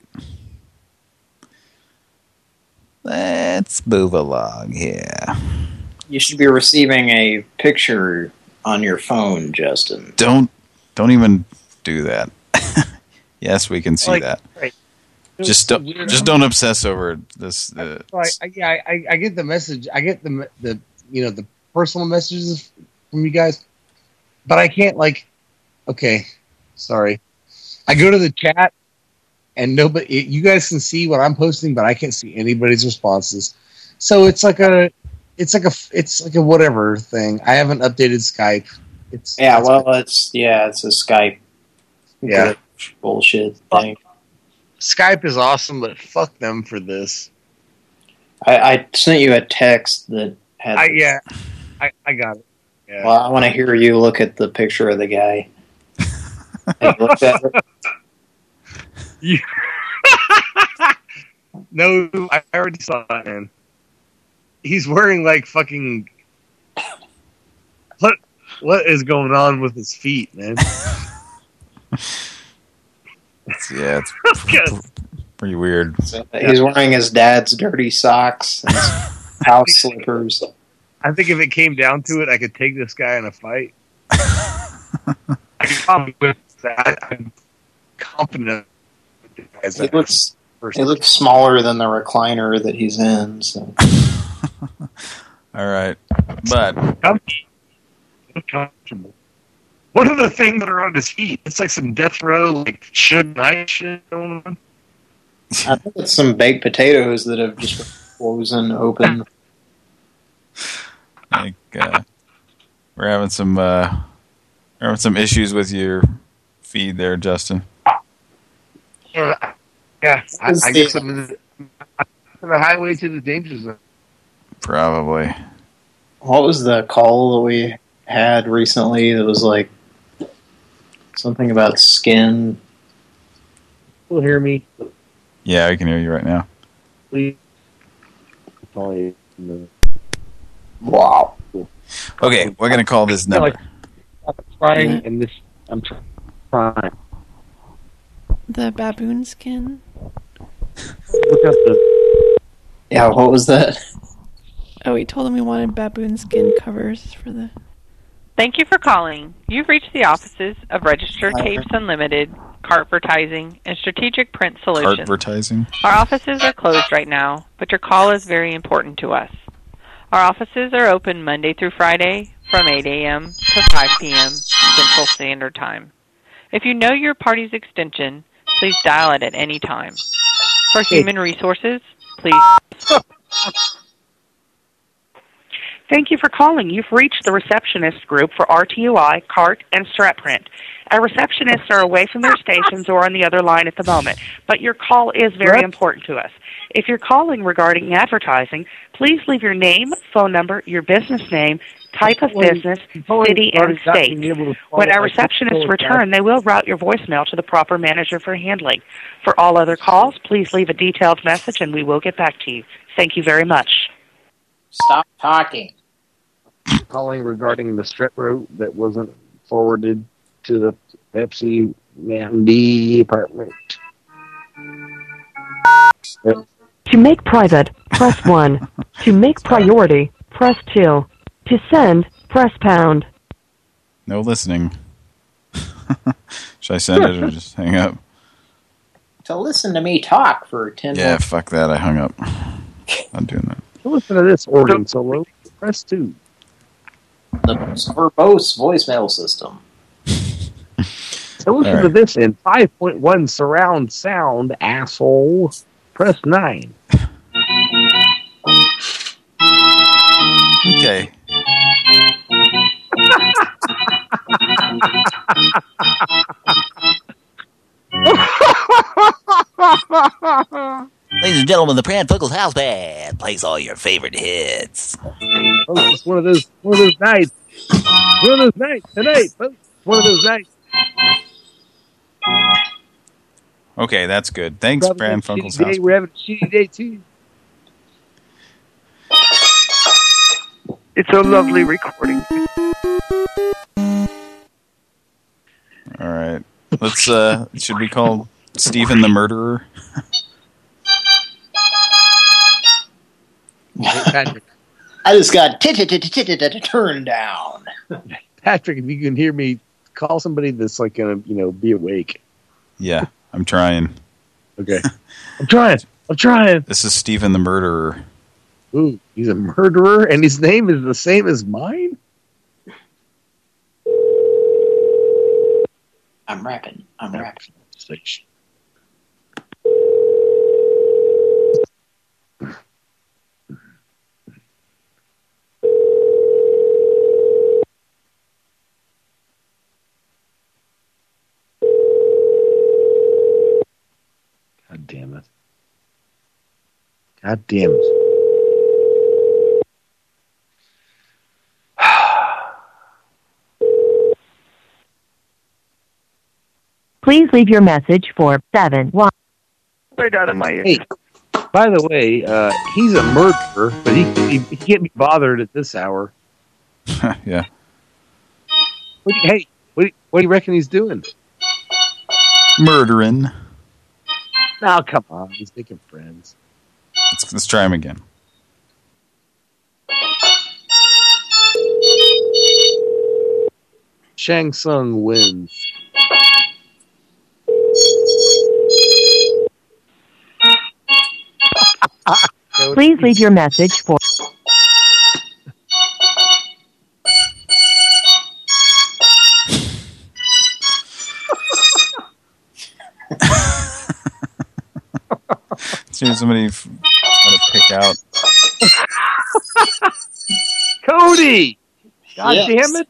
Let's move along here. You should be receiving a picture on your phone, Justin. Don't don't even do that. yes, we can see Like, that. right. Just don't Weird. just don't obsess over this. Uh, I, I, yeah, I, I get the message. I get the the you know the personal messages from you guys, but I can't like. Okay, sorry. I go to the chat, and nobody. You guys can see what I'm posting, but I can't see anybody's responses. So it's like a, it's like a, it's like a whatever thing. I haven't updated Skype. It's Yeah, well, it's yeah, it's a Skype. Yeah. bullshit thing. Skype is awesome, but fuck them for this. I, I sent you a text that had. I, yeah, I, I got it. Yeah. Well, I want to hear you look at the picture of the guy. Have you looked at it? You- no, I already saw it, man. He's wearing like fucking. What what is going on with his feet, man? It's, yeah, it's pretty weird. He's wearing his dad's dirty socks and his house slippers. I think if it came down to it, I could take this guy in a fight. I could probably win that. I'm confident. It looks it looks smaller than the recliner that he's in. So All right, but comfortable. What are the things that are on his feet? It's like some death row, like Suge Knight shit going on. I think it's some baked potatoes that have just frozen open. like uh, we're having some uh, we're having some issues with your feed there, Justin. Yeah, yeah. I, I guess I'm in the, I'm the highway to the danger zone. Probably. What was the call that we had recently that was like something about skin? Will hear me, Yeah, I can hear you right now. please. Wow. Okay, we're gonna call this number. I'm trying, and this I'm tr- trying. The baboon skin. Look up the Yeah, what was that? Oh, we told him we wanted baboon skin covers for the. Thank you for calling. You've reached the offices of Registered Tapes Unlimited, Cartvertising, and Strategic Print Solutions. Advertising. Our offices are closed right now, but your call is very important to us. Our offices are open Monday through Friday from 8 a.m. to 5 p.m. Central Standard Time. If you know your party's extension, please dial it at any time. For human resources, please. Thank you for calling. You've reached the receptionist group for RTUI, CART, and Strapprint. Our receptionists are away from their stations or on the other line at the moment, but your call is very important to us. If you're calling regarding advertising, please leave your name, phone number, your business name, type of business, city, and state. When our receptionists return, they will route your voicemail to the proper manager for handling. For all other calls, please leave a detailed message and we will get back to you. Thank you very much. Stop talking. calling regarding the strip route that wasn't forwarded to the Pepsi Man department. To make private, press 1. to make priority, press 2. To send, press pound. No listening. Should I send it or just hang up? To listen to me talk for 10 Yeah, more fuck that. I hung up. I'm doing that. Listen to this organ solo. Press 2. the most verbose voicemail system. So listen All to this in 5.1 surround sound, asshole. Press 9. Okay. Ladies and gentlemen, the Pran Funkels House Band plays all your favorite hits. Oh, it's one of those one of those nights. One of those nights tonight. folks. One of those nights. Okay, that's good. Thanks, Probably Bran a day. house. We're having a shitty day too. It's a lovely recording. All right. Let's uh should we call Stephen the murderer? Patrick, I just got turned down. Patrick, if you can hear me, call somebody that's like gonna, you know, be awake. Yeah, I'm trying. Okay. I'm trying. I'm trying. This is Stephen the murderer. Ooh, he's a murderer, and his name is the same as mine. I'm rapping. I'm yeah. rapping. Station. God damn it. God damn it. Please leave your message for 7 1. Right out of my ear. Hey, by the way, uh, he's a murderer, but he, he, he can't be bothered at this hour. yeah. What you, hey, what do, you, what do you reckon he's doing? Murdering. Oh, come on. He's making friends. Let's, let's try him again. Shang Tsung wins. Please leave your message for See somebody f- trying to pick out. Cody! God Yes. damn it!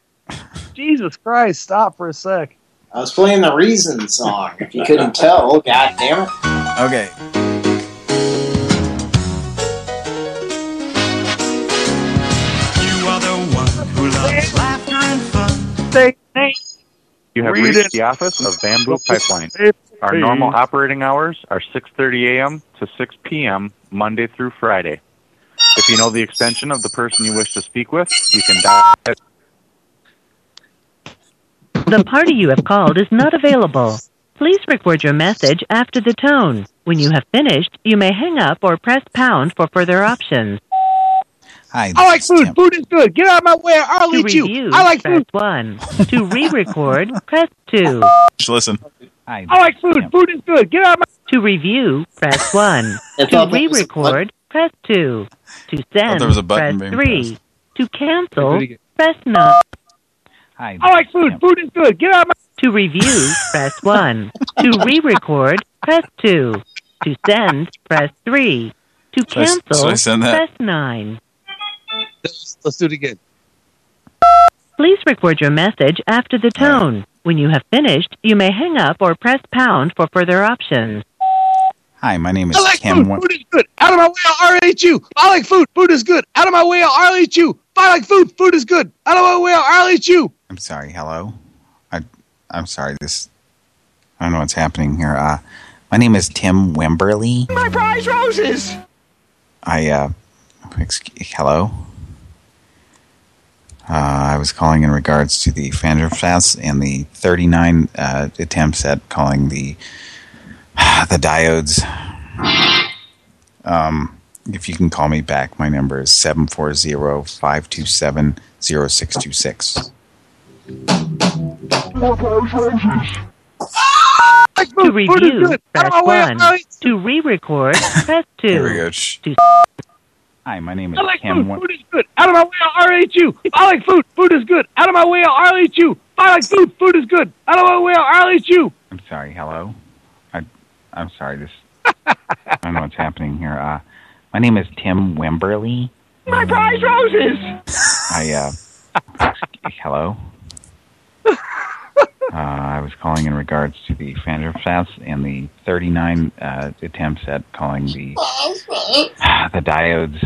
Jesus Christ, stop for a sec. I was playing the Reason song. If you couldn't tell, god damn it. Okay. You have Read reached it. the office of Bamboo Pipeline. Our normal operating hours are 6:30 a.m. to 6 p.m. Monday through Friday. If you know the extension of the person you wish to speak with, you can dial it. The party you have called is not available. Please record your message after the tone. When you have finished, you may hang up or press pound for further options. Hi. I like food. Food is good. Get out of my way. I'll To eat you. I like press food. 1. To re-record, press 2. Just listen. Hi. I like food. Food is good. Get out of my To review, press 1. To thought that was a re-record, press 2. To send, there was a button press being 3. To cancel, Do it again. press 9. Hi. I like food. Food is good. Get out of my To review, press 1. To re-record, press 2. To send, press 3. To Should I s- cancel, should I send that? press 9. Let's, let's do it again. Please record your message after the tone. When you have finished, you may hang up or press pound for further options. Hi, my name is I like Tim. food. Wen- Food is good. Out of my way. I'll RH you. I like food. Food is good. Out of my way. I'll RH you. I like food. Food is good. Out of my way. I'll RH you. I'm sorry. Hello. I, I'm sorry. This. I don't know what's happening here. Uh, my name is Tim Wimberly. My prize roses. I. Uh, excuse, hello. Uh, I was calling in regards to the Fanderfest and the 39 uh, attempts at calling the the diodes. Um, if you can call me back, my number is 740-527-0626. To review, press 1. To re-record, press 2. Here we go. Hi, my name is I like Tim. food. Wim- Food is good. Out of my way. I'll RH you. I like food. Food is good. Out of my way. I'll RH you. I like food. Food is good. Out of my way. I'll RH you. I'm sorry. Hello. I, I'm sorry. This. I don't know what's happening here. Uh, my name is Tim Wimberly. My prize roses. I. Uh, hello. Uh, I was calling in regards to the Fanderfest and the 39 uh, attempts at calling the the diodes.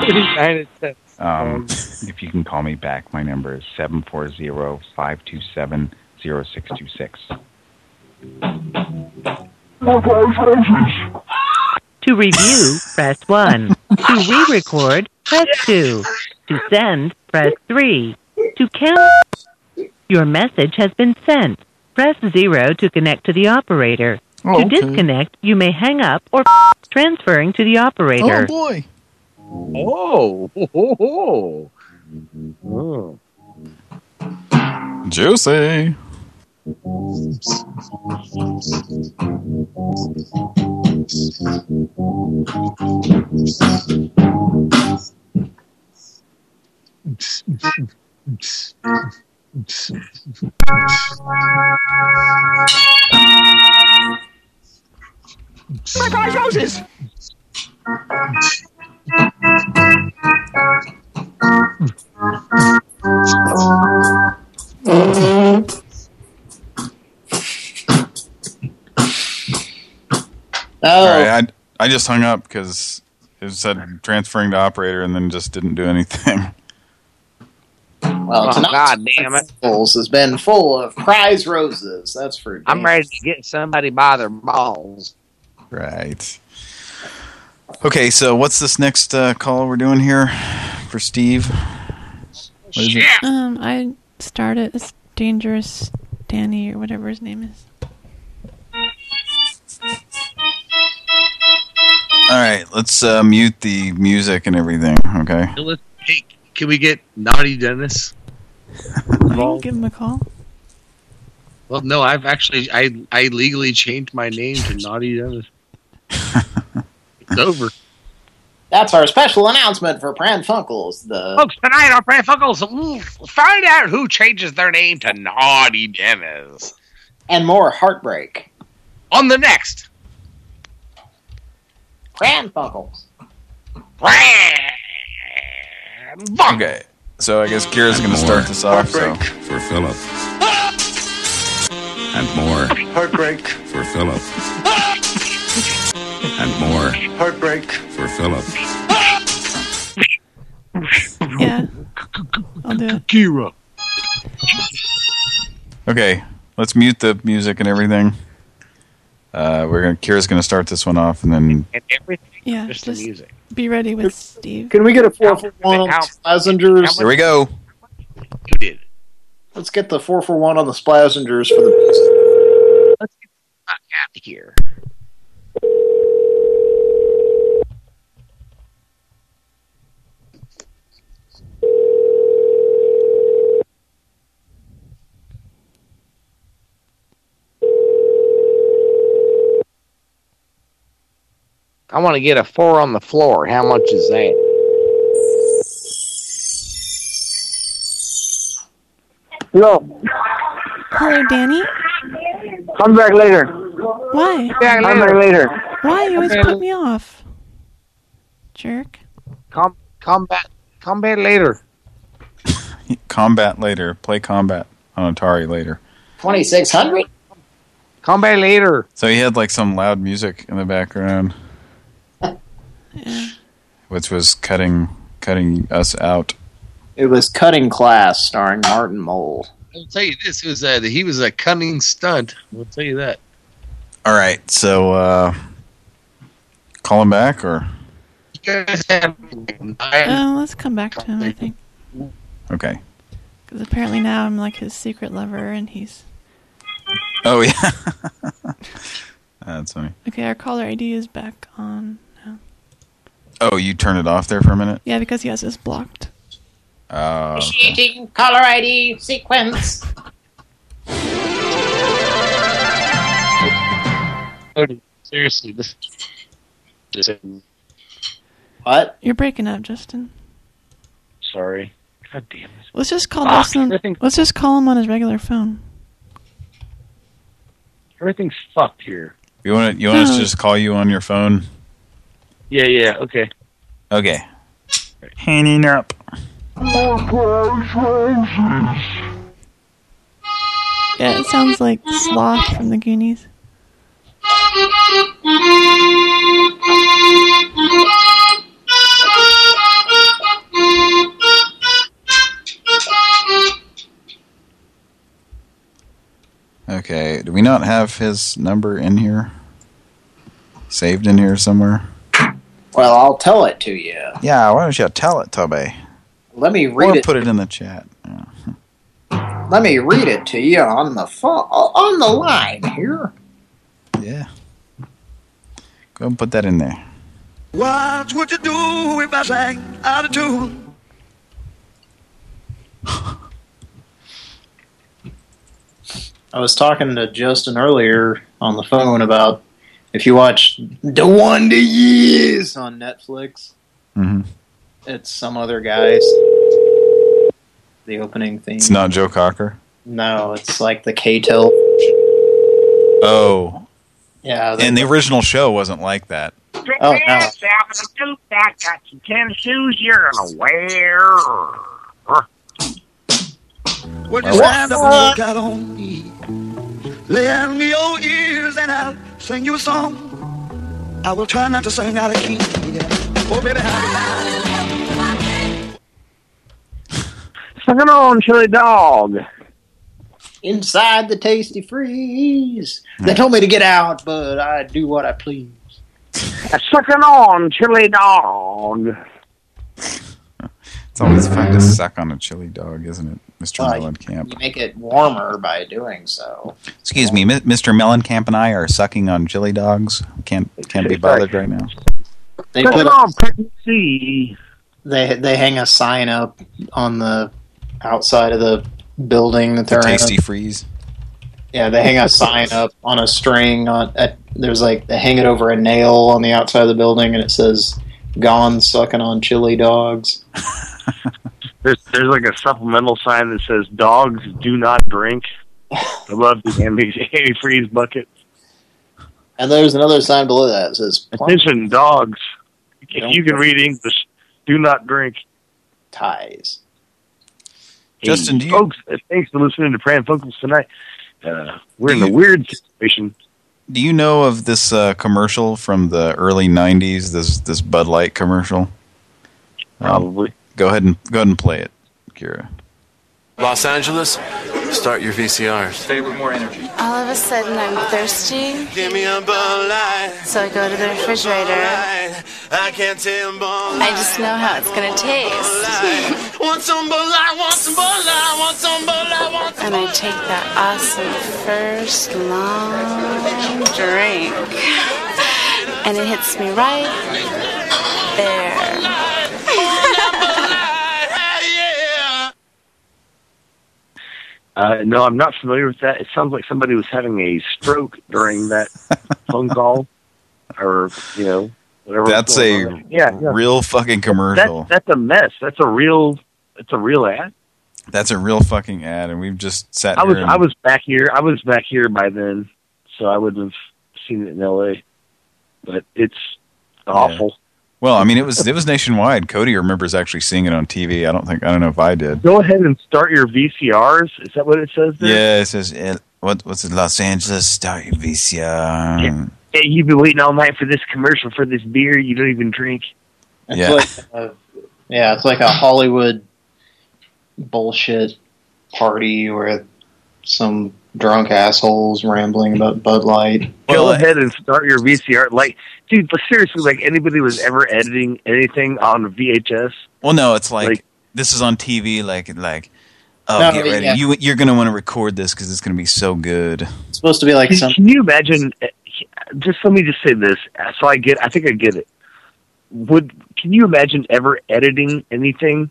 39 attempts. Um, if you can call me back, my number is 740-527-0626. To review, press 1. To re-record, press 2. To send, press 3. To cancel, your message has been sent. Press 0 to connect to the operator. Oh, to okay. disconnect, you may hang up or transferring to the operator. Oh boy. Oh. Oh. oh. Juicy. My prize roses. Oh, All right, I I just hung up because It said transferring to operator and then just didn't do anything. Well, Oh, God damn it. Fuls has been full of prize roses. That's for I'm ready to get somebody by their balls. Right. Okay, so what's this next uh, call we're doing here for Steve? What is it? Um, I started as dangerous Danny or whatever his name is. All right, let's uh, mute the music and everything. Okay. Hey, can we get Naughty Dennis? I can give him a call. Well, no, I've actually I I legally changed my name to Naughty Dennis. it's over. That's our special announcement for Pran Funkels. The Folks, tonight on Pran Funkels, we'll find out who changes their name to Naughty Dennis. and more heartbreak. On the next. Pran Funkels. Okay. So I guess Kira's going to start this off. So for Philip. And more. Heartbreak. For Philip. And more. Heartbreak. For Philip. Yeah. I'll do it. Kira. okay, let's mute the music and everything. Uh, we're gonna Kira's going to start this one off, and then And everything. Yeah, Just just the music. be ready with Steve. Can we get a four for one on the Splazengers? here we go. You did. Let's get the four for one on the Splazengers for the best. Let's get the fuck out of here. I want to get a four on the floor. How much is that? No, Hello, Danny. come back later. Why? Come back later. Why you always Okay. put me off? Jerk. Com combat combat later. combat later. Play combat on Atari later. 2600? Combat later. So he had like some loud music in the background, Yeah. which was cutting cutting us out. It was Cutting Class, starring Martin Mull. I'll tell you this: it was a, he was a cunning stunt. I'll tell you that. All right, so uh, call him back or You guys Oh, let's come back to him. I think okay. because apparently now I'm like his secret lover, and he's Oh yeah, that's funny. okay. Our caller ID is back on now. Oh, you turned it off there for a minute. Yeah, because he has this blocked. Oh, okay. Initiating caller ID sequence. Seriously, this. this What? You're breaking up, Justin. sorry. God damn it. Let's just call Fuck, Justin. Let's just call him on his regular phone. Everything's fucked here. you want you want us to just call you on your phone? Yeah, yeah, okay. Okay. Hanging up. Yeah, it sounds like Sloth from the Goonies. Okay. Do we not have his number in here? Saved in here somewhere? Well, I'll tell it to you. Yeah. Why don't you tell it, Toby? Let me Or read it. put it in the chat. Let me read it to you on the phone, on the line here. Yeah. Go and put that in there. What would you do if I sang out of tune? I was talking to Justin earlier on the phone about if you watch The Wonder Years on Netflix, hmm it's some other guys. The opening theme. It's not Joe Cocker. No, it's like the K-Tel. Oh. Yeah. And the original show wasn't like that. Oh, no. that got some tennis shoes you're gonna wear. Would Well, stand up and look on me? Lend me your ears and I'll sing you a song. I will try not to sing out of key. Oh, yeah. Sucking on, chili dog. Inside the Tastee Freez. They told me to get out, but I do what I please. Sucking on, chili dog. It's always fun to suck on a chili dog, isn't it, Mr. Uh, Mellencamp? You make it warmer by doing so. Excuse me, Mi- Mr. Mellencamp and I are sucking on chili dogs. Can't can't be bothered right now. They Sucking put on, pregnancy. they they hang a sign up on the outside of the building that they're tasty in. freeze. Yeah, they hang a sign up on a string on. At, there's like they hang it over a nail on the outside of the building, and it says "Gone sucking on chili dogs." There's there's like a supplemental sign that says dogs do not drink I love the anti antifreeze bucket. And there's another sign below that that says Attention, dogs. If you can read English, do not drink. ties. Justin, do folks, uh, thanks for listening to Pran Funkels tonight. Uh, we're in a weird situation. Do you know of this uh, commercial from the early '90s? This this Bud Light commercial. Probably. Go ahead and go ahead and play it, Kira. Los Angeles, start your VCRs. Say it with more energy. All of a sudden, I'm thirsty. Give me a Bud Light. So I go to the refrigerator. I can't tell I just know how it's gonna taste. Want some Bud Light, want some Bud Light, want some Bud Light, want some And I take that awesome first long drink. And it hits me right there. Uh, no, I'm not familiar with that. It sounds like somebody was having a stroke during that phone call, or you know, whatever. That's a yeah, yeah. real fucking commercial. That, that's a mess. That's a real. It's a real ad. That's a real fucking ad, and we've just sat I was I was back here. I was back here by then, so I wouldn't have seen it in L.A. But it's awful. Well, I mean, it was it was nationwide. Cody remembers actually seeing it on TV. I don't think I don't know if I did. Go ahead and start your VCRs. Is that what it says there? Yeah, it says eh, what what's it? Los Angeles, start your VCR. Hey, you've been waiting all night for this commercial for this beer you don't even drink. It's Yeah. like a, yeah, it's like a Hollywood bullshit party where some drunk assholes rambling about Bud Light. Go ahead and start your VCR. Like, dude, but seriously, like anybody was ever editing anything on VHS. Well, no, it's like, this is on TV. Like like, oh, No, get ready. yeah. You you're gonna want to record this because it's gonna be so good. It's supposed to be like Can, some. can you imagine? uh, Just let me just say this, so I get. I think I get it. Would can you imagine ever editing anything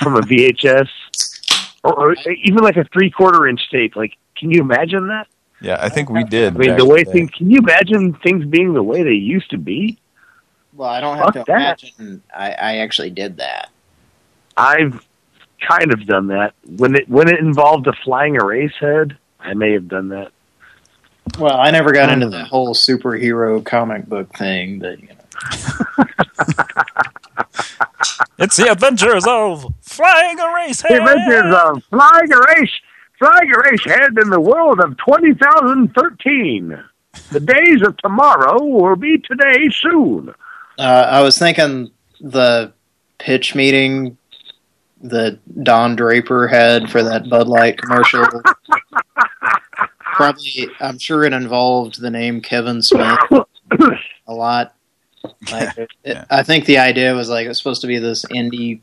from a VHS or, or even like a three quarter inch tape? Like, can you imagine that? Yeah, I think we did. I mean, the way things. Can you imagine things being the way they used to be? Well, I don't have Fuck to that. imagine. I, I actually did that. I've kind of done that when it when it involved a flying erase head. I may have done that. Well, I never got into um, the whole superhero comic book thing. That you know. It's the adventures of Flying Erase The adventures of flying erase, flying erase head in the world of 2013. The days of tomorrow will be today soon. Uh, I was thinking the pitch meeting that Don Draper had for that Bud Light commercial. Probably, I'm sure it involved the name Kevin Smith a lot. Like, it, it- I think the idea was like it's supposed to be this indie.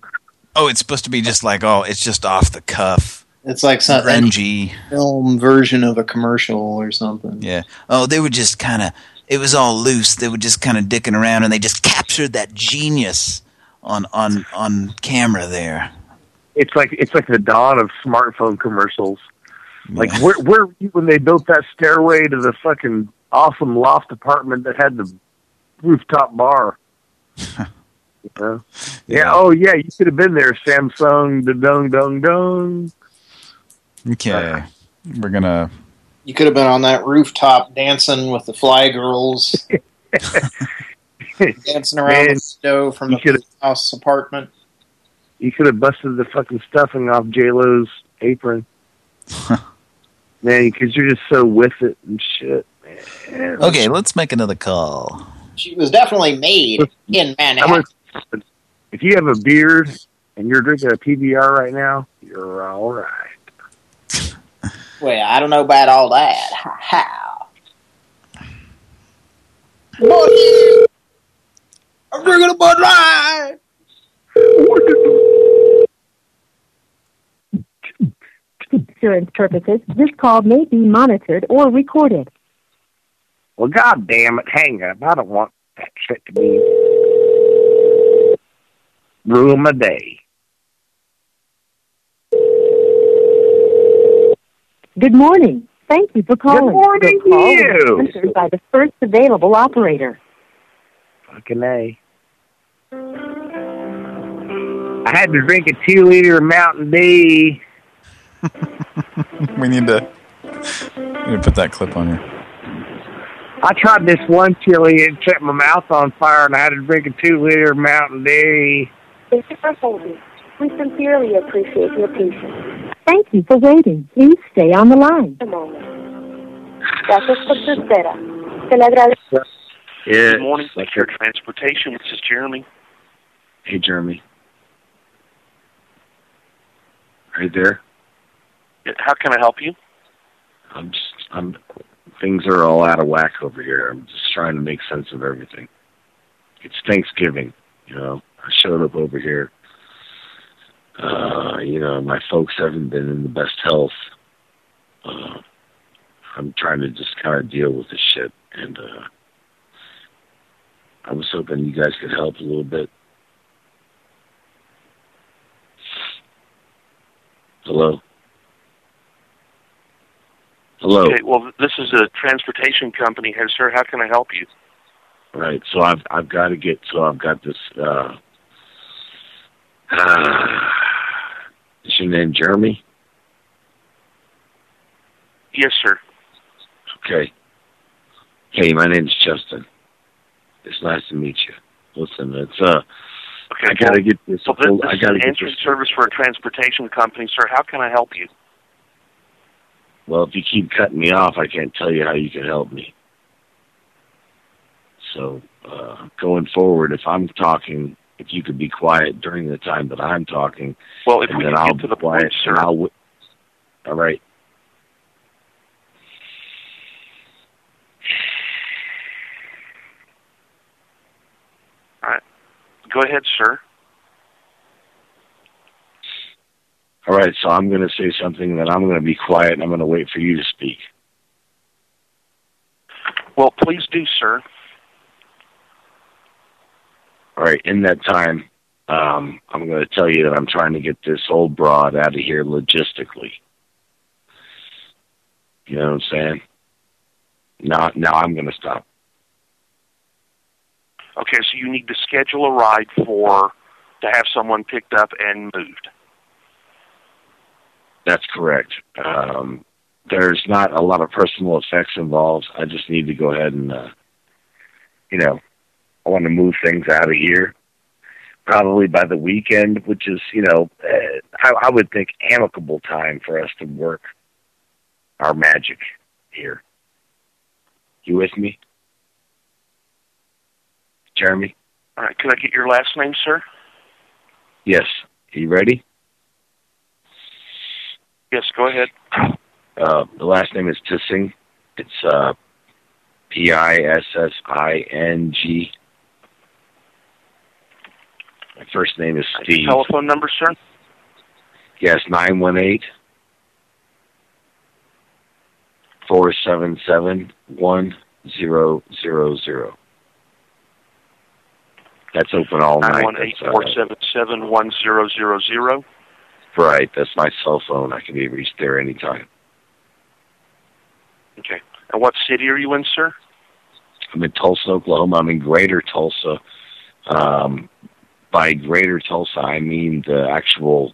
Oh, it's supposed to be just like oh, it's just off the cuff. It's like some grungy film version of a commercial or something. Yeah. Oh, they were just kind of. It was all loose. They were just kind of dicking around, and they just captured that genius on on on camera there. It's like it's like the dawn of smartphone commercials. Like where where were you when they built that stairway to the fucking awesome loft apartment that had the rooftop bar? You know? yeah. Oh yeah, you could have been there, Samsung. The dong dong dong. Okay, we're gonna. You could have been on that rooftop dancing with the fly girls, dancing around Man, the stove from the house apartment. You could have busted the fucking stuffing off J Lo's apron. Man, because you're just so with it and shit. Man. Okay, let's make another call. she was definitely made in Manhattan. If you have a beard and you're drinking a PBR right now, you're all right. Well, I don't know about all that. How? I'm drinking a Bud Light. insurance purposes, this call may be monitored or recorded. Well, god damn it, hang up. I don't want that shit to be ruin my day. Good morning. Thank you for calling. Good morning Your call to you. answered by the first available operator. Fucking A. I had to drink a two liter Mountain Dew. we need to, we need to put that clip on here. I tried this one chili and set my mouth on fire and I had to drink a two liter Mountain Dew. Thank you for holding. We sincerely appreciate your patience. Thank you for waiting. Please stay on the line. Gracias por su espera. Se le agradece. Yeah. Good morning. Secure Transportation. This is Jeremy. Hey, Jeremy. Are you there? How can I help you? I'm just, I'm, things are all out of whack over here. I'm just trying to make sense of everything. It's Thanksgiving, you know. I showed up over here. Uh, you know, my folks haven't been in the best health. Uh, I'm trying to just kind of deal with this shit, and uh, I was hoping you guys could help a little bit. Hello. Hello. Okay, well, this is a transportation company. Hey, sir, how can I help you? Right. So I've I've got to get. So I've got this. Uh, uh, is your name Jeremy? Yes, sir. Okay. Hey, my name's Justin. It's nice to meet you. Listen, it's uh, Okay, I gotta well, get this. So this, this I is gotta an get this. service for a transportation company, sir. How can I help you? Well, if you keep cutting me off, I can't tell you how you can help me. So uh, going forward, if I'm talking, if you could be quiet during the time that I'm talking, Well, if we then I'll get to the point, sir. I'll. All right. All right. Go ahead, sir. All right, so I'm going to say something that I'm going to be quiet and I'm going to wait for you to speak. Well, please do, sir. All right, in that time, um, I'm going to tell you that I'm trying to get this old broad out of here logistically. You know what I'm saying? Now, now I'm going to stop. Okay, so you need to schedule a ride for to have someone picked up and moved. That's correct. Um, there's not a lot of personal effects involved. I just need to go ahead and, uh, you know, I want to move things out of here. Probably by the weekend, which is, you know, uh, I, I would think amicable time for us to work our magic here. You with me? Jeremy? All right, could I get your last name, sir? Yes. Are you ready? Yes, go ahead. Uh, the last name is Tissing. It's uh, P-I-S-S-I-N-G. My first name is Steve. Telephone number, sir? Yes, 918 477 1000. That's open all night. Nine one eight uh, four seven seven one zero zero zero. Right, that's my cell phone. I can be reached there anytime. Okay. And what city are you in, sir? I'm in Tulsa, Oklahoma. I'm in Greater Tulsa. Um, by Greater Tulsa, I mean the actual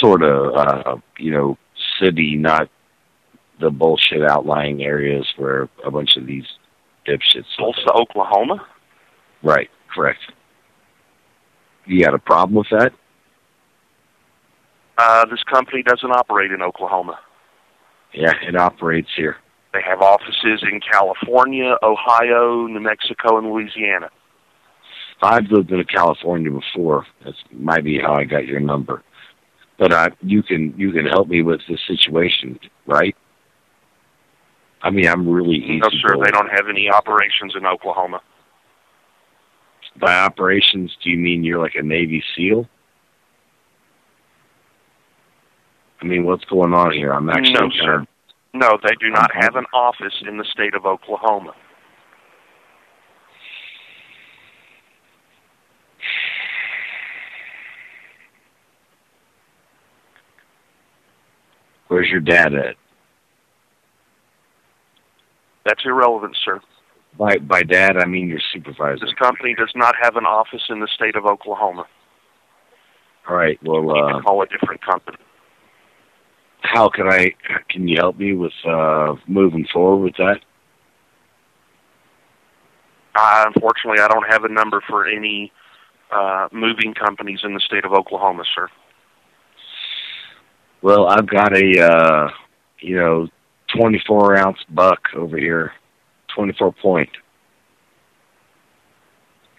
sort of, uh, you know, city, not the bullshit outlying areas where a bunch of these dipshits. Tulsa, Oklahoma? Right, correct. You got a problem with that? Uh, this company doesn't operate in Oklahoma. Yeah, it operates here. They have offices in California, Ohio, New Mexico, and Louisiana. I've lived in California before. That's might be how I got your number. But I, you can you can help me with this situation, right? I mean, I'm really easy. No, sir, they don't have any operations in Oklahoma. By operations, do you mean you're like a Navy SEAL? I mean, what's going on here? I'm actually No, sir. No, they do not have an office in the state of Oklahoma. Where's your dad at? That's irrelevant, sir. By by dad, I mean your supervisor. This company does not have an office in the state of Oklahoma. All right. Well, You uh, can call a different company. how can I? Can you help me with uh moving forward with that? Uh, unfortunately, I don't have a number for any uh, moving companies in the state of Oklahoma, sir. Well, I've got a uh, you know 24 ounce buck over here, 24 point.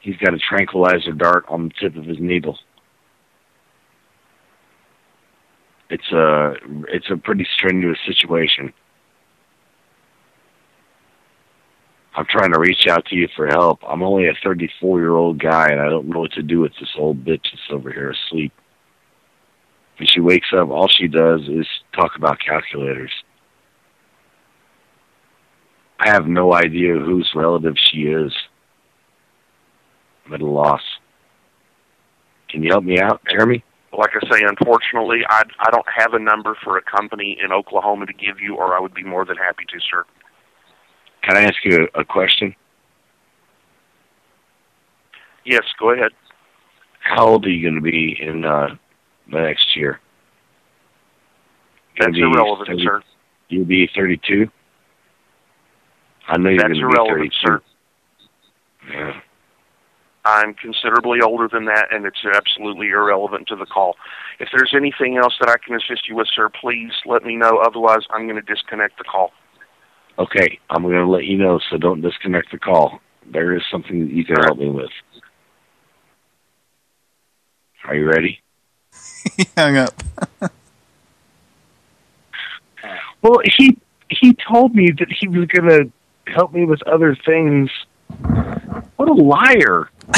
He's got a tranquilizer dart on the tip of his needle. It's a it's a pretty strenuous situation. I'm trying to reach out to you for help. I'm only a 34 year old guy, and I don't know what to do with this old bitch that's over here asleep. When she wakes up, all she does is talk about calculators. I have no idea whose relative she is. I'm at a loss. Can you help me out, Jeremy? Like I say, unfortunately, I I don't have a number for a company in Oklahoma to give you, or I would be more than happy to, sir. Can I ask you a, a question? Yes, go ahead. How old are you going to be in uh, the next year? That's be irrelevant, 30 sir. You'll be 32? I know you're That's going to be irrelevant, sir. Yeah. I'm considerably older than that, and it's absolutely irrelevant to the call. If there's anything else that I can assist you with, sir, please let me know. Otherwise, I'm going to disconnect the call. Okay, I'm going to let you know, so don't disconnect the call. There is something that you can help me with. Are you ready? he hung up. Well, he he told me that he was going to help me with other things. What a liar!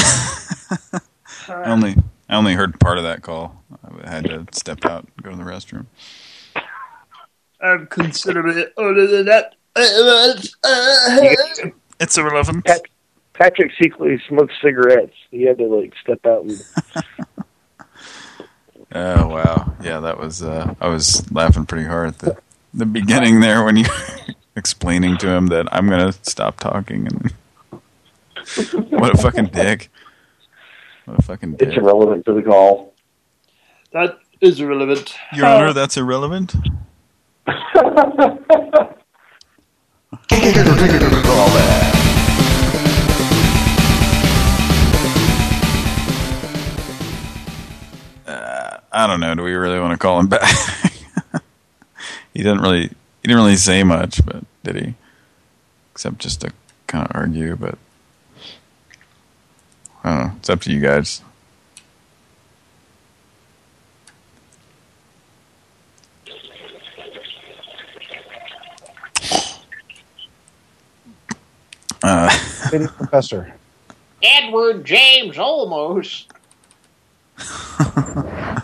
I only I only heard part of that call. I had to step out and go to the restroom. I'm considerably older than that. It's irrelevant. Pat, Patrick secretly smokes cigarettes. He had to like step out and Oh wow, yeah, that was. Uh, I was laughing pretty hard at the the beginning there when you explaining to him that I'm gonna stop talking and what a fucking dick. What a fucking dick. it's irrelevant to the call. That is irrelevant. Your Honor, that's irrelevant. Uh, I don't know. Do we really want to call him back? he didn't really. He didn't really say much, but did he? Except just to kind of argue, but I don't know. It's up to you guys. Uh, Professor. Edward James Olmos.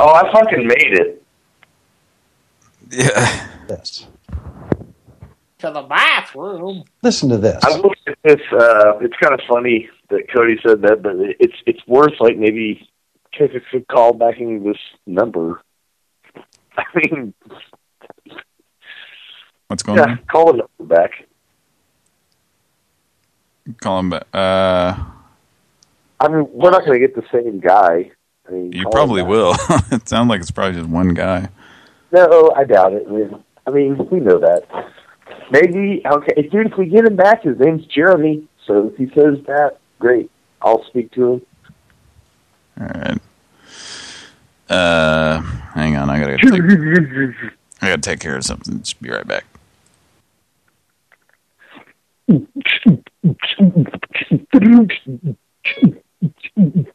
Oh, I fucking made it. Yeah. Yes. To the bathroom. Listen to this. I looked at this. Uh, it's kind of funny that Cody said that, but it's it's worth like maybe take a good call backing this number. I mean, What's going yeah, on? call the number back. Call him back. Uh, I mean, we're not going to get the same guy. You probably will. it sounds like it's probably just one guy. No, I doubt it. I mean, we know that. Maybe, okay, dude, if we get him back, his name's Jeremy, so if he says that, great. I'll speak to him. All right. Uh, hang on, I gotta take, I gotta take care of something. Just be right back.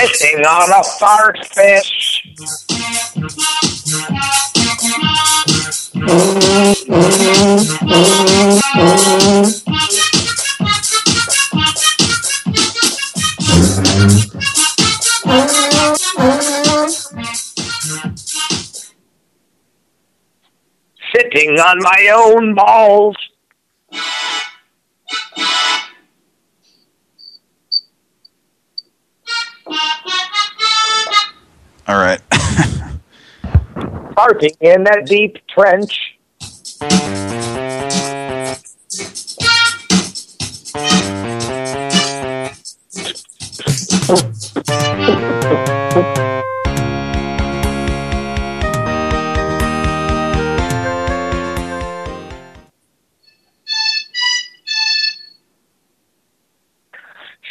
Sitting on a farfish. Sitting on my own balls. All right. Farting in that deep trench.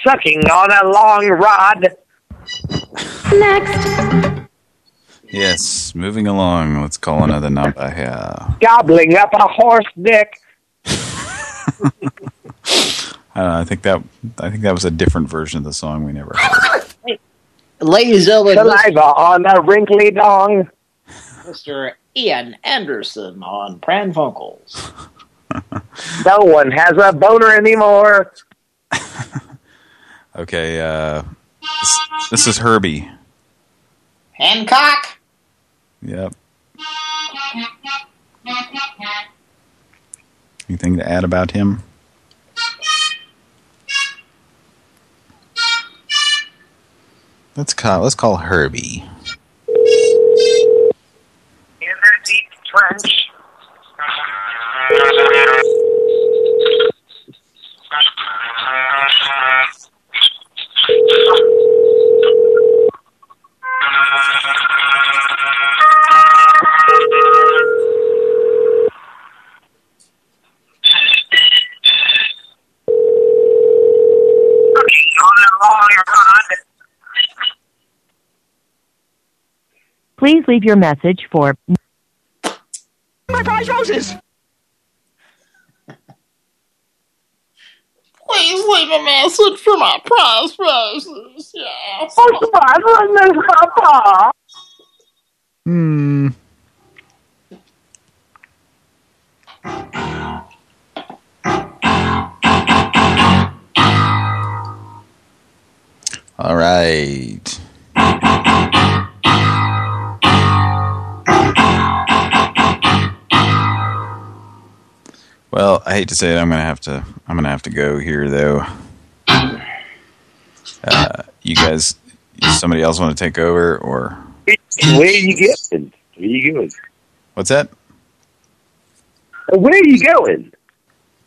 Sucking on a long rod. Next. Yes, moving along. Let's call another number here. Gobbling up a horse dick. I, don't know, I think that I think that was a different version of the song we never heard. Ladies and gentlemen, Saliva on a wrinkly dong. Mr. Ian Anderson on Pran Funkels. No one has a boner anymore. Okay, uh, this, this is Herbie. Hancock. Yep. Anything to add about him? Let's call let's call Herbie. Please leave your message for My prize roses. Please leave a message for my prize roses. Yes. Hmm. All right. Well, I hate to say it, I'm gonna have to. I'm gonna have to go here, though. Uh, you guys, somebody else want to take over, or Where are you going? Where are you going? what's that? Where are you going?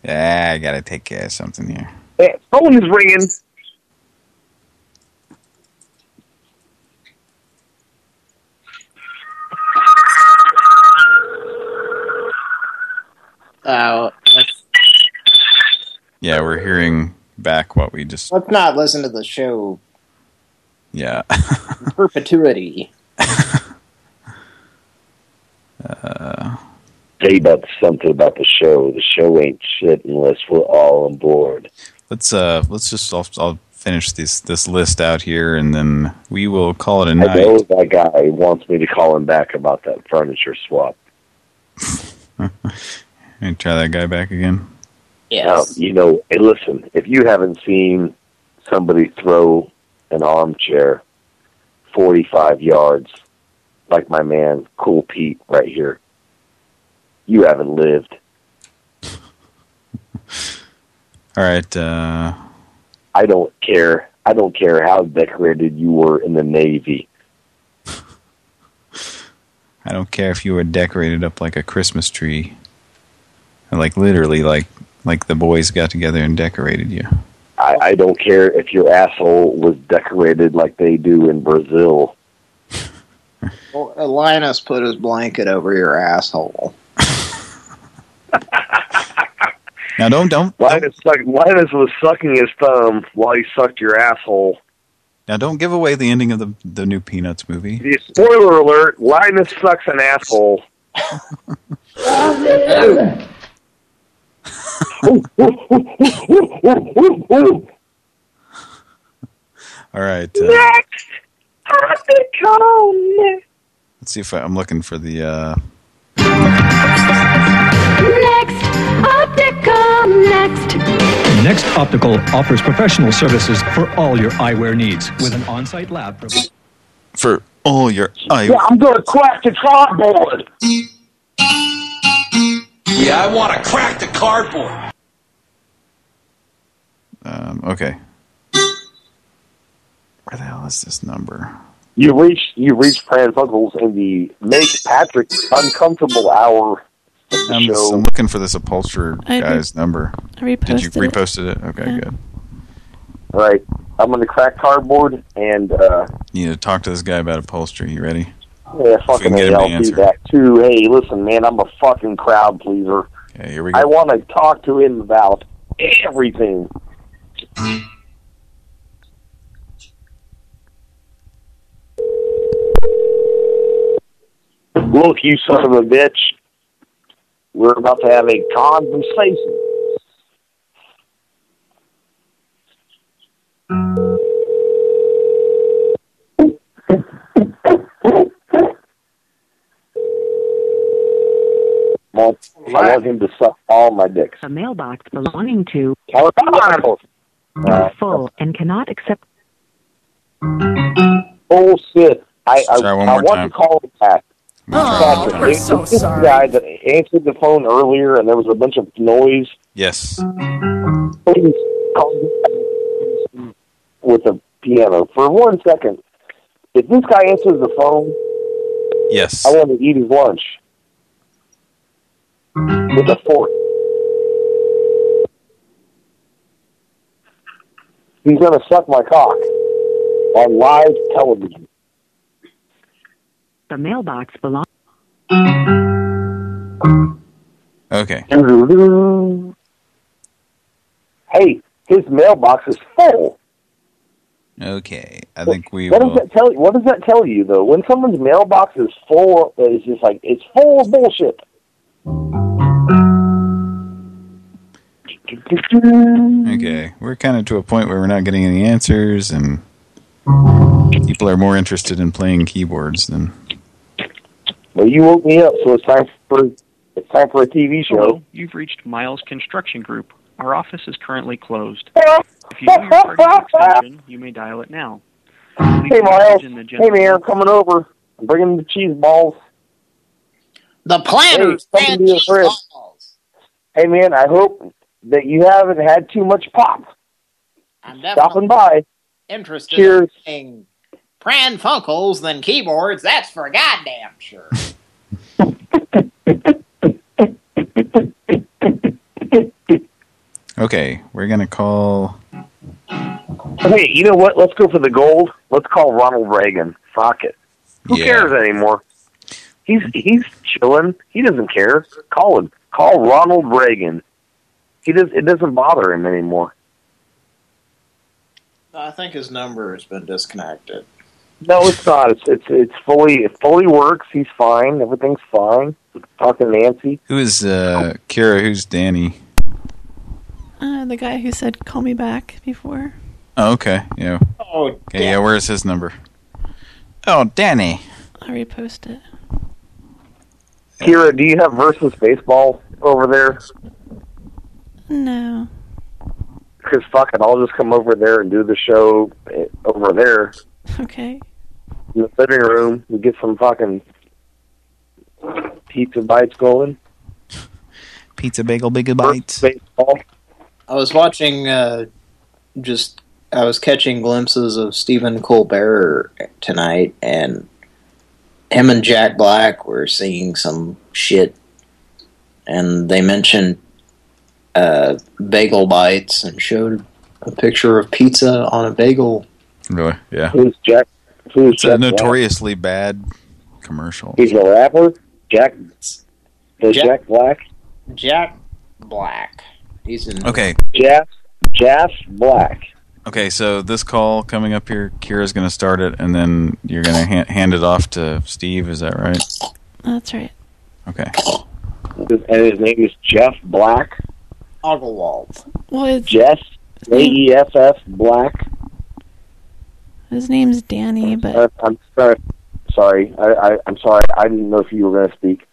Yeah, I gotta take care of something here. That phone is ringing. Uh, let's, Yeah, we're hearing back what we just. let's not listen to the show Yeah. perpetuity. uh, Tell you about something about the show. The show ain't shit unless we're all on board. let's uh, let's just. I'll, I'll finish this this list out here, and then we will call it a I night. know that guy wants me to call him back about that furniture swap. And try that guy back again. Now, you know, hey, listen, if you haven't seen somebody throw an armchair 45 yards, like my man, Cool Pete, right here, you haven't lived. All right. Uh, I don't care. I don't care how decorated you were in the Navy. I don't care if you were decorated up like a Christmas tree. Like literally, like like the boys got together and decorated you. I, I don't care if your asshole was decorated like they do in Brazil. Well, Linus put his blanket over your asshole. Now don't don't Linus, suck, Linus was sucking his thumb while he sucked your asshole. now don't give away the ending of the the new Peanuts movie. The spoiler alert: Linus sucks an asshole. All right. Uh, Next, Opticon. let's see if I, I'm looking for the. Uh, Next, Opticon. Next. Next Optical offers professional services for all your eyewear needs with an on-site lab. For for all your eye. Yeah, I'm gonna crack the cardboard. Yeah, I want to crack the cardboard. Um, okay. Where the hell is this number? You reached you reached Pran Funkels in the make Patrick uncomfortable hour I'm. I'm looking for this upholsterer I guy's number. I Did you reposted it. it? Okay, Yeah. good. All right, I'm gonna crack cardboard and uh, You need to talk to this guy about upholstery. You ready? Yeah, fucking get I'll do that too. Hey, listen, man, I'm a fucking crowd pleaser. Okay, here we go. I want to talk to him about everything. Look, you son of a bitch. We're about to have a conversation. Well, I want him to suck all my dicks. A mailbox belonging to Uh, full and cannot accept. Bullshit. I, I, Try one I more want time. to call him back. Oh, Patrick, we're it's so this sorry. guy that answered the phone earlier and there was a bunch of noise. Yes. Please call with a piano for one second. If this guy answers the phone, Yes. I want to eat his lunch with a fork. He's going to suck my cock on live television. The mailbox belongs. Okay. Hey, his mailbox is full. Okay. I think we What does that tell you? What does that tell you though? When someone's mailbox is full, it's just like it's full of bullshit. Okay. We're kind of to a point where we're not getting any answers, and people are more interested in playing keyboards than. Well, you woke me up, so it's time for it's time for a TV show. Hello, you've reached Miles Construction Group. Our office is currently closed. If you know your party's extension, you may dial it now. Leave Hey, Miles. message in the Hey, man, I'm coming over. I'm bringing the cheese balls. The Planters Hey, something to your friend. Hey, man, I hope that you haven't had too much pop. I'm Stopping by. interested Cheers. in Pran Funkels than keyboards. That's for goddamn sure. Okay, we're gonna call. Hey, you know what? Let's go for the gold. Let's call Ronald Reagan. Fuck it. Who Yeah. cares anymore? He's he's chilling. He doesn't care. Call him. Call Ronald Reagan. He does. It doesn't bother him anymore. I think his number has been disconnected. No, it's not. It's it's it's fully it fully works. He's fine. Everything's fine. Talking to Nancy. Who is uh, Kira? Who's Danny? Uh, the guy who said call me back before. Oh, okay. Yeah. Oh, Okay. Yeah. Where's his number? Oh, Danny. I repost it. Kira, do you have versus baseball over there? No. Because fuck it, I'll just come over there and do the show eh, over there Okay. in the living room. We get some fucking pizza bites going. Pizza bagel, big bites. Baseball. I was watching, uh, just, I was catching glimpses of Stephen Colbert tonight, and him and Jack Black were seeing some shit, and they mentioned uh, bagel bites and showed a picture of pizza on a bagel. Really? Yeah. Who's Jack? Who's It's a Jack notoriously bad commercial. He's a rapper. Jack. The Jack- Jack Black. Jack Black. He's in. Okay. Jaff. Jaff Black. Okay, so this call coming up here, Kira's going to start it, and then you're going to ha hand it off to Steve. Is that right? That's right. Okay. And his name is Jeff Black. Oglewald. Well, it's, Jeff. A E F F Black. his name's Danny, but Uh, I'm sorry. Sorry. I, I, I'm sorry. I didn't know if you were going to speak.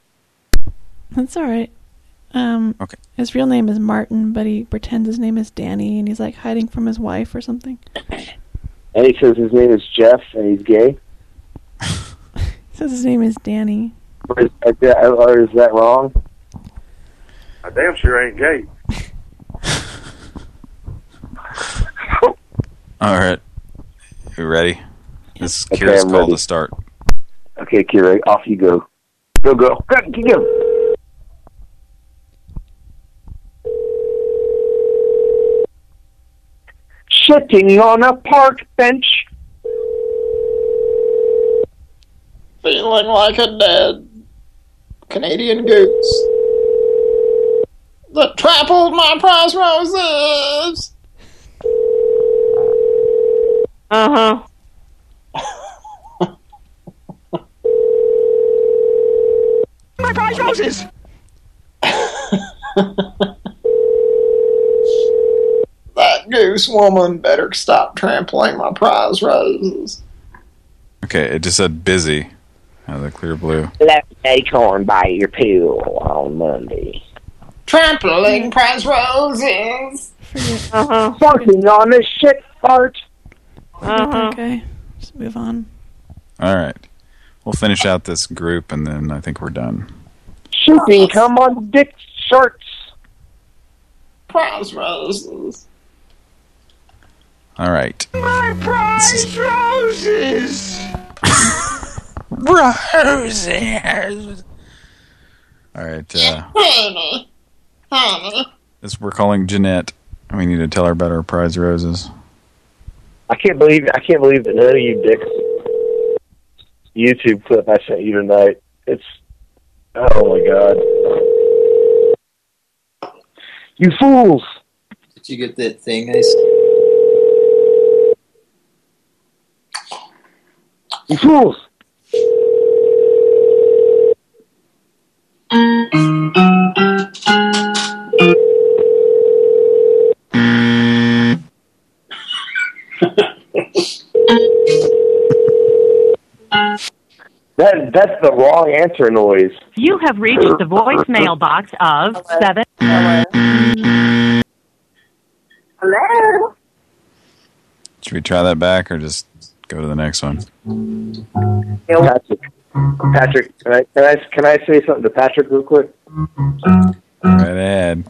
that's all right. Um, okay. His real name is Martin, but he pretends his name is Danny, and he's like hiding from his wife or something. And he says his name is Jeff and he's gay. He says his name is Danny. Or is, or is that wrong? I damn sure ain't gay. All right. You ready? This is Okay, Kira's call ready. to start. Okay, Kira, off you go. Go, go. Go, go. Sitting on a park bench. Feeling like a dead Canadian goose that trampled my prize roses. Uh huh. My prize roses! That goose woman better stop trampling my prize roses. Okay, it just said busy. Out of the clear blue. Left acorn by your pool on Monday. Trampling prize roses. Uh huh. Barking on a shit fart. Uh-huh. Okay, just move on. All right. We'll finish out this group, and then I think we're done. Shooting come on dick shorts. Prize roses. All right. My prize roses! Roses. All right. Uh, Honey. Honey. this we're calling Jeanette. We need to tell her about our prize roses. I can't believe I can't believe that none of you dicks YouTube clip I sent you tonight. It's oh my god. You fools! Did you get that thing I said? You fools! Mm-hmm. That that's the wrong answer noise. You have reached the voicemail box of seven. Hello? Should we try that back or just go to the next one? Patrick, Patrick, can I can I can I say something to Patrick real quick? Right ahead.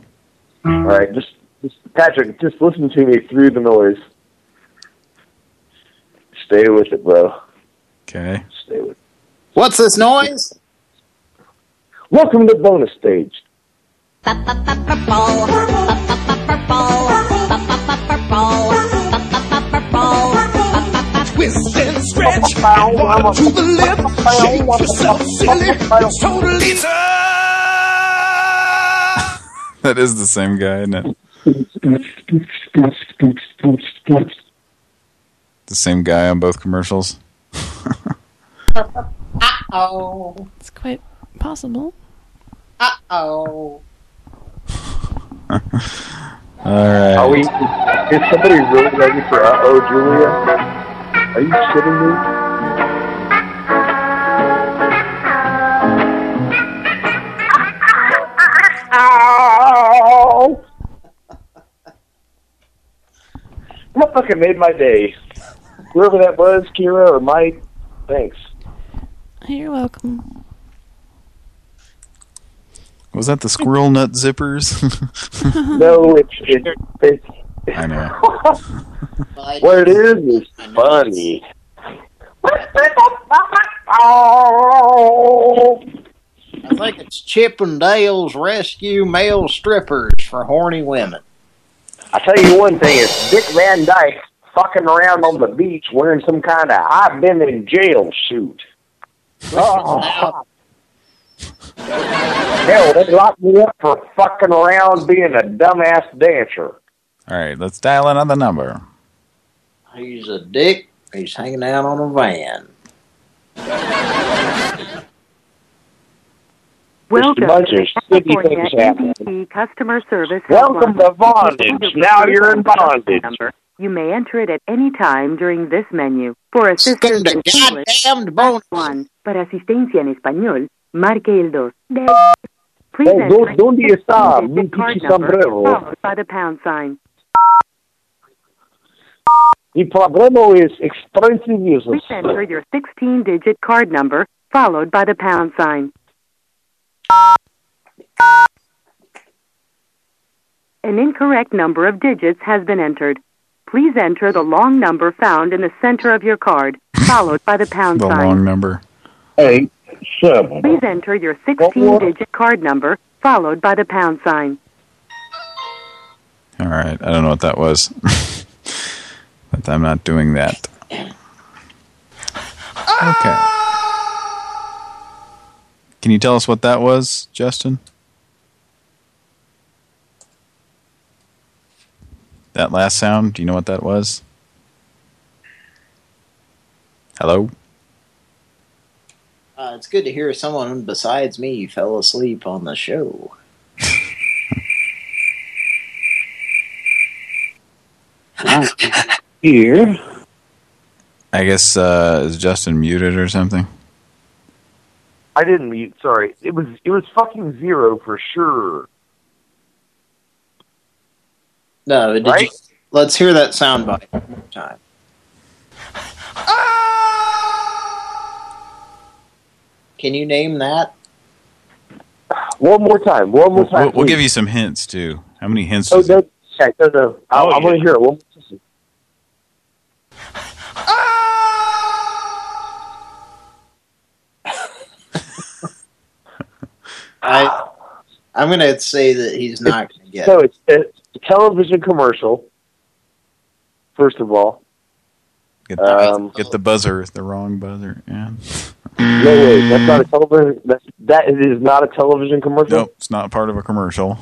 All right, just, just Patrick, just listen to me through the noise. Stay with it, bro. Okay. Stay with. It. What's this noise? Welcome to bonus stage. Twist and stretch, and bottom to the lip. Shake yourself silly. It's totally That is the same guy, isn't it? The same guy on both commercials. Uh-oh. It's quite possible. Uh-oh. All right. Are we? Is somebody really ready for uh oh, Julia? Are you kidding me? Ow! That fucking made my day. Whoever that was, Kira or Mike, thanks. You're welcome. Was that the squirrel nut zippers? No, it's it's, it's I know. what it is is funny. I think it's Chip and Dale's Rescue Male Strippers for Horny Women. I tell you one thing: it's Dick Van Dyke fucking around on the beach wearing some kind of "I've been in jail" suit. Oh. Hell, they locked me up for fucking around being a dumbass dancer. All right, let's dial another number. He's a dick. He's hanging out on a van. Welcome to of sticky California things happening. NBC customer service. Welcome to bondage. Now you're in bondage. Number. You may enter it at any time during this menu. For assistance in English, press 1. Para asistencia en español, marque el 2. Please Hey, enter ¿dó- ¿dónde your está 16-digit mi card pinche number, sombrero? followed by the pound sign. The problema is expensive users. Please enter your 16-digit card number, followed by the pound sign. An incorrect number of digits has been entered. Please enter the long number found in the center of your card, followed by the pound The sign. long number. Eight, seven. Please enter your 16-digit card number, followed by the pound sign. All right, I don't know what that was. but I'm not doing that. Okay. Can you tell us what that was, Justin? That last sound, do you know what that was? Hello? Uh, it's good to hear someone besides me fell asleep on the show. Here. I guess, uh, is Justin muted or something? I didn't mute. Sorry, it was it was fucking zero for sure. No, did Right? you, let's hear that sound bite one more time. Ah! Can you name that? One more time. One more time. we'll, we'll give you some hints, too. How many hints Oh does no, check. No, no. I, Oh, I want yeah. to hear it. One more time. Ah! I I'm going to say that he's not going to get So it. it's a television commercial. First of all, Get the, Um, get the buzzer, the wrong buzzer. Yeah. no way. That's not a television. That's, that is not a television commercial. Nope, it's not part of a commercial.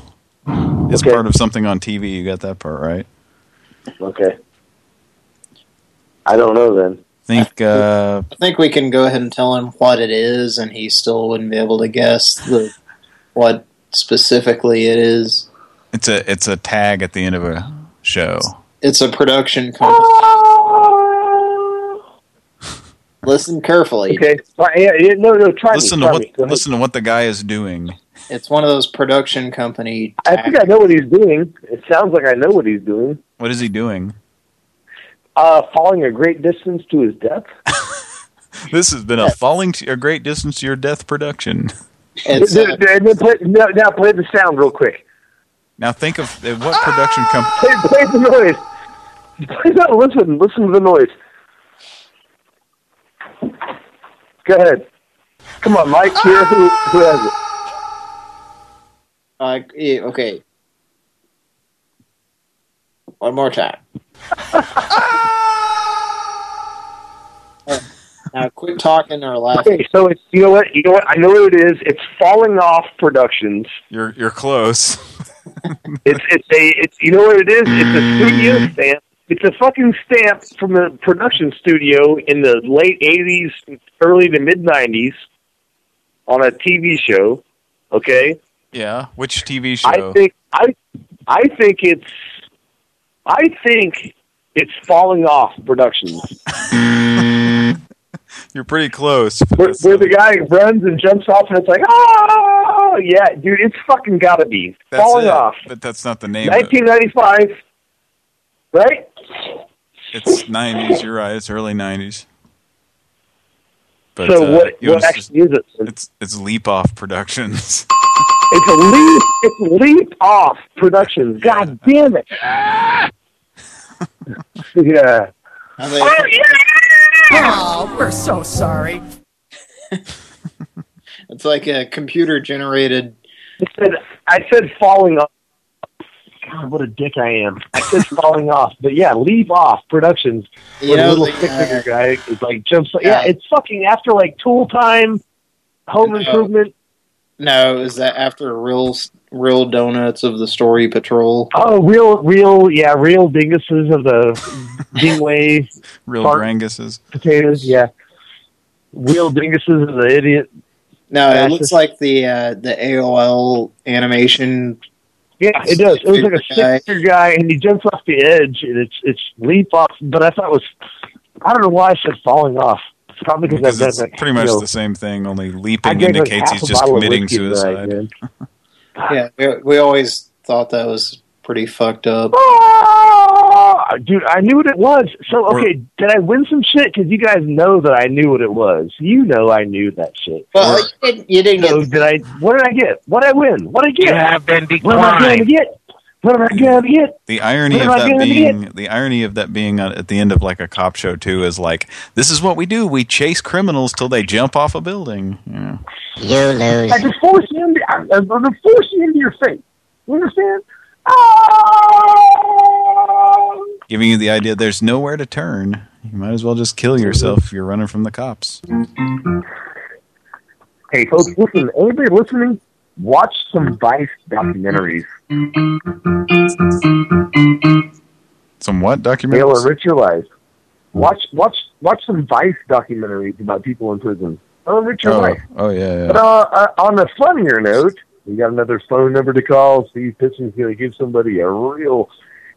It's Okay. part of something on TV. You got that part right. Okay. I don't know then. think uh, I think we can go ahead and tell him what it is, and he still wouldn't be able to guess the what specifically it is. It's a it's a tag at the end of a show. It's a production company. Listen carefully. Okay. Yeah, yeah, no, no. Try Listen me. to what me. Listen to what the guy is doing. It's one of those production company. I think I know what he's doing. It sounds like I know what he's doing. What is he doing? Uh, falling a great distance to his death. This has been a falling to a great distance to your death production. It's Now- uh, now play, now, now play the sound real quick. Now think of uh, what production company. Play, play the noise. Play that. Listen. Listen to the noise. Go ahead. Come on, Mike. Here, who who has it? uh, yeah, okay. One more time. Now quit talking or laughing. Okay, so it's you know what you know what I know what it is. It's Falling Off Productions. You're you're close. It's it's a it's you know what it is. It's a studio mm. stamp. It's a fucking stamp from the production studio in the late '80s, early to mid '90s, on a TV show. Okay, Yeah, which TV show? I think I I think it's I think it's Falling Off Productions. You're pretty close. but where, that's- where the guy runs and jumps off and it's like, oh, yeah, dude, it's fucking gotta be. that's Falling it, off. But that's not the name. of it. 1995, right? It's 90s. You're right. It's early 90s. But, so uh, what, you what wanna actually is it? It's it's Leap Off Productions. It's a leap, it's leap off productions. God damn it. yeah. Oh, we're so sorry. It's like a computer generated. I said, I said falling off. God, what a dick I am. I said falling off, but yeah, leap off productions. You know, the little the, stick uh, figure guy is like jumps. Yeah. Yeah. it's fucking after like Tool Time, Home Improvement. No, is that after real real donuts of the story patrol? Oh, real, real, yeah, real dinguses of the Dingway Real Fart- Dranguses. potatoes. Yeah, real dinguses of the idiot. No, it Fascist. looks like the uh, the AOL animation. Yeah, it does. It was like a Guy. stick figure guy, and he jumps off the edge, and it's it's leap off. But I thought it was, I don't know why I said falling off. It's probably because I've done it's that. pretty much know, the same thing, only I leaping drank like indicates he's just committing whiskey tonight, suicide. Yeah, we, we always thought that was pretty fucked up. Ah, dude, I knew what it was. So, okay, did I win some shit? Because you guys know that I knew what it was. You know I knew that shit. Well, you didn't, you didn't so did I? What did I get? What did I win? What did I get? You have been declined. What am I going to get? What am I going to get? The irony of that gonna being the irony of that being uh, at the end of like a cop show too is like this is what we do. We chase criminals till they jump off a building. You know. You lose. I just force you into, I'm I'm gonna force you into your face. You understand? Oh! Giving you the idea there's nowhere to turn. You might as well just kill yourself if you're running from the cops. Hey, folks, listen. Anybody listening? Watch some Vice documentaries. Some what They'll documentaries? enrich your life. Watch, watch, watch some Vice documentaries about people in prison. They'll enrich your Oh, life. oh yeah, But yeah. uh, uh, on a funnier note, we got another phone number to call. Steve Pitching's going to give somebody a real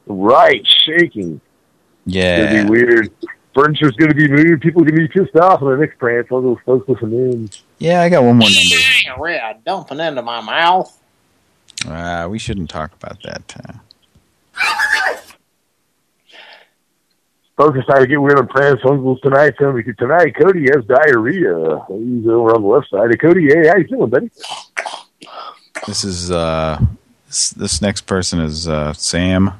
right shaking. It's going to be weird. Furniture's going to be moved. People are going to be pissed off on the next prank. All those folks listen in. Yeah, I got one more number. Red dumping into my mouth. Uh, we shouldn't talk about that. Uh, Folks are starting to get weird on pranks. Uncles tonight. Tell me tonight, Cody has diarrhea. He's over on the left side. Hey, Cody, hey, how you feeling, buddy? this is uh, this, this next person is uh, Sam.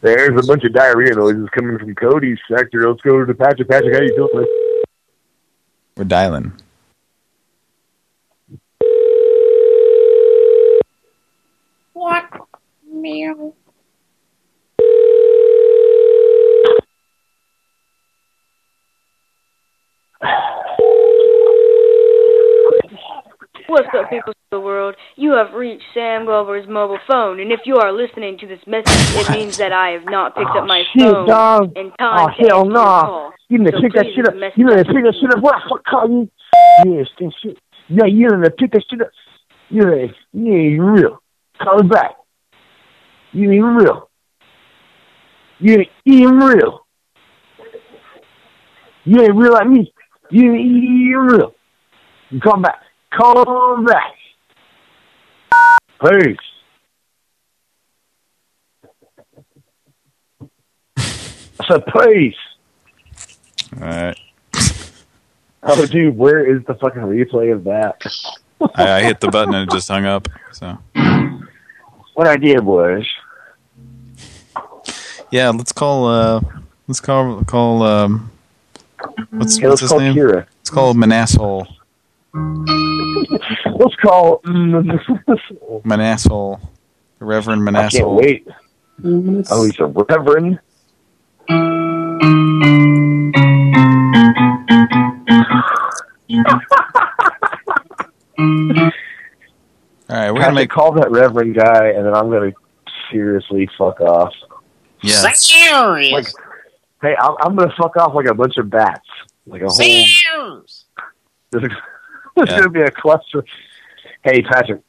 There's a bunch of diarrhea noises coming from Cody's sector. Let's go to Patrick. Patrick, how you doing? We're dialing. What? Meow. What's up, people of the world? You have reached Sam Glover's mobile phone, and if you are listening to this message, it means that I have not picked up oh, my Shit, phone dog. in Oh, time to hell answer your no. call. You didn't So pick that shit up. You didn't pick that shit up. What the fuck call you? Yes, that shit. Yeah, you didn't pick that shit up. You ain't, you ain't real. Call it back. You ain't even real. You ain't even real. You ain't real like me. You ain't even real. You come back. Come back. Peace. I said peace. All right. Oh, dude, where is the fucking replay of that? I, I hit the button and it just hung up. So What I did was, yeah, let's call. Uh, let's call call. Um, what's, Hey, what's let's his call name? Kira. It's called Manasshole. let's call. Manasshole. Reverend I can't Manasshole. wait. Oh, he's a reverend. All right, we're I gonna make make. call that reverend guy, and then I'm gonna seriously fuck off. Yeah. Like, hey, I'm, I'm gonna fuck off like a bunch of bats, like a whole. Sears. There's, Yeah. gonna be a cluster. Hey, Patrick,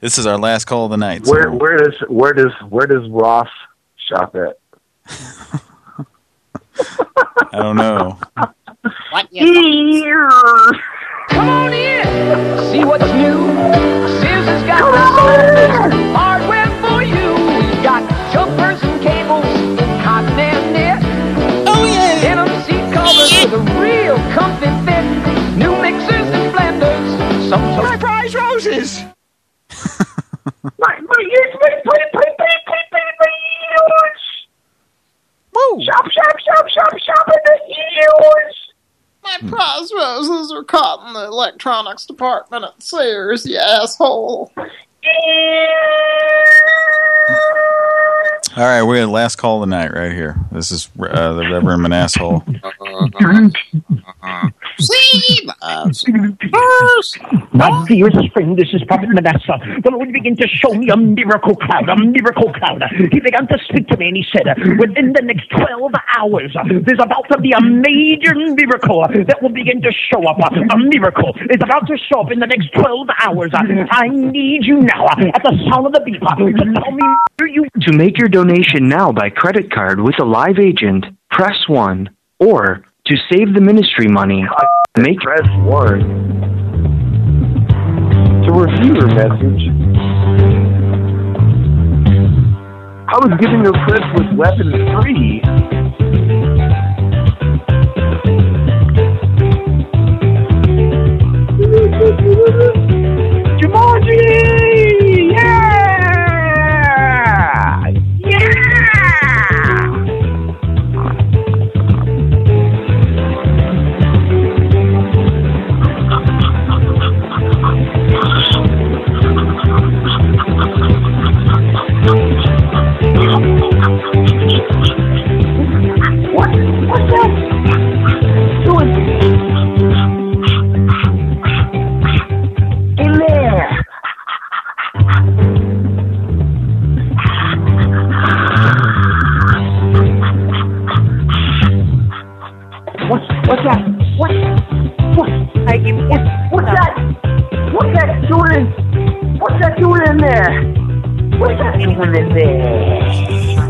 This is our last call of the night. so- where where does where does where does Ross shop at? I don't know. What you Come on in, see what's new. Sears has got the soul hardware for you. We got jumpers and cables, cotton and knit. Oh yeah, denim seat covers with a real comfy fit. New mixers and blenders, some price roses. My my ears, my my my my my my. Woo! Shop shop shop shop shop in the ears. My hmm. prize roses are caught in the electronics department at Sears, you asshole. All right, we're at last call of the night right here. This is uh, the Reverend Manasshole. My dearest friend, this is Prophet Manasseh. The Lord began to show me a miracle cloud, a miracle cloud. He began to speak to me and he said, within the next 12 hours, there's about to be a major miracle that will begin to show up. A miracle is about to show up in the next 12 hours. I need you now at the sound of the beep to tell me you To make your donation now by credit card with a live agent, press 1. Or to save the ministry money, make press 1. To review your message. I was giving you a clip with weapon 3. Jumanji! What? I, what? What's that? What's that doing? What's that doing in there? What's that doing in there?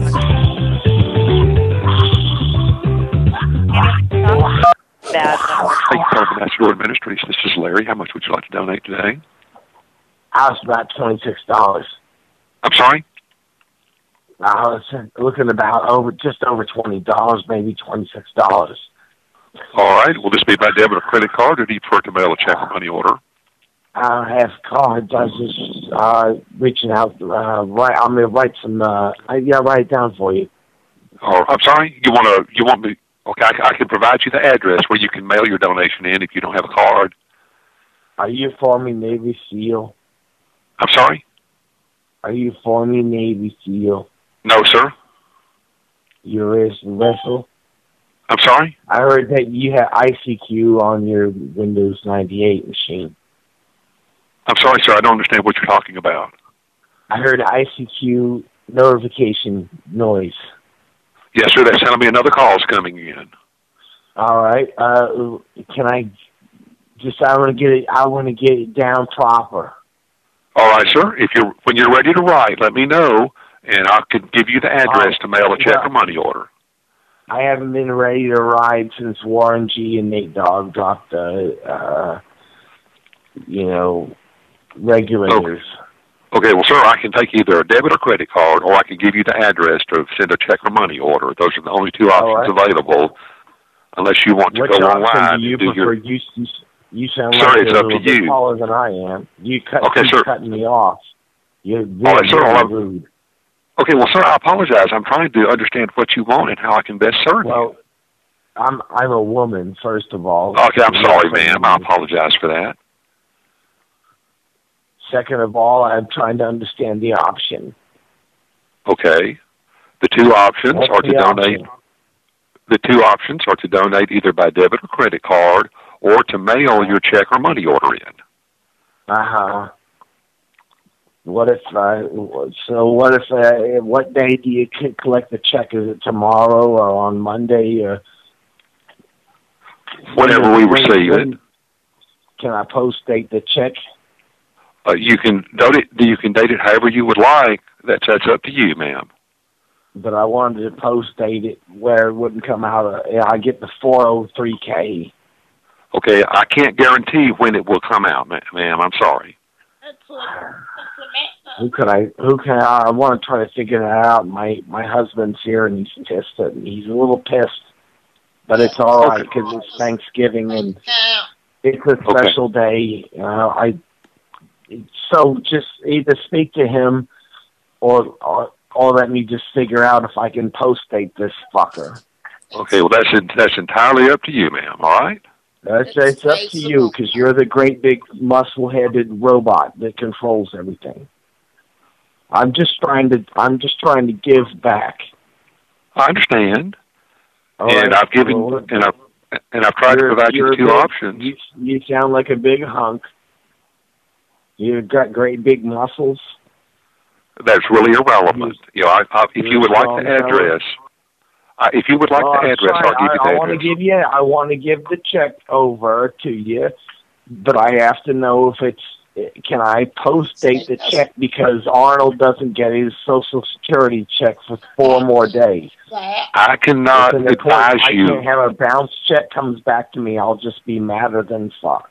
Thank you for calling National Ministries. This is Larry. How much would you like to donate today? I was about twenty six dollars. I'm sorry? I was looking about over just over twenty dollars, maybe twenty six dollars. All right. Will this be by debit or credit card, or do you prefer to mail a check or money order? I have cards. I was just uh, reaching out. Uh, right, I'm gonna write some. Uh, I, yeah, write it down for you. Oh, I'm sorry. You want to? You want me? Okay, I, I can provide you the address where you can mail your donation in if you don't have a card. Are you forming Navy SEAL? I'm sorry. Are you forming Navy SEAL? No, sir. You're a vessel. I'm sorry. I heard that you had ICQ on your Windows 98 machine. I'm sorry, sir. I don't understand what you're talking about. I heard ICQ notification noise. Yes, sir. That's telling me another call's coming in. All right. Uh, can I just? I want to get it. I want to get it down proper. All right, sir. If you're when you're ready to write, let me know, and I can give you the address to mail a check well- or money order. I haven't been ready to ride since Warren G and Nate Dogg dropped the, uh, you know, regulators. Okay, well, sir, I can take either a debit or credit card, or I can give you the address to send a check or money order. Those are the only two options available, unless you want to Which go online do you do prefer? your. You, you, sound Sir, like it's you're up to you. taller than I am. You cut, Okay, sir. cutting me off. You're very, right, sir, very rude. Okay, well, sir, I apologize. I'm trying to understand what you want and how I can best serve Well, I'm I'm a woman, first of all. Okay, I'm sorry, ma'am. I apologize for that. Second of all, I'm trying to understand the option. Okay. The two options What's are to donate. The two options are to donate either by debit or credit card, or to mail your check or money order in. Uh huh. What if? Uh, so what if? Uh, what day do you c- collect the check? Is it tomorrow or on Monday or? Whenever we receive it, Can I post date the check? uh, you can date it. You can date it however you would like. That's that's up to you, ma'am. But I wanted to post date it where it wouldn't come out. Of, I get the four hundred three k. Okay, I can't guarantee when it will come out, ma'am. I'm sorry. Who could I? Who can I? I want to try to figure that out. My my husband's here and he's pissed at me. He's a little pissed, but it's all right because it's Thanksgiving and it's a special day. Uh, I so just either speak to him or, or or let me just figure out if I can post date this fucker. Okay, well that's that's entirely up to you, ma'am. All right. That's it's up to you because you're the great big muscle-headed robot that controls everything. I'm just trying to. I'm just trying to give back. I understand, All and right, I've given well, and I've and I've tried to You're- provide you you're two big- options. You, you sound like a big hunk. You've got great big muscles. That's really irrelevant. You know, I, I, if you would like the You're a strong address, I, if you would like Well, the oh, address, sorry, I'll give you I, the I want to give you. I want to give the check over to you, but I have to know if it's. Can I post date the check because Arnold doesn't get his Social Security check for four more days. I cannot advise I you. can't have a bounce check comes back to me. I'll just be madder than fuck.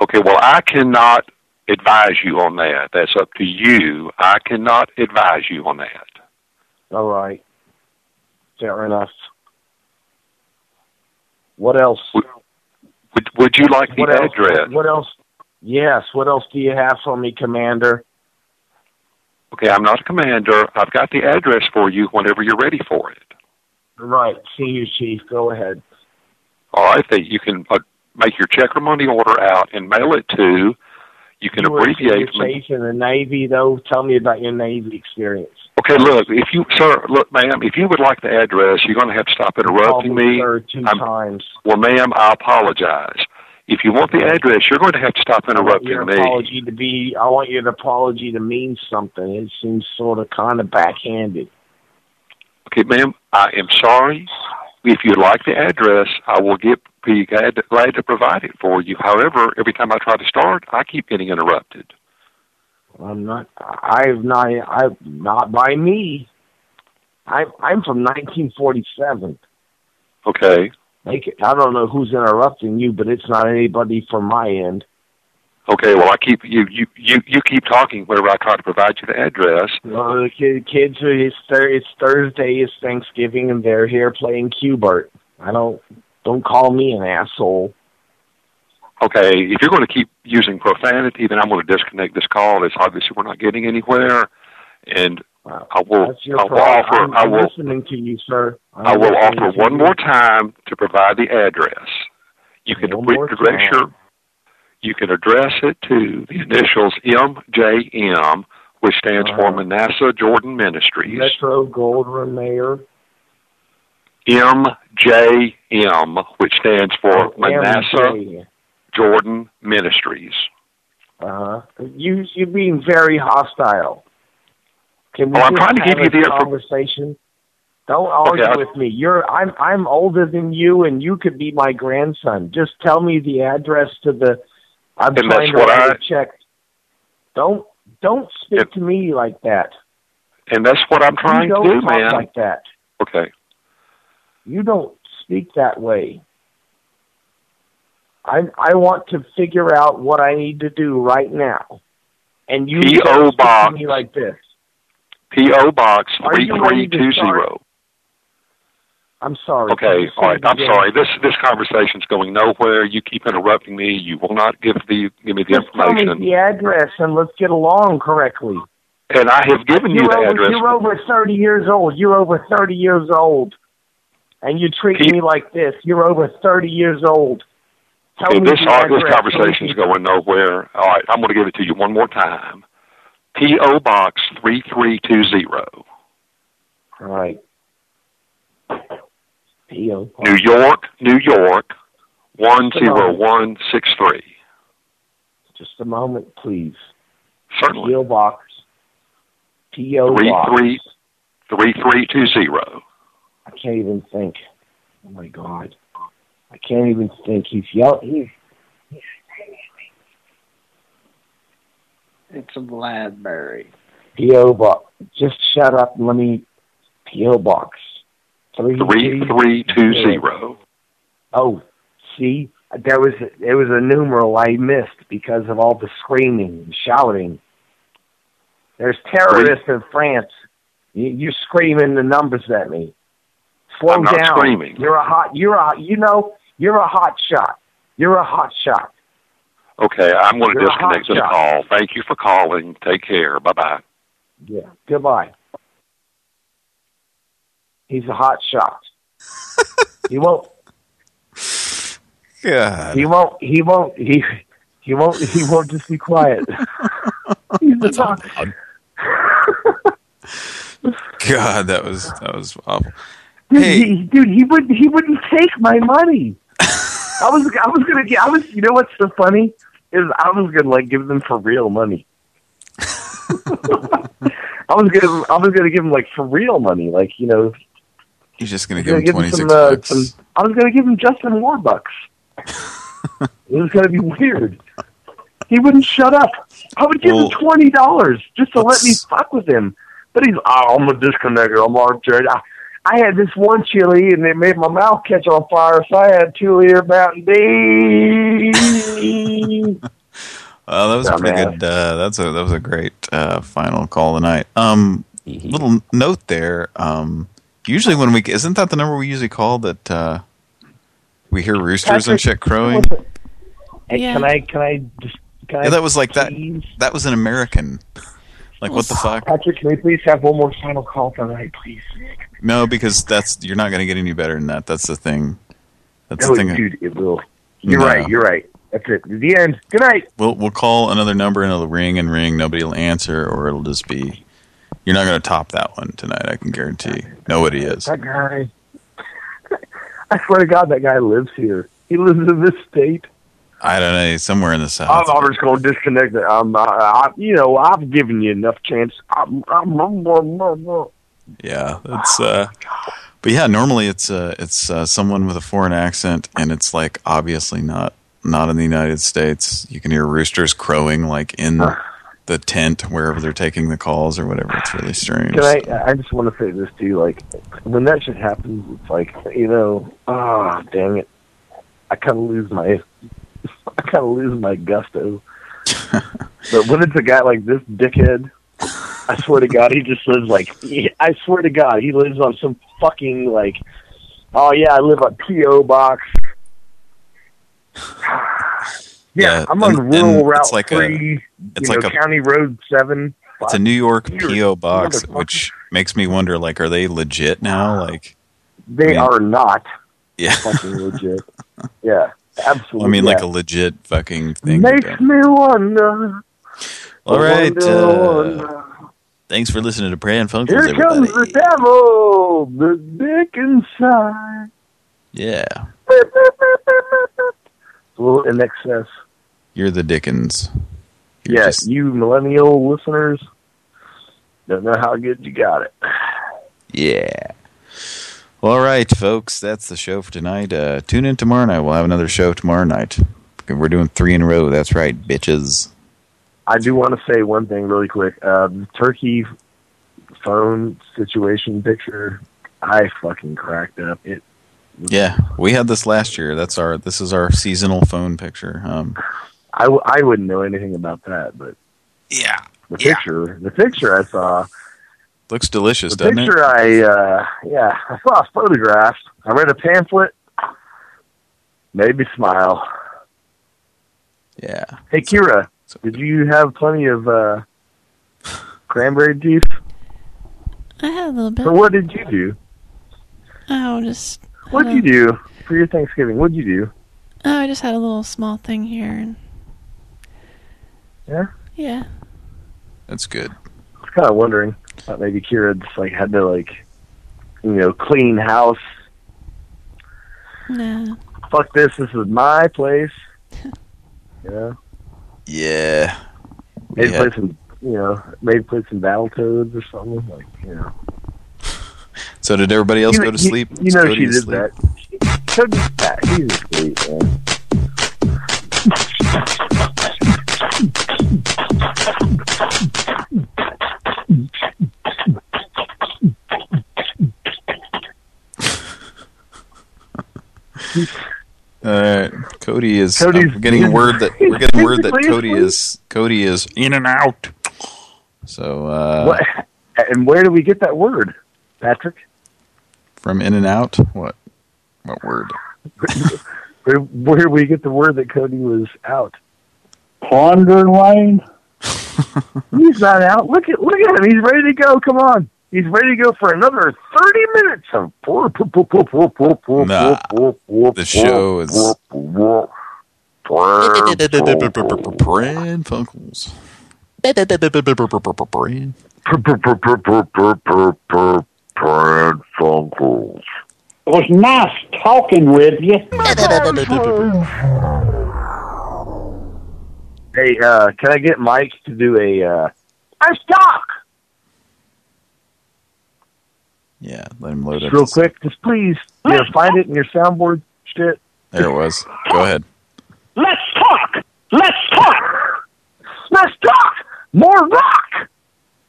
Okay, well, I cannot advise you on that. That's up to you. I cannot advise you on that. All right. Fair enough. What else? Would, would you like the What else? address? What else? Yes. What else do you have for me, Commander? Okay, I'm not a commander. I've got the address for you whenever you're ready for it. Right. See you, Chief. Go ahead. All right, that you can uh, make your check or money order out and mail it to. You can you were abbreviate. senior in the Navy, though. Tell me about your Navy experience. Okay, look, if you, sir, look, ma'am, if you would like the address, you're going to have to stop interrupting me. sir two I'm- times. Well, ma'am, I apologize. If you want the address, you're going to have to stop I want your interrupting me. apology to be. I want your apology to mean something. It seems sort of kind of backhanded. Okay, ma'am, I am sorry. If you'd like the address, I will get be glad to, glad to provide it for you. However, every time I try to start, I keep getting interrupted. I'm not. I've not. I not by me. I'm I'm from 1947. Okay. Like, I don't know who's interrupting you, but it's not anybody from my end. Okay, well, I keep you you you you keep talking whenever I try to provide you the address. Well, the kid, kids are it's, it's Thursday, it's Thanksgiving, and they're here playing Q-Bert. I don't don't call me an asshole. Okay, if you're going to keep using profanity, then I'm going to disconnect this call. It's obviously we're not getting anywhere, and I will I will offer I'm, I will listening to you, sir. I'm I will offer one you. more time to provide the address. You can address your you can address it to the initials MJM, which stands for Uh-huh. Manasseh Jordan Ministries. Metro Goldwyn Mayer. MJM, which stands for Manasseh. Jordan Ministries. Uh-huh. You you're being very hostile. Can we Well, I'm trying to give you the conversation? Don't argue I- with me. You're I'm I'm older than you, and you could be my grandson. Just tell me the address to the. I'm And trying that's to what write check. Don't don't speak to me like that. And that's what I'm trying to do, man. like that. Okay. You don't speak that way. I I want to figure out what I need to do right now, and you P.O. don't speak to Box. me like this. P.O. Box you ready to 3320. I'm sorry. Okay, all right. I'm again? sorry. This this conversation's going nowhere. You keep interrupting me. You will not give the give me the Just tell me information. the address and let's get along correctly. And I have given you You're the over, address. You're over 30 years old. You're over 30 years old. And you treat me like this. You're over 30 years old. Tell me this all, this conversation's going nowhere. All right, I'm going to give it to you one more time. P.O. Box 3320, All right. P.O. New York, New York 10163. Just a moment, please. Certainly. P.O. Box. P.O. Box. 3320. I can't even think. Oh, my God. I can't even think. He's yelling. He's It's a Bladbury. P.O. Box. Just shut up and let me. P.O. Box. Three, 3320. Oh, see, there was a, there was a numeral I missed because of all the screaming and shouting. There's terrorists in France. You, you're screaming the numbers at me. Slow I'm not down. screaming. You're a hot. You're a. You know. You're a hot shot. You're a hot shot. Okay, I'm going to You're disconnect the call. Thank you for calling. Take care. Bye bye. Yeah. Goodbye. He's a hot shot. he won't. God. He won't. He won't. He. He won't. He won't just be quiet. He's a hot. God, that was that was awful. Dude, he, dude, he would he wouldn't take my money. I was I was gonna get I was you know what's so funny is I was gonna like give them for real money. I was gonna I was gonna give him like for real money, like you know. You're just gonna give him gonna twenty six uh, bucks. some- I was gonna give him Justin Warbucks. it was gonna be weird. He wouldn't shut up. I would give Well, him twenty dollars just to let me fuck with him. But he's, oh, I'm a disconnector. I'm arbitrary. I, I had this one chili and it made my mouth catch on fire, so I had two liter Mountain Dew. Oh, that was a pretty Dumbass. good. Uh, that's a that was a great uh, final call tonight. Um, little note there. Um, usually when we isn't that the number we usually call that uh, we hear roosters and Patrick, shit crowing. Hey, Yeah. Can I? Can I just? Can Yeah, I that was like that. That was an American. Like what the fuck? Patrick, can we please have one more final call tonight, please? No, because that's you're not going to get any better than that. That's the thing. That's no, the thing. dude, it will. You're No. right. You're right. That's it. The end. Good night. We'll we'll call another number and it'll ring and ring. Nobody will answer, or it'll just be. You're not going to top that one tonight. I can guarantee. Nobody is. That guy. I swear to God, that guy lives here. He lives in this state. I don't know. Somewhere in the south. I'm, just going to disconnect it. I'm, I, I, you know, I've given you enough chance. I'm, I'm, I'm, I'm, I'm, Yeah, that's. uh But yeah, normally it's uh it's uh, someone with a foreign accent, and it's like obviously not not in the United States. You can hear roosters crowing like in the tent wherever they're taking the calls or whatever. It's really strange. Can I? I just want to say this too. Like, when that shit happens, it's like you know, ah, dang it, I kind of lose my, I kind of lose my gusto. but when it's a guy like this dickhead, I swear to God, he just lives like, I swear to God, he lives on some fucking like, oh yeah, I live on PO box. Yeah, Yeah, I'm on and- rural and route it's like a- three, it's you like know, a- county road seven. It's a New York PO box, which makes me wonder: like, are they legit now? Like, They I mean- are not yeah. fucking legit. Yeah, absolutely. I mean, like a legit fucking thing. Makes me wonder. All right. wonder, Uh, wonder. Thanks for listening to Pran Funkels, Here everybody. comes the devil, the dick inside. Yeah, A little in excess. you're the Dickens. You're Yeah, just- you millennial listeners don't know how good you got it. Yeah. Well, all right, folks. That's the show for tonight. Uh, tune in tomorrow night. We'll have another show tomorrow night. We're doing three in a row. That's right, bitches. I do want to say one thing really quick. The turkey phone situation picture, I fucking cracked up. It Yeah, we had this last year. That's our. This is our seasonal phone picture. Um, I, w- I wouldn't know anything about that, but yeah, the picture, the picture I saw, looks delicious, the doesn't picture it? I, uh, yeah, I saw a photograph. I read a pamphlet, made me smile. Yeah. Hey, Kira, did you have plenty of uh, cranberry juice? I had a little bit. Or what did you do? Oh, just. What did you do for your Thanksgiving? What did you do? Oh, I just had a little small thing here, and Yeah, yeah. That's good. I was kind of wondering. Thought maybe Kira just like had to like, you know, clean house. Nah. Fuck this. This is my place. You know, Yeah. Maybe had- play some, you know, maybe play some Battletoads or something. Like, you know. so did everybody else You- go to you- sleep? You know she did sleep? that. Did that. She's asleep, man. All right, Cody is. Cody's- getting word that we're getting word that Cody is Cody is in and out. So uh, what? And where do we get that word, Patrick? from in and out, what? What word? Where, where do we get the word that Cody was out? Ponder Lane. He's not out. Look at look at him. He's ready to go. Come on. He's ready to go for another thirty minutes of Nah, the show is Pran Funkels. Pran. Pran Funkels. It was nice talking with you. Hey, uh, can I get Mike to do a uh, Let's talk. Yeah, let him load just up. real this- quick? Just please, you know, find it in your soundboard shit. There it was. Go ahead. Let's talk. Let's talk. Let's talk. More rock.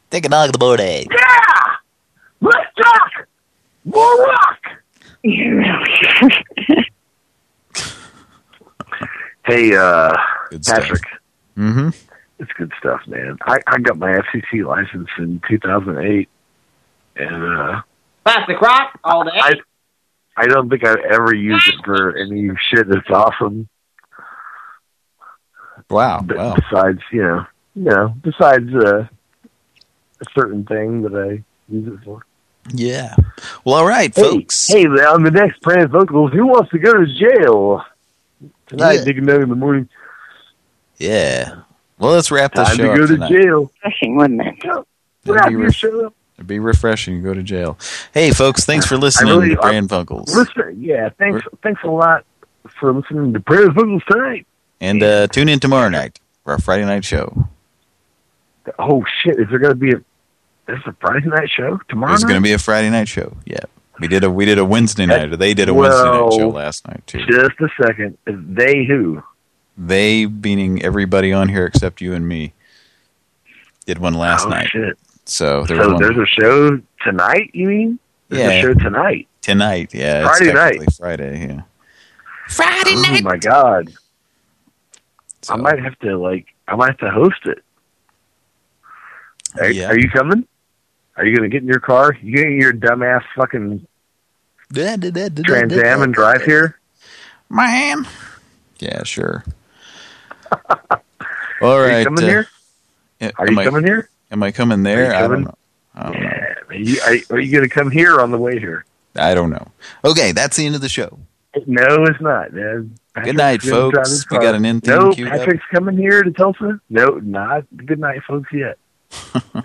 Take a dog the board egg. Yeah. Let's talk. More rock. Hey, uh, Patrick. Mm-hmm. It's good stuff, man. I, I got my FCC license in 2008, and uh, Plastic rock all day. I I don't think I've ever used it for any shit that's awesome. Wow. But wow. besides, you know, you know, besides uh, a certain thing that I use it for. Yeah. Well, all right, Hey, folks. hey, on the next Pran Funkels, who wants to go to jail tonight? Yeah. Digging down in the morning. Yeah. Well, let's wrap this Time show to up go to tonight. jail. Refreshing, wouldn't it? Wrap your show up. It'd be refreshing go to jail. Hey, folks, thanks for listening really- to Pran Funkels. Listen, yeah, thanks, thanks a lot for listening to Pran Funkels tonight. And uh, tune in tomorrow night for our Friday night show. Oh shit! Is there going to be a? There's a Friday night show tomorrow. There's going to be a Friday night show. Yeah. We did a we did a Wednesday night, or they did a Wednesday night show last night too. Just a second. They who? They, meaning everybody on here except you and me, did one last oh, night. Shit. So there was So one there's a show tonight. You mean? There's Yeah. a show tonight. tonight. Yeah, Friday it's night. Friday. Yeah. Friday night. Oh my god! I might have to like. I might have to host it. Are, Yeah. are you coming? Are you going to get in your car? You get in your dumbass fucking Trans Am and drive here? Man. Yeah, sure. All right. Are you coming uh, here? Are you I- coming here? Am I coming there? I don't know. I don't know. Are you, are, you going to come here on the way here? I don't know. Okay, that's the end of the show. No, it's not. Good night, Patrick's folks. We got an end theme No, queued up. Patrick's coming here to Tulsa. No, not good night, folks. Yet.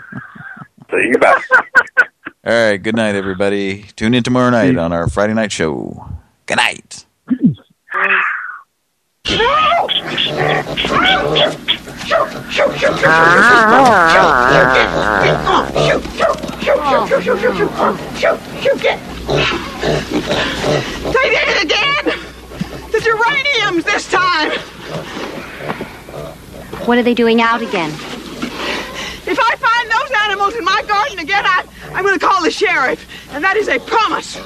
You back. All right, good night, everybody. Tune in tomorrow night on our Friday night show. Good night. They did it again! The geraniums this time! What are they doing out again? If I find those animals in my garden again, I, I'm going to call the sheriff. And that is a promise.